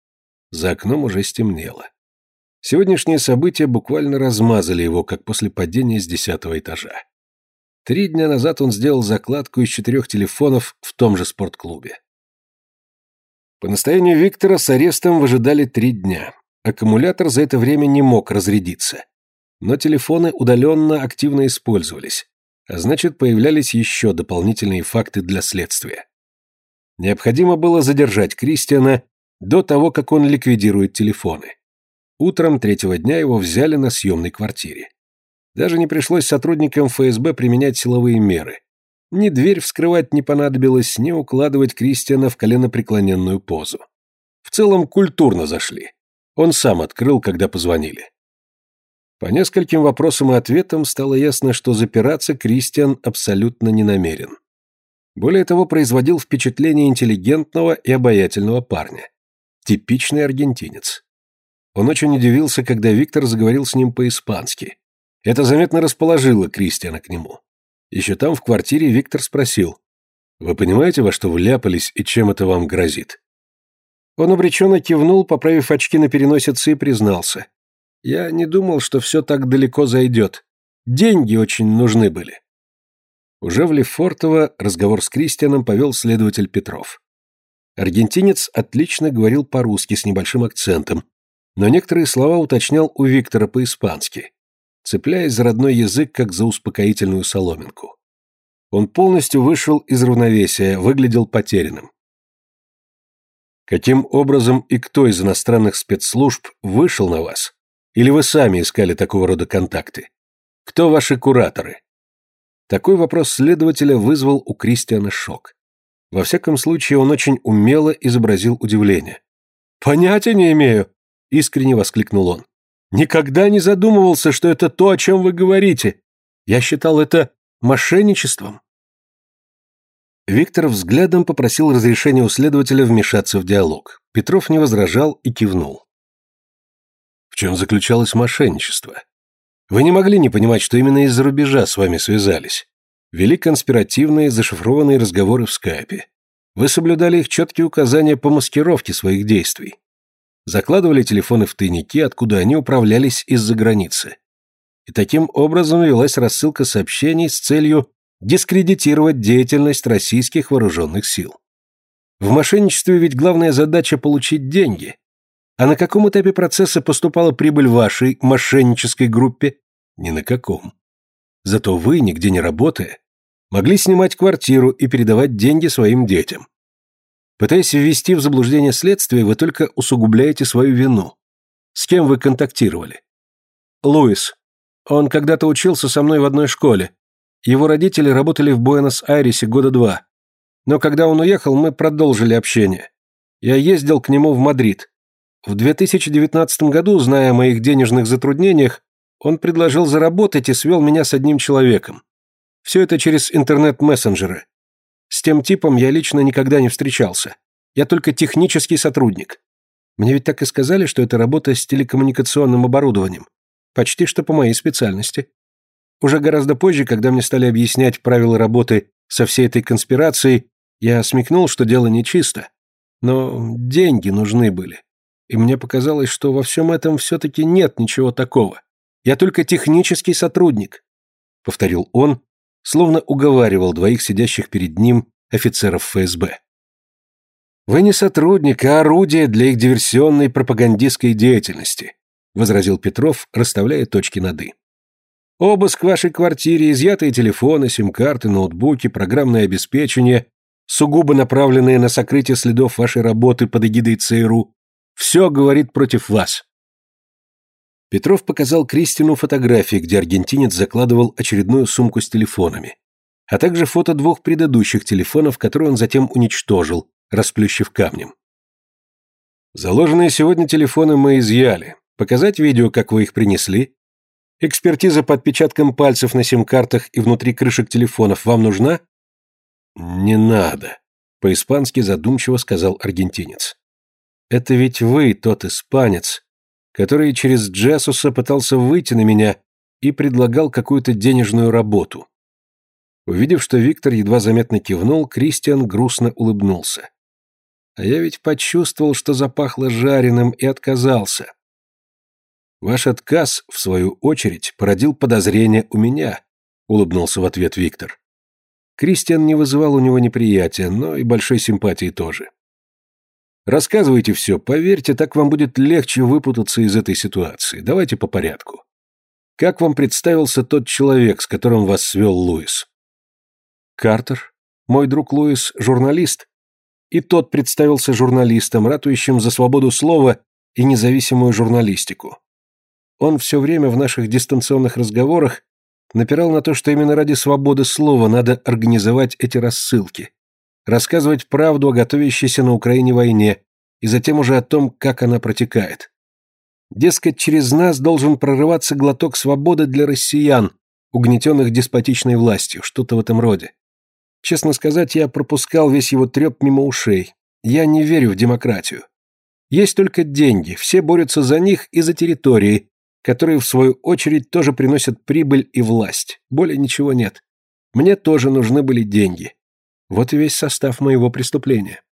За окном уже стемнело. Сегодняшние события буквально размазали его, как после падения с десятого этажа. Три дня назад он сделал закладку из четырех телефонов в том же спортклубе. По настоянию Виктора с арестом выжидали три дня. Аккумулятор за это время не мог разрядиться. Но телефоны удаленно активно использовались, а значит, появлялись еще дополнительные факты для следствия. Необходимо было задержать Кристиана до того, как он ликвидирует телефоны. Утром третьего дня его взяли на съемной квартире. Даже не пришлось сотрудникам ФСБ применять силовые меры. Ни дверь вскрывать не понадобилось, ни укладывать Кристиана в коленопреклоненную позу. В целом культурно зашли. Он сам открыл, когда позвонили. По нескольким вопросам и ответам стало ясно, что запираться Кристиан абсолютно не намерен. Более того, производил впечатление интеллигентного и обаятельного парня. Типичный аргентинец. Он очень удивился, когда Виктор заговорил с ним по-испански. Это заметно расположило Кристиана к нему. Еще там, в квартире, Виктор спросил. «Вы понимаете, во что вляпались и чем это вам грозит?» Он обреченно кивнул, поправив очки на переносице, и признался. «Я не думал, что все так далеко зайдет. Деньги очень нужны были». Уже в Лефортово разговор с Кристианом повел следователь Петров. Аргентинец отлично говорил по-русски с небольшим акцентом, но некоторые слова уточнял у Виктора по-испански цепляясь за родной язык, как за успокоительную соломинку. Он полностью вышел из равновесия, выглядел потерянным. Каким образом и кто из иностранных спецслужб вышел на вас? Или вы сами искали такого рода контакты? Кто ваши кураторы? Такой вопрос следователя вызвал у Кристиана шок. Во всяком случае, он очень умело изобразил удивление. «Понятия не имею!» — искренне воскликнул он. Никогда не задумывался, что это то, о чем вы говорите. Я считал это мошенничеством. Виктор взглядом попросил разрешения у следователя вмешаться в диалог. Петров не возражал и кивнул. В чем заключалось мошенничество? Вы не могли не понимать, что именно из-за рубежа с вами связались. Вели конспиративные зашифрованные разговоры в скайпе. Вы соблюдали их четкие указания по маскировке своих действий закладывали телефоны в тайники, откуда они управлялись из-за границы. И таким образом велась рассылка сообщений с целью дискредитировать деятельность российских вооруженных сил. В мошенничестве ведь главная задача получить деньги. А на каком этапе процесса поступала прибыль вашей мошеннической группе? Ни на каком. Зато вы, нигде не работая, могли снимать квартиру и передавать деньги своим детям. Пытаясь ввести в заблуждение следствие, вы только усугубляете свою вину. С кем вы контактировали? Луис. Он когда-то учился со мной в одной школе. Его родители работали в Буэнос-Айресе года два. Но когда он уехал, мы продолжили общение. Я ездил к нему в Мадрид. В 2019 году, зная о моих денежных затруднениях, он предложил заработать и свел меня с одним человеком. Все это через интернет-мессенджеры. С тем типом я лично никогда не встречался. Я только технический сотрудник. Мне ведь так и сказали, что это работа с телекоммуникационным оборудованием. Почти что по моей специальности. Уже гораздо позже, когда мне стали объяснять правила работы со всей этой конспирацией, я смекнул, что дело нечисто. Но деньги нужны были. И мне показалось, что во всем этом все-таки нет ничего такого. Я только технический сотрудник. Повторил он, словно уговаривал двоих сидящих перед ним офицеров ФСБ. «Вы не сотрудник, а орудие для их диверсионной пропагандистской деятельности», возразил Петров, расставляя точки над «и». «Обыск вашей квартире, изъятые телефоны, сим-карты, ноутбуки, программное обеспечение, сугубо направленные на сокрытие следов вашей работы под эгидой ЦРУ, все говорит против вас. Петров показал Кристину фотографии, где аргентинец закладывал очередную сумку с телефонами, а также фото двух предыдущих телефонов, которые он затем уничтожил, расплющив камнем. Заложенные сегодня телефоны мы изъяли. Показать видео, как вы их принесли? Экспертиза по отпечаткам пальцев на сим-картах и внутри крышек телефонов вам нужна? Не надо, по-испански задумчиво сказал аргентинец. Это ведь вы, тот испанец, который через Джесуса пытался выйти на меня и предлагал какую-то денежную работу. Увидев, что Виктор едва заметно кивнул, Кристиан грустно улыбнулся. А я ведь почувствовал, что запахло жареным и отказался. Ваш отказ, в свою очередь, породил подозрение у меня, улыбнулся в ответ Виктор. Кристиан не вызывал у него неприятия, но и большой симпатии тоже. Рассказывайте все, поверьте, так вам будет легче выпутаться из этой ситуации. Давайте по порядку. Как вам представился тот человек, с которым вас свел Луис? Картер. Мой друг Луис – журналист. И тот представился журналистом, ратующим за свободу слова и независимую журналистику. Он все время в наших дистанционных разговорах напирал на то, что именно ради свободы слова надо организовать эти рассылки, рассказывать правду о готовящейся на Украине войне и затем уже о том, как она протекает. Дескать, через нас должен прорываться глоток свободы для россиян, угнетенных деспотичной властью, что-то в этом роде. Честно сказать, я пропускал весь его треп мимо ушей. Я не верю в демократию. Есть только деньги, все борются за них и за территории, которые, в свою очередь, тоже приносят прибыль и власть. Более ничего нет. Мне тоже нужны были деньги. Вот и весь состав моего преступления.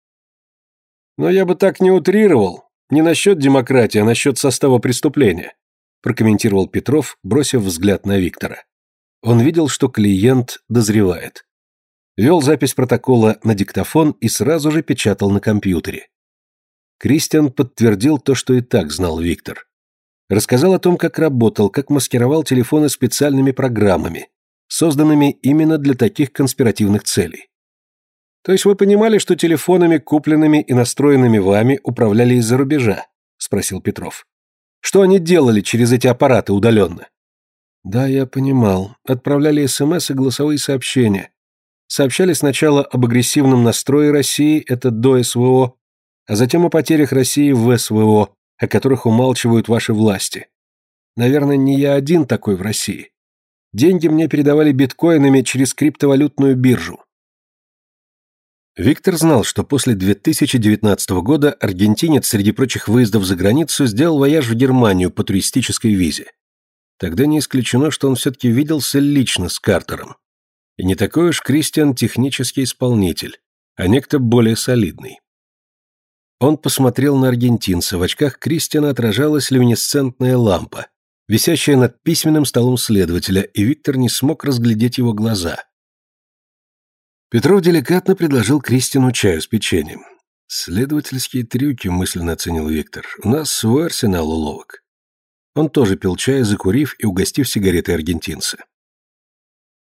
Но я бы так не утрировал. Не насчет демократии, а насчет состава преступления, прокомментировал Петров, бросив взгляд на Виктора. Он видел, что клиент дозревает. Вел запись протокола на диктофон и сразу же печатал на компьютере. Кристиан подтвердил то, что и так знал Виктор. Рассказал о том, как работал, как маскировал телефоны специальными программами, созданными именно для таких конспиративных целей. То есть вы понимали, что телефонами, купленными и настроенными вами, управляли из-за рубежа? Спросил Петров. Что они делали через эти аппараты удаленно? Да, я понимал. Отправляли СМС и голосовые сообщения. Сообщали сначала об агрессивном настрое России, это до СВО, а затем о потерях России в СВО, о которых умалчивают ваши власти. Наверное, не я один такой в России. Деньги мне передавали биткоинами через криптовалютную биржу. Виктор знал, что после 2019 года аргентинец среди прочих выездов за границу сделал вояж в Германию по туристической визе. Тогда не исключено, что он все-таки виделся лично с Картером. И не такой уж Кристиан технический исполнитель, а некто более солидный. Он посмотрел на аргентинца, в очках Кристиана отражалась люминесцентная лампа, висящая над письменным столом следователя, и Виктор не смог разглядеть его глаза. Петров деликатно предложил Кристину чаю с печеньем. «Следовательские трюки», — мысленно оценил Виктор. «У нас свой арсенал уловок». Он тоже пил чай, закурив и угостив сигареты аргентинца.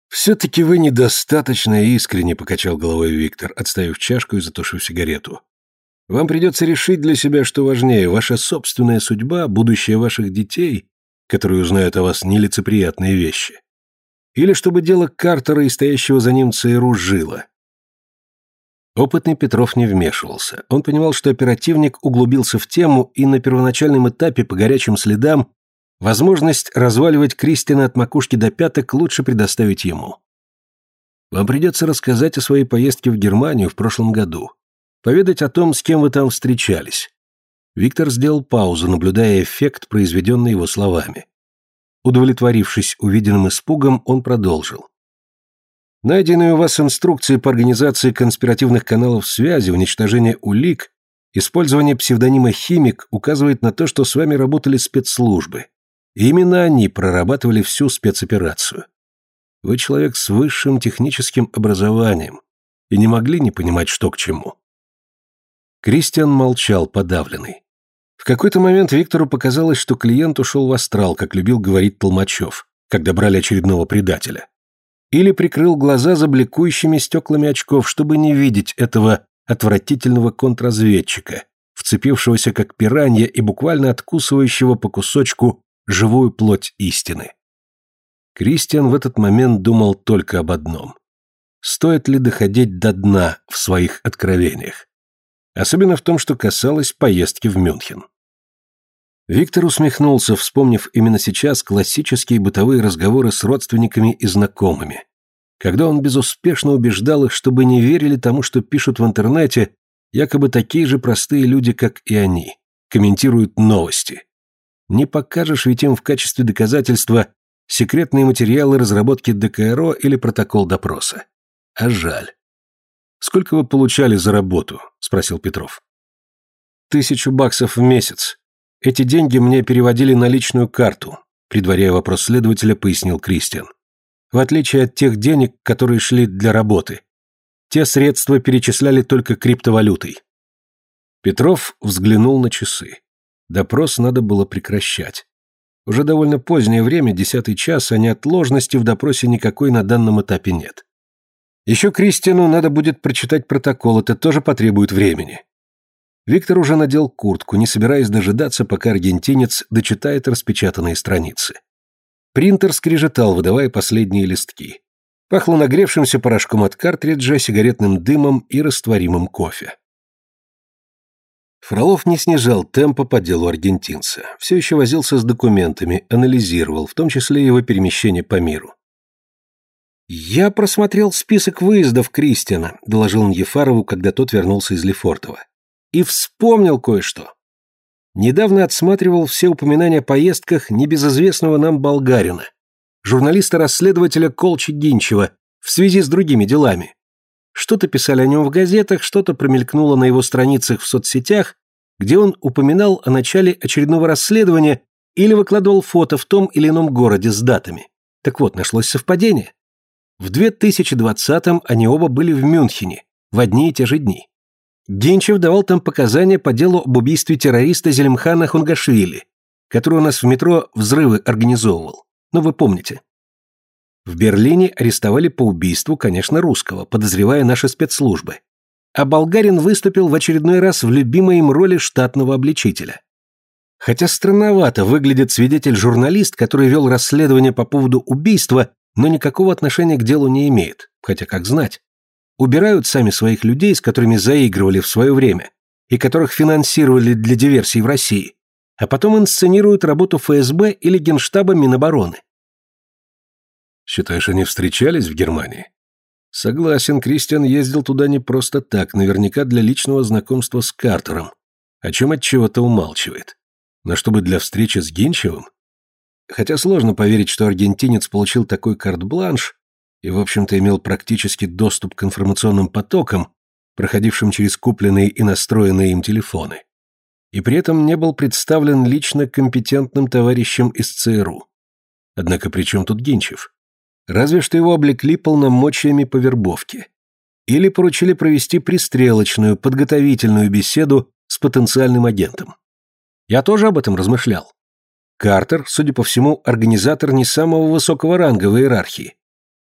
«Все-таки вы недостаточно искренне», — покачал головой Виктор, отставив чашку и затушив сигарету. «Вам придется решить для себя, что важнее, ваша собственная судьба, будущее ваших детей, которые узнают о вас нелицеприятные вещи, или чтобы дело Картера и стоящего за ним ЦРУ жило. Опытный Петров не вмешивался. Он понимал, что оперативник углубился в тему и на первоначальном этапе по горячим следам возможность разваливать Кристина от макушки до пяток лучше предоставить ему. Вам придется рассказать о своей поездке в Германию в прошлом году. Поведать о том, с кем вы там встречались. Виктор сделал паузу, наблюдая эффект, произведенный его словами. Удовлетворившись увиденным испугом, он продолжил. Найденные у вас инструкции по организации конспиративных каналов связи, уничтожение улик, использование псевдонима «Химик» указывает на то, что с вами работали спецслужбы. И именно они прорабатывали всю спецоперацию. Вы человек с высшим техническим образованием и не могли не понимать, что к чему. Кристиан молчал, подавленный. В какой-то момент Виктору показалось, что клиент ушел в астрал, как любил говорить Толмачев, когда брали очередного предателя. Или прикрыл глаза за бликующими стеклами очков, чтобы не видеть этого отвратительного контрразведчика, вцепившегося как пиранья и буквально откусывающего по кусочку живую плоть истины. Кристиан в этот момент думал только об одном. Стоит ли доходить до дна в своих откровениях? Особенно в том, что касалось поездки в Мюнхен. Виктор усмехнулся, вспомнив именно сейчас классические бытовые разговоры с родственниками и знакомыми, когда он безуспешно убеждал их, чтобы не верили тому, что пишут в интернете, якобы такие же простые люди, как и они, комментируют новости. Не покажешь ведь им в качестве доказательства секретные материалы разработки ДКРО или протокол допроса. А жаль. «Сколько вы получали за работу?» – спросил Петров. «Тысячу баксов в месяц. Эти деньги мне переводили на личную карту», – предваряя вопрос следователя, пояснил Кристиан. в отличие от тех денег, которые шли для работы. Те средства перечисляли только криптовалютой. Петров взглянул на часы. Допрос надо было прекращать. Уже довольно позднее время, десятый час, а неотложности в допросе никакой на данном этапе нет. Еще Кристину надо будет прочитать протокол, это тоже потребует времени. Виктор уже надел куртку, не собираясь дожидаться, пока аргентинец дочитает распечатанные страницы. Принтер скрежетал, выдавая последние листки. Пахло нагревшимся порошком от картриджа, сигаретным дымом и растворимым кофе. Фролов не снижал темпа по делу аргентинца. Все еще возился с документами, анализировал, в том числе его перемещение по миру. «Я просмотрел список выездов Кристиана», — доложил он Ефарову, когда тот вернулся из Лефортово. «И вспомнил кое-что. Недавно отсматривал все упоминания о поездках небезызвестного нам болгарина, журналиста-расследователя Колчи Гинчева, в связи с другими делами. Что-то писали о нем в газетах, что-то промелькнуло на его страницах в соцсетях, где он упоминал о начале очередного расследования или выкладывал фото в том или ином городе с датами. Так вот, нашлось совпадение. В 2020-м они оба были в Мюнхене, в одни и те же дни. Генчев давал там показания по делу об убийстве террориста Зелимхана Хунгашвили, который у нас в метро взрывы организовывал. Ну, вы помните. В Берлине арестовали по убийству, конечно, русского, подозревая наши спецслужбы. А болгарин выступил в очередной раз в любимой им роли штатного обличителя. Хотя странновато выглядит свидетель-журналист, который вел расследование по поводу убийства, но никакого отношения к делу не имеет, хотя как знать. Убирают сами своих людей, с которыми заигрывали в свое время, и которых финансировали для диверсий в России, а потом инсценируют работу ФСБ или Генштаба Минобороны. Считаешь, они встречались в Германии? Согласен, Кристиан ездил туда не просто так, наверняка для личного знакомства с Картером, о чем от чего-то умалчивает. Но чтобы для встречи с Гинчевым? Хотя сложно поверить, что аргентинец получил такой карт-бланш и, в общем-то, имел практически доступ к информационным потокам, проходившим через купленные и настроенные им телефоны. И при этом не был представлен лично компетентным товарищем из ЦРУ. Однако при чем тут Гинчев? Разве что его облекли полномочиями по вербовке. Или поручили провести пристрелочную, подготовительную беседу с потенциальным агентом. Я тоже об этом размышлял. Картер, судя по всему, организатор не самого высокого ранга в иерархии.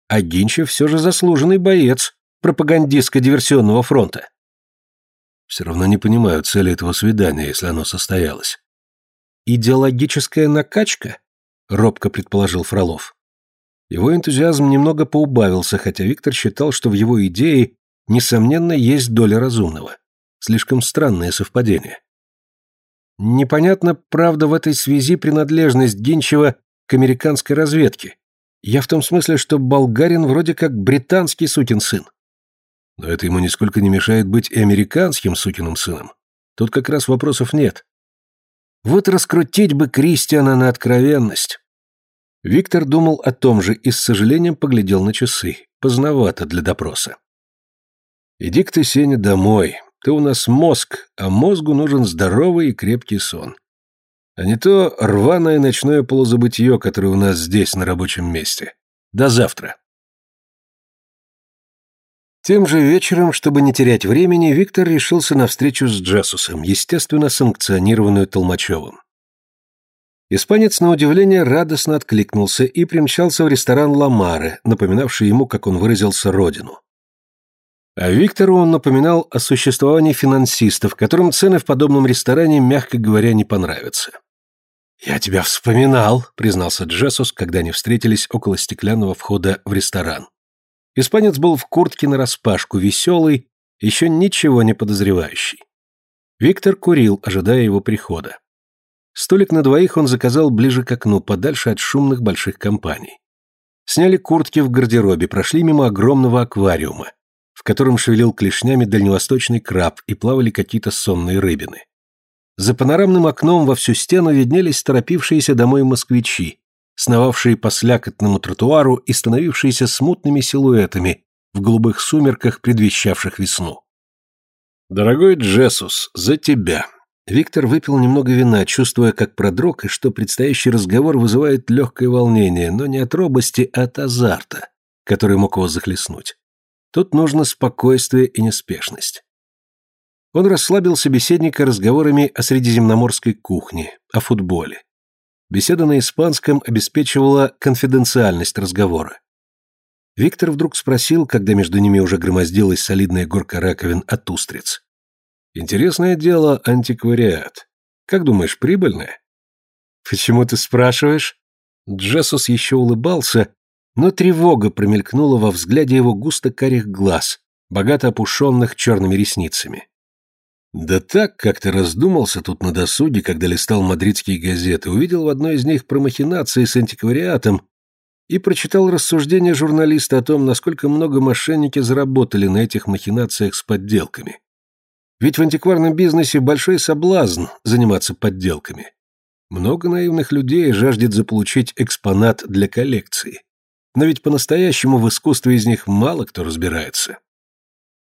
А Гинчев все же заслуженный боец пропагандистско-диверсионного фронта. Все равно не понимаю цели этого свидания, если оно состоялось. «Идеологическая накачка?» — робко предположил Фролов. Его энтузиазм немного поубавился, хотя Виктор считал, что в его идее, несомненно, есть доля разумного. Слишком странное совпадение. Непонятно, правда, в этой связи принадлежность Гинчева к американской разведке. Я в том смысле, что болгарин вроде как британский сукин сын. Но это ему нисколько не мешает быть и американским сукиным сыном. Тут как раз вопросов нет. Вот раскрутить бы Кристиана на откровенность. Виктор думал о том же и с сожалением поглядел на часы. Поздновато для допроса. «Иди-ка ты, Сеня, домой. Ты у нас мозг, а мозгу нужен здоровый и крепкий сон. А не то рваное ночное полузабытье, которое у нас здесь, на рабочем месте. До завтра». Тем же вечером, чтобы не терять времени, Виктор решился на встречу с Джасусом, естественно, санкционированную Толмачевым. Испанец, на удивление, радостно откликнулся и примчался в ресторан Ламары, напоминавший ему, как он выразился, родину. А Виктору он напоминал о существовании финансистов, которым цены в подобном ресторане, мягко говоря, не понравятся. «Я тебя вспоминал», — признался Джессус, когда они встретились около стеклянного входа в ресторан. Испанец был в куртке нараспашку, веселый, еще ничего не подозревающий. Виктор курил, ожидая его прихода. Столик на двоих он заказал ближе к окну, подальше от шумных больших компаний. Сняли куртки в гардеробе, прошли мимо огромного аквариума, в котором шевелил клешнями дальневосточный краб и плавали какие-то сонные рыбины. За панорамным окном во всю стену виднелись торопившиеся домой москвичи, сновавшие по слякотному тротуару и становившиеся смутными силуэтами в голубых сумерках, предвещавших весну. «Дорогой Джесус, за тебя!» Виктор выпил немного вина, чувствуя, как продрог, и что предстоящий разговор вызывает легкое волнение, но не от робости, а от азарта, который мог его захлестнуть. Тут нужно спокойствие и неспешность. Он расслабил собеседника разговорами о средиземноморской кухне, о футболе. Беседа на испанском обеспечивала конфиденциальность разговора. Виктор вдруг спросил, когда между ними уже громоздилась солидная горка раковин от устриц. «Интересное дело антиквариат. Как думаешь, прибыльное?» «Почему ты спрашиваешь?» Джессус еще улыбался, но тревога промелькнула во взгляде его густо-карих глаз, богато опушенных черными ресницами. Да так, как ты раздумался тут на досуге, когда листал мадридские газеты, увидел в одной из них про махинации с антиквариатом и прочитал рассуждения журналиста о том, насколько много мошенники заработали на этих махинациях с подделками. Ведь в антикварном бизнесе большой соблазн заниматься подделками. Много наивных людей жаждет заполучить экспонат для коллекции. Но ведь по-настоящему в искусстве из них мало кто разбирается.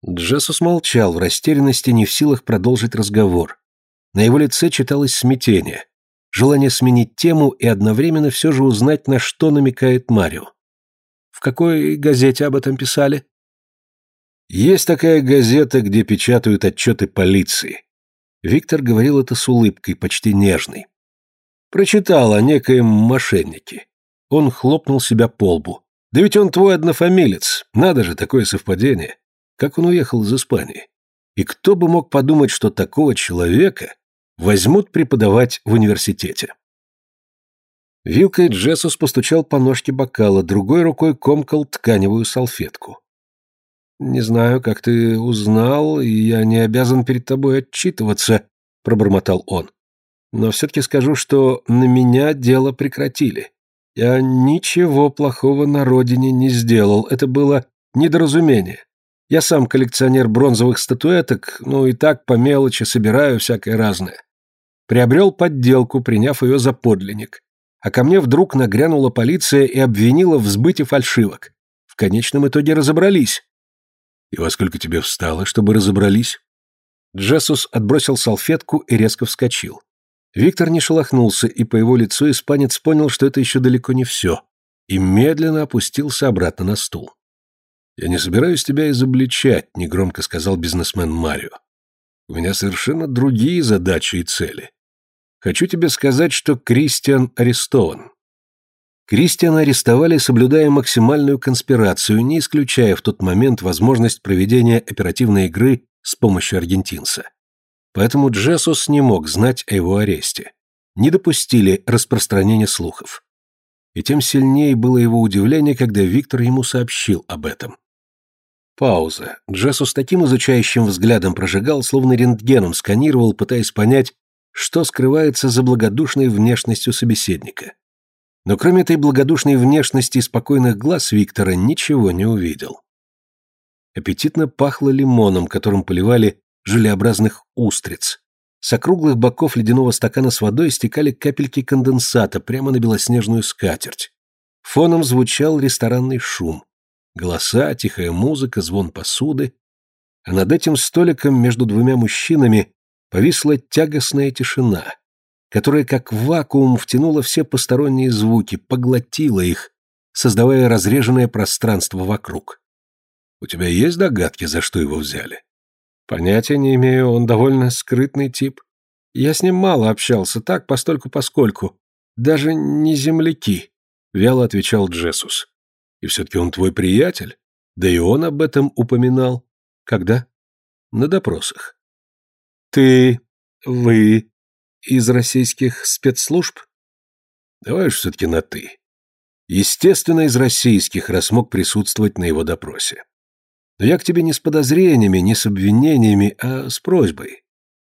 Джессус молчал в растерянности, не в силах продолжить разговор. На его лице читалось смятение, желание сменить тему и одновременно все же узнать, на что намекает Марио. «В какой газете об этом писали?» «Есть такая газета, где печатают отчеты полиции». Виктор говорил это с улыбкой, почти нежной. Прочитал о некоем мошеннике. Он хлопнул себя по лбу. «Да ведь он твой однофамилец. Надо же, такое совпадение. Как он уехал из Испании? И кто бы мог подумать, что такого человека возьмут преподавать в университете? Вилкой Джессус постучал по ножке бокала, другой рукой комкал тканевую салфетку. «Не знаю, как ты узнал, и я не обязан перед тобой отчитываться», — пробормотал он. «Но все-таки скажу, что на меня дело прекратили. Я ничего плохого на родине не сделал, это было недоразумение. Я сам коллекционер бронзовых статуэток, ну и так по мелочи собираю всякое разное. Приобрел подделку, приняв ее за подлинник. А ко мне вдруг нагрянула полиция и обвинила в сбыте фальшивок. В конечном итоге разобрались. И во сколько тебе встало, чтобы разобрались? Джессус отбросил салфетку и резко вскочил. Виктор не шелохнулся, и по его лицу испанец понял, что это еще далеко не все, и медленно опустился обратно на стул. «Я не собираюсь тебя изобличать», — негромко сказал бизнесмен Марио. «У меня совершенно другие задачи и цели. Хочу тебе сказать, что Кристиан арестован». Кристиана арестовали, соблюдая максимальную конспирацию, не исключая в тот момент возможность проведения оперативной игры с помощью аргентинца. Поэтому Джессус не мог знать о его аресте. Не допустили распространения слухов. И тем сильнее было его удивление, когда Виктор ему сообщил об этом. Пауза. Джессу с таким изучающим взглядом прожигал, словно рентгеном сканировал, пытаясь понять, что скрывается за благодушной внешностью собеседника. Но кроме этой благодушной внешности и спокойных глаз Виктора ничего не увидел. Аппетитно пахло лимоном, которым поливали желеобразных устриц. С округлых боков ледяного стакана с водой стекали капельки конденсата прямо на белоснежную скатерть. Фоном звучал ресторанный шум. Голоса, тихая музыка, звон посуды. А над этим столиком между двумя мужчинами повисла тягостная тишина, которая как вакуум втянула все посторонние звуки, поглотила их, создавая разреженное пространство вокруг. У тебя есть догадки, за что его взяли? Понятия не имею, он довольно скрытный тип. Я с ним мало общался, так, постольку-поскольку. Даже не земляки, — вяло отвечал Джесус. И все-таки он твой приятель. Да и он об этом упоминал. Когда? На допросах. Ты... вы... из российских спецслужб? Давай уж все-таки на «ты». Естественно, из российских, раз мог присутствовать на его допросе. Но я к тебе не с подозрениями, не с обвинениями, а с просьбой.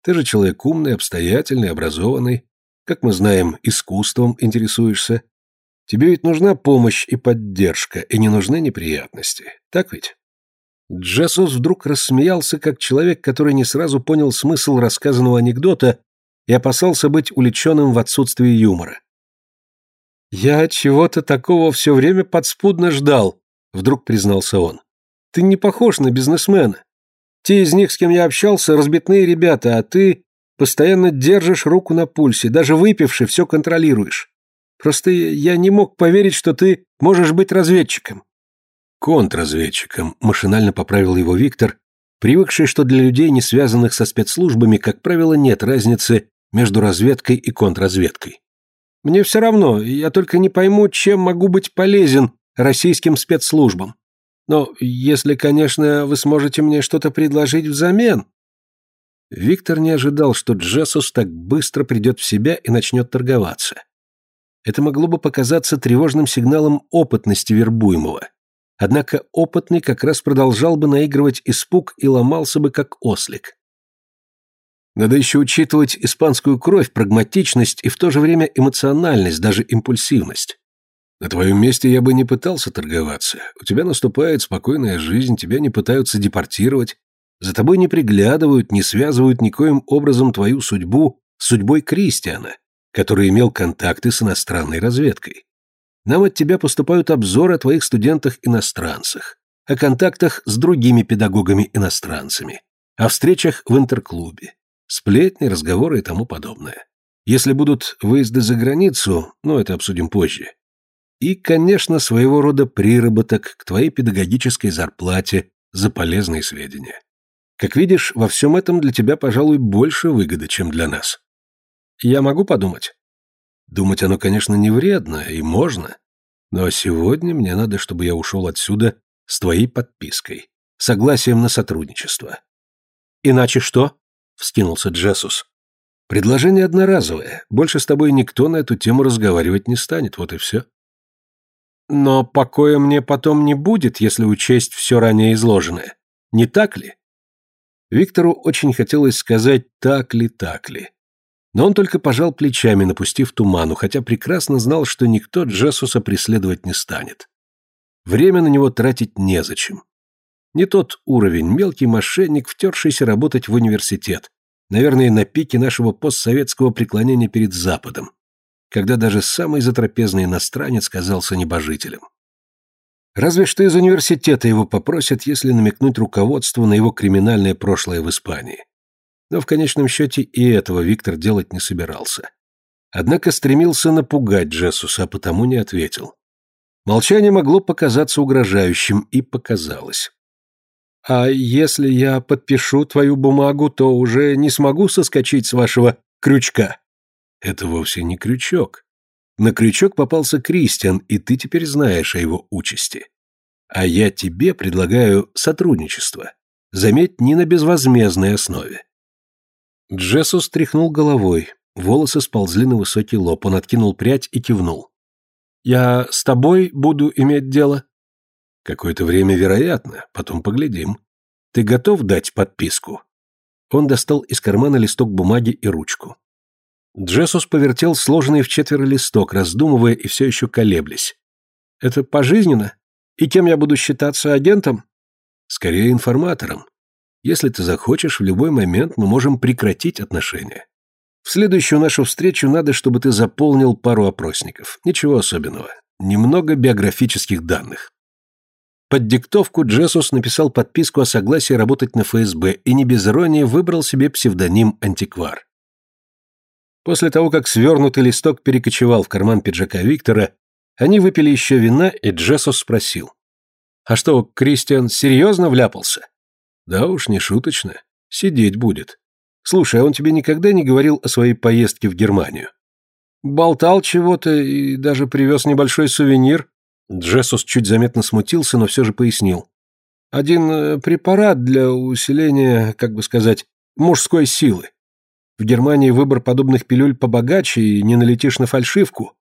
Ты же человек умный, обстоятельный, образованный. Как мы знаем, искусством интересуешься. Тебе ведь нужна помощь и поддержка, и не нужны неприятности. Так ведь? Джессус вдруг рассмеялся, как человек, который не сразу понял смысл рассказанного анекдота и опасался быть уличенным в отсутствии юмора. «Я чего-то такого все время подспудно ждал», — вдруг признался он. «Ты не похож на бизнесмена. Те из них, с кем я общался, разбитные ребята, а ты Постоянно держишь руку на пульсе, даже выпивший все контролируешь. Просто я не мог поверить, что ты можешь быть разведчиком. Контрразведчиком, машинально поправил его Виктор, привыкший, что для людей, не связанных со спецслужбами, как правило, нет разницы между разведкой и контрразведкой. Мне все равно, я только не пойму, чем могу быть полезен российским спецслужбам. Но если, конечно, вы сможете мне что-то предложить взамен. Виктор не ожидал, что Джессус так быстро придет в себя и начнет торговаться. Это могло бы показаться тревожным сигналом опытности вербуемого. Однако опытный как раз продолжал бы наигрывать испуг и ломался бы как ослик. Надо еще учитывать испанскую кровь, прагматичность и в то же время эмоциональность, даже импульсивность. На твоем месте я бы не пытался торговаться. У тебя наступает спокойная жизнь, тебя не пытаются депортировать, за тобой не приглядывают, не связывают никоим образом твою судьбу с судьбой Кристиана, который имел контакты с иностранной разведкой. Нам от тебя поступают обзоры о твоих студентах-иностранцах, о контактах с другими педагогами-иностранцами, о встречах в интерклубе, сплетни, разговоры и тому подобное. Если будут выезды за границу, ну, это обсудим позже. И, конечно, своего рода приработок к твоей педагогической зарплате за полезные сведения. Как видишь, во всем этом для тебя, пожалуй, больше выгоды, чем для нас. Я могу подумать? Думать оно, конечно, не вредно, и можно. Но сегодня мне надо, чтобы я ушел отсюда с твоей подпиской, согласием на сотрудничество. Иначе что? Вскинулся Джессус. Предложение одноразовое. Больше с тобой никто на эту тему разговаривать не станет, вот и все. Но покоя мне потом не будет, если учесть все ранее изложенное. Не так ли? Виктору очень хотелось сказать «так ли, так ли». Но он только пожал плечами, напустив туману, хотя прекрасно знал, что никто Джессуса преследовать не станет. Время на него тратить незачем. Не тот уровень, мелкий мошенник, втершийся работать в университет, наверное, на пике нашего постсоветского преклонения перед Западом, когда даже самый затрапезный иностранец казался небожителем. Разве что из университета его попросят, если намекнуть руководству на его криминальное прошлое в Испании. Но в конечном счете и этого Виктор делать не собирался. Однако стремился напугать Джессуса, а потому не ответил. Молчание могло показаться угрожающим, и показалось. «А если я подпишу твою бумагу, то уже не смогу соскочить с вашего крючка?» «Это вовсе не крючок. На крючок попался Кристиан, и ты теперь знаешь о его участи. А я тебе предлагаю сотрудничество. Заметь, не на безвозмездной основе. Джессус тряхнул головой. Волосы сползли на высокий лоб. Он откинул прядь и кивнул. «Я с тобой буду иметь дело?» «Какое-то время вероятно. Потом поглядим. Ты готов дать подписку?» Он достал из кармана листок бумаги и ручку. Джессус повертел сложенный в четверо листок, раздумывая и все еще колеблясь. «Это пожизненно? И кем я буду считаться агентом?» «Скорее информатором. Если ты захочешь, в любой момент мы можем прекратить отношения. В следующую нашу встречу надо, чтобы ты заполнил пару опросников. Ничего особенного. Немного биографических данных». Под диктовку Джессус написал подписку о согласии работать на ФСБ и не без иронии выбрал себе псевдоним «Антиквар». После того, как свернутый листок перекочевал в карман пиджака Виктора, они выпили еще вина, и Джессус спросил. «А что, Кристиан серьезно вляпался?» «Да уж, не шуточно. Сидеть будет. Слушай, а он тебе никогда не говорил о своей поездке в Германию?» «Болтал чего-то и даже привез небольшой сувенир». Джессус чуть заметно смутился, но все же пояснил. «Один э, препарат для усиления, как бы сказать, мужской силы. В Германии выбор подобных пилюль побогаче, и не налетишь на фальшивку.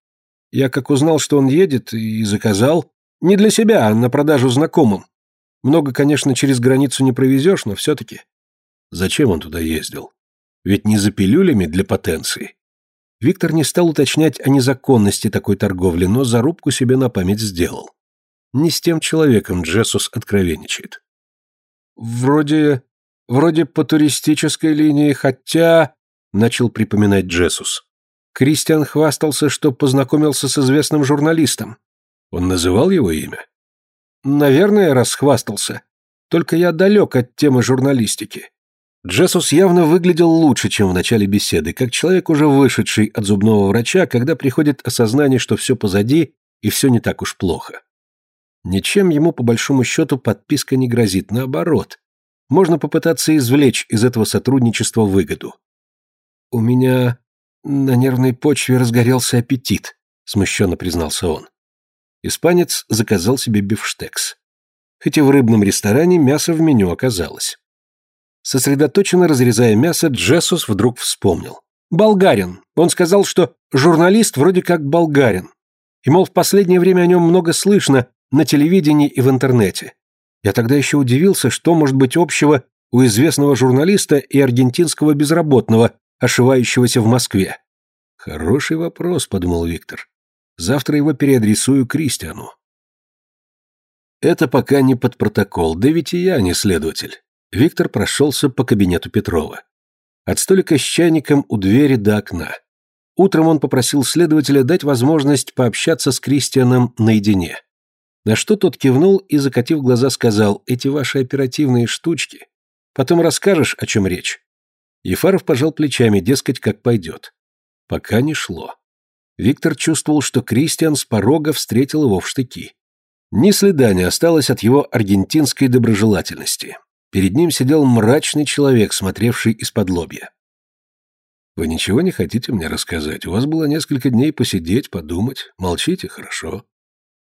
Я как узнал, что он едет, и заказал. Не для себя, а на продажу знакомым. Много, конечно, через границу не провезешь, но все-таки. Зачем он туда ездил? Ведь не за пилюлями для потенции. Виктор не стал уточнять о незаконности такой торговли, но зарубку себе на память сделал. Не с тем человеком Джессус откровенничает. Вроде... вроде по туристической линии, хотя... Начал припоминать Джессус. Кристиан хвастался, что познакомился с известным журналистом. Он называл его имя? Наверное, расхвастался. Только я далек от темы журналистики. Джессус явно выглядел лучше, чем в начале беседы, как человек, уже вышедший от зубного врача, когда приходит осознание, что все позади и все не так уж плохо. Ничем ему, по большому счету, подписка не грозит, наоборот. Можно попытаться извлечь из этого сотрудничества выгоду. «У меня на нервной почве разгорелся аппетит», — смущенно признался он. Испанец заказал себе бифштекс. Хотя в рыбном ресторане мясо в меню оказалось. Сосредоточенно разрезая мясо, Джессус вдруг вспомнил. «Болгарин. Он сказал, что журналист вроде как болгарин. И, мол, в последнее время о нем много слышно на телевидении и в интернете. Я тогда еще удивился, что может быть общего у известного журналиста и аргентинского безработного, ошивающегося в Москве. «Хороший вопрос», — подумал Виктор. «Завтра его переадресую Кристиану». Это пока не под протокол, да ведь и я не следователь. Виктор прошелся по кабинету Петрова. От столика с чайником у двери до окна. Утром он попросил следователя дать возможность пообщаться с Кристианом наедине. На что тот кивнул и, закатив глаза, сказал, «Эти ваши оперативные штучки. Потом расскажешь, о чем речь». Ефаров пожал плечами, дескать, как пойдет. Пока не шло. Виктор чувствовал, что Кристиан с порога встретил его в штыки. Ни следа не осталось от его аргентинской доброжелательности. Перед ним сидел мрачный человек, смотревший из-под лобья. «Вы ничего не хотите мне рассказать? У вас было несколько дней посидеть, подумать. Молчите, хорошо.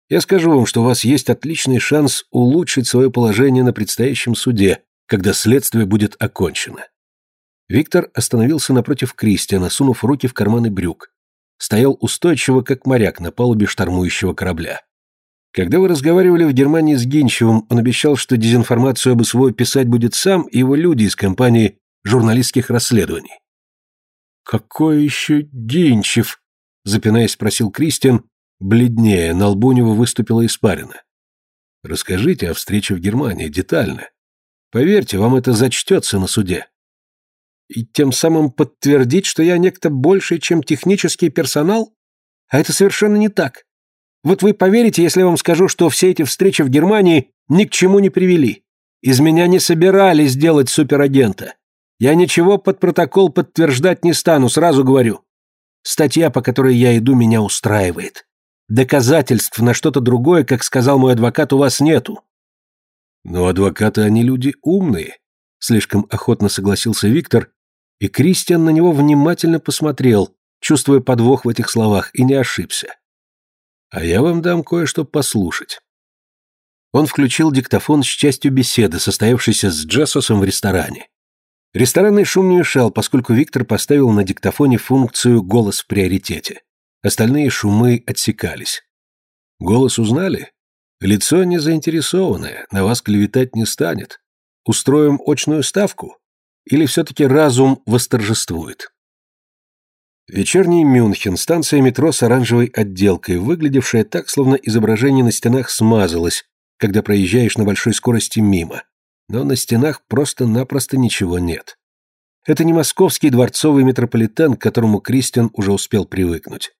Я скажу вам, что у вас есть отличный шанс улучшить свое положение на предстоящем суде, когда следствие будет окончено». Виктор остановился напротив Кристиана, сунув руки в карманы брюк. Стоял устойчиво, как моряк на палубе штормующего корабля. Когда вы разговаривали в Германии с Гинчевым, он обещал, что дезинформацию об СВО писать будет сам и его люди из компании журналистских расследований. «Какой еще Гинчев?» – запинаясь, спросил Кристиан, бледнее, на лбу у него выступила испарина. «Расскажите о встрече в Германии детально. Поверьте, вам это зачтется на суде». «И тем самым подтвердить, что я некто больше, чем технический персонал? А это совершенно не так. Вот вы поверите, если я вам скажу, что все эти встречи в Германии ни к чему не привели. Из меня не собирались делать суперагента. Я ничего под протокол подтверждать не стану, сразу говорю. Статья, по которой я иду, меня устраивает. Доказательств на что-то другое, как сказал мой адвокат, у вас нету. Но адвокаты, они люди умные, слишком охотно согласился Виктор, и Кристиан на него внимательно посмотрел, чувствуя подвох в этих словах, и не ошибся. А я вам дам кое-что послушать. Он включил диктофон с частью беседы, состоявшейся с Джессосом в ресторане. Ресторанный шум не мешал, поскольку Виктор поставил на диктофоне функцию «голос в приоритете». Остальные шумы отсекались. Голос узнали? Лицо не заинтересованное, на вас клеветать не станет. Устроим очную ставку? Или все-таки разум восторжествует? Вечерний Мюнхен, станция метро с оранжевой отделкой, выглядевшая так, словно изображение на стенах смазалось, когда проезжаешь на большой скорости мимо. Но на стенах просто-напросто ничего нет. Это не московский дворцовый метрополитен, к которому Кристиан уже успел привыкнуть.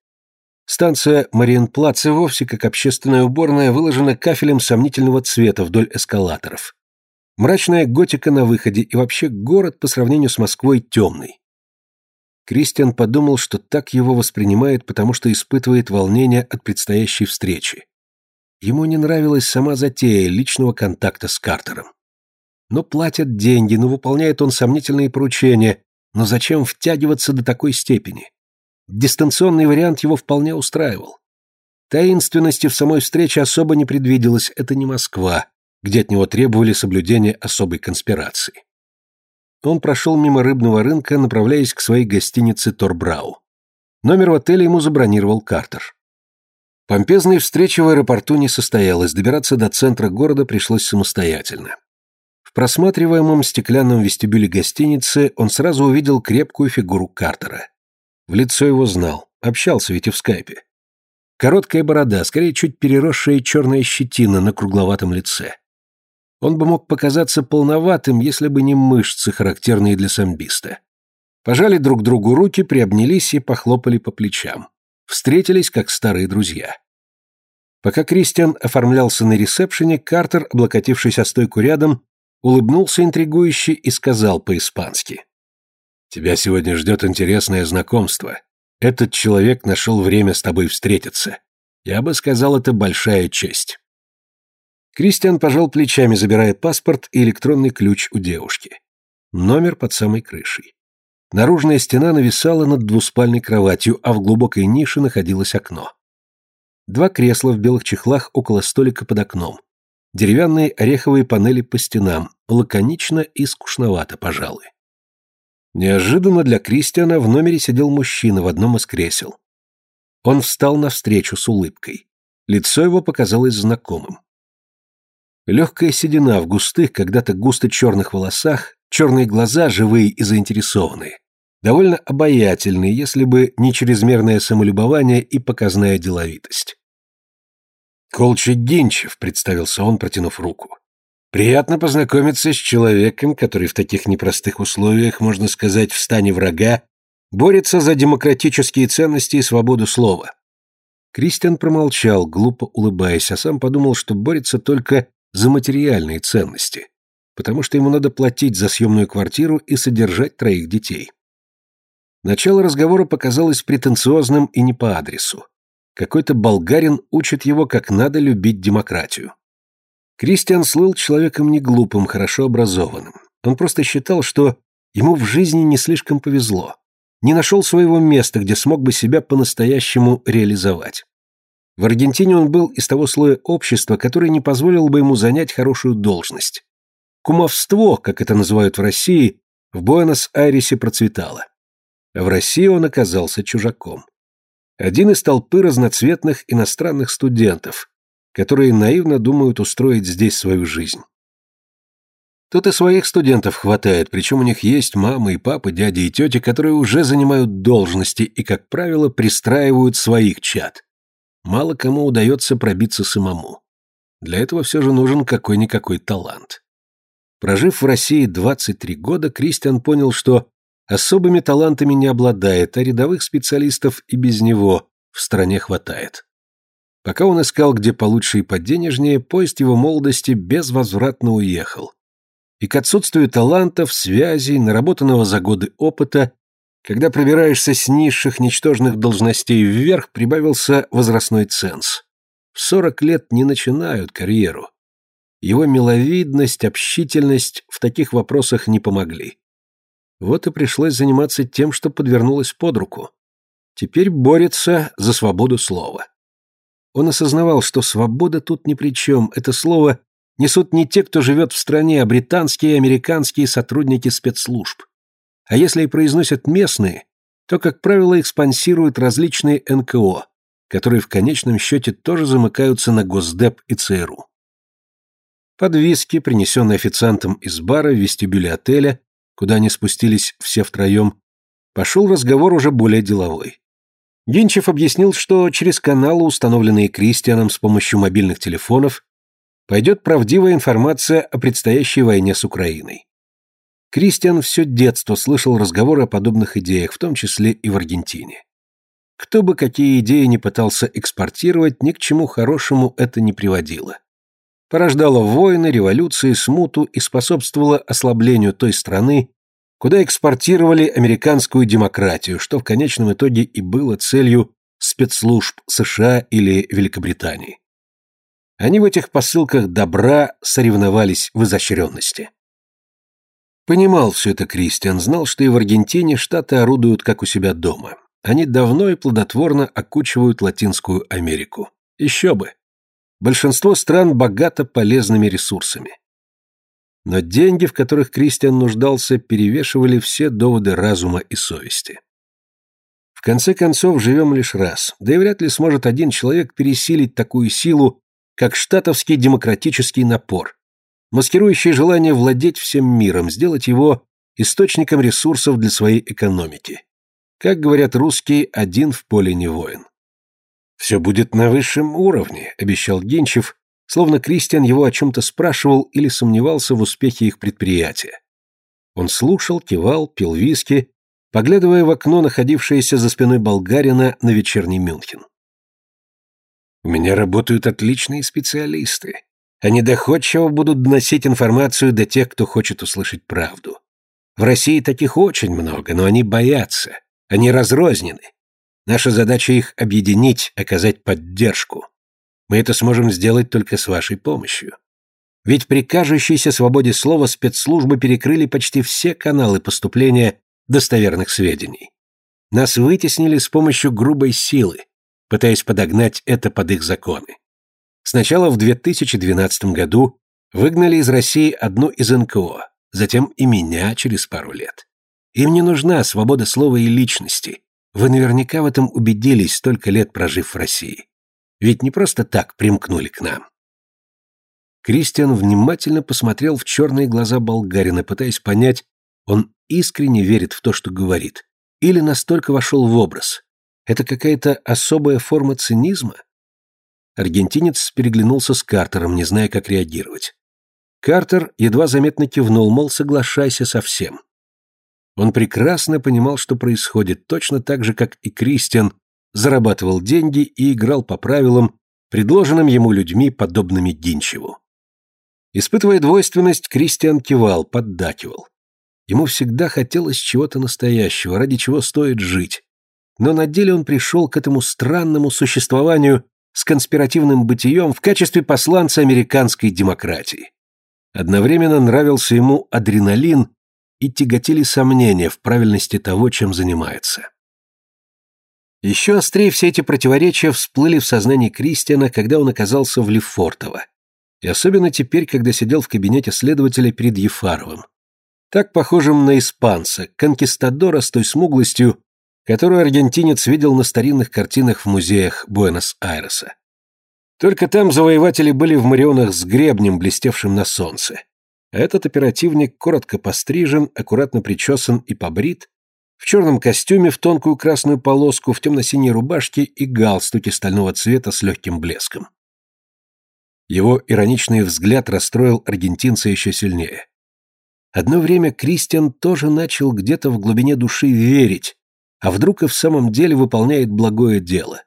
Станция Мариенплац и вовсе как общественная уборная выложена кафелем сомнительного цвета вдоль эскалаторов. Мрачная готика на выходе и вообще город по сравнению с Москвой темный. Кристиан подумал, что так его воспринимает, потому что испытывает волнение от предстоящей встречи. Ему не нравилась сама затея личного контакта с Картером. Но платят деньги, но выполняет он сомнительные поручения, но зачем втягиваться до такой степени? Дистанционный вариант его вполне устраивал. Таинственности в самой встрече особо не предвиделось, это не Москва, где от него требовали соблюдения особой конспирации. Он прошел мимо рыбного рынка, направляясь к своей гостинице Торбрау. Номер в отеле ему забронировал Картер. Помпезной встречи в аэропорту не состоялось, добираться до центра города пришлось самостоятельно. В просматриваемом стеклянном вестибюле гостиницы он сразу увидел крепкую фигуру Картера. В лицо его знал, общался ведь и в скайпе. Короткая борода, скорее чуть переросшая черная щетина на кругловатом лице. Он бы мог показаться полноватым, если бы не мышцы, характерные для самбиста. Пожали друг другу руки, приобнялись и похлопали по плечам. Встретились, как старые друзья. Пока Кристиан оформлялся на ресепшене, Картер, облокотившись о стойку рядом, улыбнулся интригующе и сказал по-испански. «Тебя сегодня ждет интересное знакомство. Этот человек нашел время с тобой встретиться. Я бы сказал, это большая честь». Кристиан пожал плечами, забирая паспорт и электронный ключ у девушки. Номер под самой крышей. Наружная стена нависала над двуспальной кроватью, а в глубокой нише находилось окно. Два кресла в белых чехлах около столика под окном. Деревянные ореховые панели по стенам, лаконично и скучновато, пожалуй. Неожиданно для Кристиана в номере сидел мужчина в одном из кресел. Он встал навстречу с улыбкой. Лицо его показалось знакомым. Легкая седина в густых, когда-то густо черных волосах, черные глаза, живые и заинтересованные. Довольно обаятельные, если бы не чрезмерное самолюбование и показная деловитость. «Колчик Гинчев», — представился он, протянув руку. «Приятно познакомиться с человеком, который в таких непростых условиях, можно сказать, в стане врага, борется за демократические ценности и свободу слова». Кристиан промолчал, глупо улыбаясь, а сам подумал, что борется только за материальные ценности, потому что ему надо платить за съемную квартиру и содержать троих детей. Начало разговора показалось претенциозным и не по адресу. Какой-то болгарин учит его, как надо любить демократию. Кристиан слыл человеком не глупым, хорошо образованным. Он просто считал, что ему в жизни не слишком повезло. Не нашел своего места, где смог бы себя по-настоящему реализовать. В Аргентине он был из того слоя общества, который не позволил бы ему занять хорошую должность. Кумовство, как это называют в России, в Буэнос-Айресе процветало. А в России он оказался чужаком один из толпы разноцветных иностранных студентов, которые наивно думают устроить здесь свою жизнь. Тут и своих студентов хватает, причем у них есть мамы и папы, дяди и тети, которые уже занимают должности и, как правило, пристраивают своих чад. Мало кому удается пробиться самому. Для этого все же нужен какой-никакой талант. Прожив в России 23 года, Кристиан понял, что особыми талантами не обладает, а рядовых специалистов и без него в стране хватает. Пока он искал, где получше и поденежнее, поезд его молодости безвозвратно уехал. И к отсутствию талантов, связей, наработанного за годы опыта, когда пробираешься с низших ничтожных должностей вверх, прибавился возрастной ценз. В сорок лет не начинают карьеру. Его миловидность, общительность в таких вопросах не помогли. Вот и пришлось заниматься тем, что подвернулось под руку. Теперь борется за свободу слова. Он осознавал, что свобода тут ни при чем, это слово несут не те, кто живет в стране, а британские и американские сотрудники спецслужб. А если и произносят местные, то, как правило, их спонсируют различные НКО, которые в конечном счете тоже замыкаются на Госдеп и ЦРУ. Под виски, принесенный официантом из бара в вестибюле отеля, куда они спустились все втроем, пошел разговор уже более деловой. Генчев объяснил, что через каналы, установленные Кристианом с помощью мобильных телефонов, пойдет правдивая информация о предстоящей войне с Украиной. Кристиан все детство слышал разговоры о подобных идеях, в том числе и в Аргентине. Кто бы какие идеи не пытался экспортировать, ни к чему хорошему это не приводило порождала войны, революции, смуту и способствовала ослаблению той страны, куда экспортировали американскую демократию, что в конечном итоге и было целью спецслужб США или Великобритании. Они в этих посылках добра соревновались в изощренности. Понимал все это Кристиан, знал, что и в Аргентине штаты орудуют как у себя дома. Они давно и плодотворно окучивают Латинскую Америку. Еще бы большинство стран богато полезными ресурсами. Но деньги, в которых Кристиан нуждался, перевешивали все доводы разума и совести. В конце концов, живем лишь раз, да и вряд ли сможет один человек пересилить такую силу, как штатовский демократический напор, маскирующий желание владеть всем миром, сделать его источником ресурсов для своей экономики. Как говорят русские, один в поле не воин. «Все будет на высшем уровне», — обещал Генчев, словно Кристиан его о чем-то спрашивал или сомневался в успехе их предприятия. Он слушал, кивал, пил виски, поглядывая в окно, находившееся за спиной болгарина на вечерний Мюнхен. «У меня работают отличные специалисты. Они доходчиво будут доносить информацию до тех, кто хочет услышать правду. В России таких очень много, но они боятся. Они разрознены. Наша задача их объединить, оказать поддержку. Мы это сможем сделать только с вашей помощью. Ведь при кажущейся свободе слова спецслужбы перекрыли почти все каналы поступления достоверных сведений. Нас вытеснили с помощью грубой силы, пытаясь подогнать это под их законы. Сначала в 2012 году выгнали из России одну из НКО, затем и меня через пару лет. Им не нужна свобода слова и личности. Вы наверняка в этом убедились, столько лет прожив в России. Ведь не просто так примкнули к нам. Кристиан внимательно посмотрел в черные глаза болгарина, пытаясь понять, он искренне верит в то, что говорит, или настолько вошел в образ. Это какая-то особая форма цинизма? Аргентинец переглянулся с Картером, не зная, как реагировать. Картер едва заметно кивнул, мол, соглашайся со всем. Он прекрасно понимал, что происходит, точно так же, как и Кристиан зарабатывал деньги и играл по правилам, предложенным ему людьми, подобными Гинчеву. Испытывая двойственность, Кристиан кивал, поддакивал. Ему всегда хотелось чего-то настоящего, ради чего стоит жить. Но на деле он пришел к этому странному существованию с конспиративным бытием в качестве посланца американской демократии. Одновременно нравился ему адреналин и тяготили сомнения в правильности того, чем занимается. Еще острее все эти противоречия всплыли в сознании Кристиана, когда он оказался в Лефортово. И особенно теперь, когда сидел в кабинете следователя перед Ефаровым. Так похожим на испанца, конкистадора с той смуглостью, которую аргентинец видел на старинных картинах в музеях Буэнос-Айреса. Только там завоеватели были в марионах с гребнем, блестевшим на солнце. А этот оперативник коротко пострижен, аккуратно причесан и побрит, в черном костюме в тонкую красную полоску, в темно-синей рубашке и галстуке стального цвета с легким блеском. Его ироничный взгляд расстроил аргентинца еще сильнее. Одно время Кристиан тоже начал где-то в глубине души верить, а вдруг и в самом деле выполняет благое дело.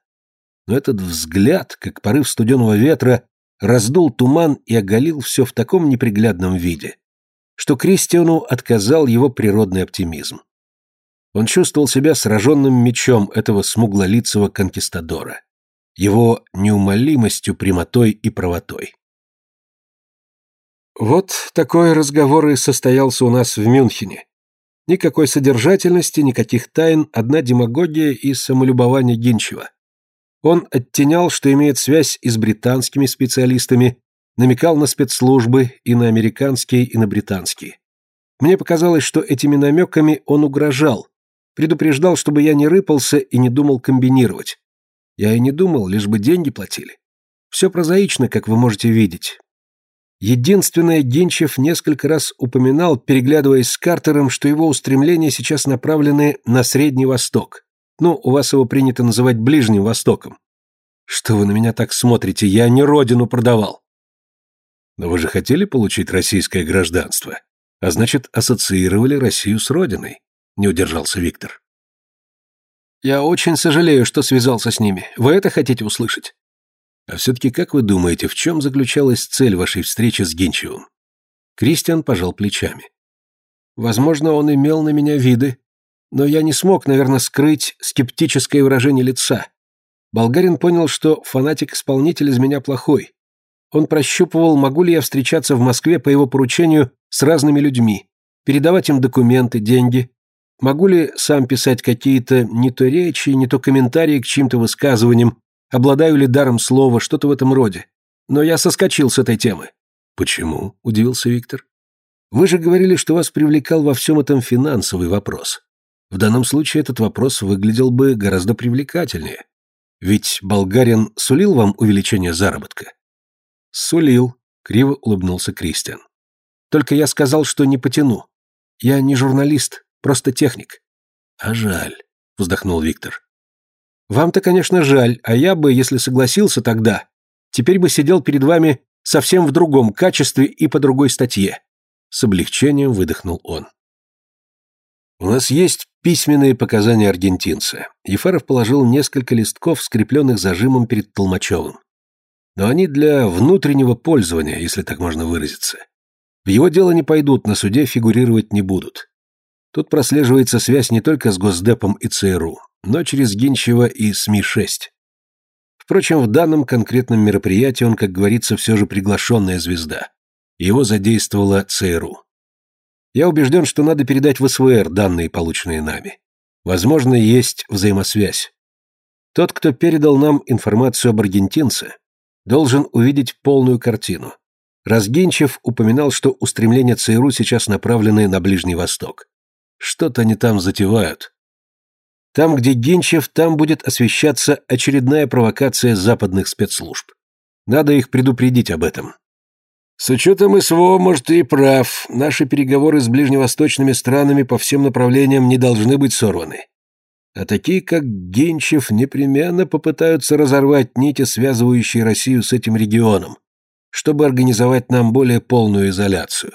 Но этот взгляд, как порыв студеного ветра, раздул туман и оголил все в таком неприглядном виде, что Кристиану отказал его природный оптимизм. Он чувствовал себя сраженным мечом этого смуглолицего конкистадора, его неумолимостью, прямотой и правотой. Вот такой разговор и состоялся у нас в Мюнхене. Никакой содержательности, никаких тайн, одна демагогия и самолюбование Гинчева. Он оттенял, что имеет связь и с британскими специалистами, намекал на спецслужбы и на американские, и на британские. Мне показалось, что этими намеками он угрожал, Предупреждал, чтобы я не рыпался и не думал комбинировать. Я и не думал, лишь бы деньги платили. Все прозаично, как вы можете видеть. Единственное, Генчев несколько раз упоминал, переглядываясь с Картером, что его устремления сейчас направлены на Средний Восток. Ну, у вас его принято называть Ближним Востоком. Что вы на меня так смотрите? Я не родину продавал. Но вы же хотели получить российское гражданство, а значит, ассоциировали Россию с родиной не удержался Виктор. «Я очень сожалею, что связался с ними. Вы это хотите услышать?» «А все-таки как вы думаете, в чем заключалась цель вашей встречи с Генчевым?» Кристиан пожал плечами. «Возможно, он имел на меня виды, но я не смог, наверное, скрыть скептическое выражение лица. Болгарин понял, что фанатик-исполнитель из меня плохой. Он прощупывал, могу ли я встречаться в Москве по его поручению с разными людьми, передавать им документы, деньги, Могу ли сам писать какие-то не то речи, не то комментарии к чьим-то высказываниям, обладаю ли даром слова, что-то в этом роде. Но я соскочил с этой темы. Почему? удивился Виктор. Вы же говорили, что вас привлекал во всем этом финансовый вопрос. В данном случае этот вопрос выглядел бы гораздо привлекательнее. Ведь болгарин сулил вам увеличение заработка? Сулил, криво улыбнулся Кристиан. Только я сказал, что не потяну. Я не журналист, Просто техник. А жаль, вздохнул Виктор. Вам-то, конечно, жаль, а я бы, если согласился тогда, теперь бы сидел перед вами совсем в другом качестве и по другой статье. С облегчением выдохнул он. У нас есть письменные показания аргентинца. Ефаров положил несколько листков, скрепленных зажимом перед Толмачевым. но они для внутреннего пользования, если так можно выразиться. В его дело не пойдут, на суде фигурировать не будут. Тут прослеживается связь не только с Госдепом и ЦРУ, но через Гинчева и СМИ-6. Впрочем, в данном конкретном мероприятии он, как говорится, все же приглашенная звезда. Его задействовала ЦРУ. Я убежден, что надо передать в СВР данные, полученные нами. Возможно, есть взаимосвязь. Тот, кто передал нам информацию об аргентинце, должен увидеть полную картину. Разгинчев упоминал, что устремления ЦРУ сейчас направлены на Ближний Восток. Что-то они там затевают. Там, где Гинчев, там будет освещаться очередная провокация западных спецслужб. Надо их предупредить об этом. С учетом СВО, может, ты и прав. Наши переговоры с ближневосточными странами по всем направлениям не должны быть сорваны. А такие, как Гинчев, непременно попытаются разорвать нити, связывающие Россию с этим регионом, чтобы организовать нам более полную изоляцию.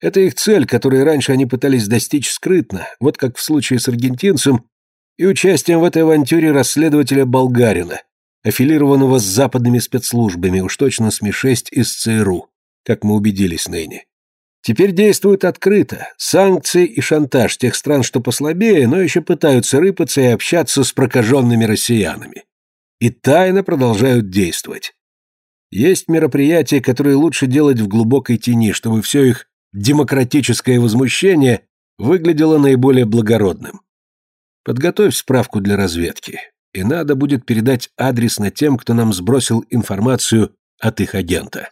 Это их цель, которой раньше они пытались достичь скрытно, вот как в случае с аргентинцем и участием в этой авантюре расследователя Болгарина, аффилированного с западными спецслужбами, уж точно с Ми-6 из ЦРУ, как мы убедились ныне. Теперь действуют открыто, санкции и шантаж тех стран, что послабее, но еще пытаются рыпаться и общаться с прокаженными россиянами. И тайно продолжают действовать. Есть мероприятия, которые лучше делать в глубокой тени, чтобы все их демократическое возмущение выглядело наиболее благородным. Подготовь справку для разведки, и надо будет передать адрес на тем, кто нам сбросил информацию от их агента.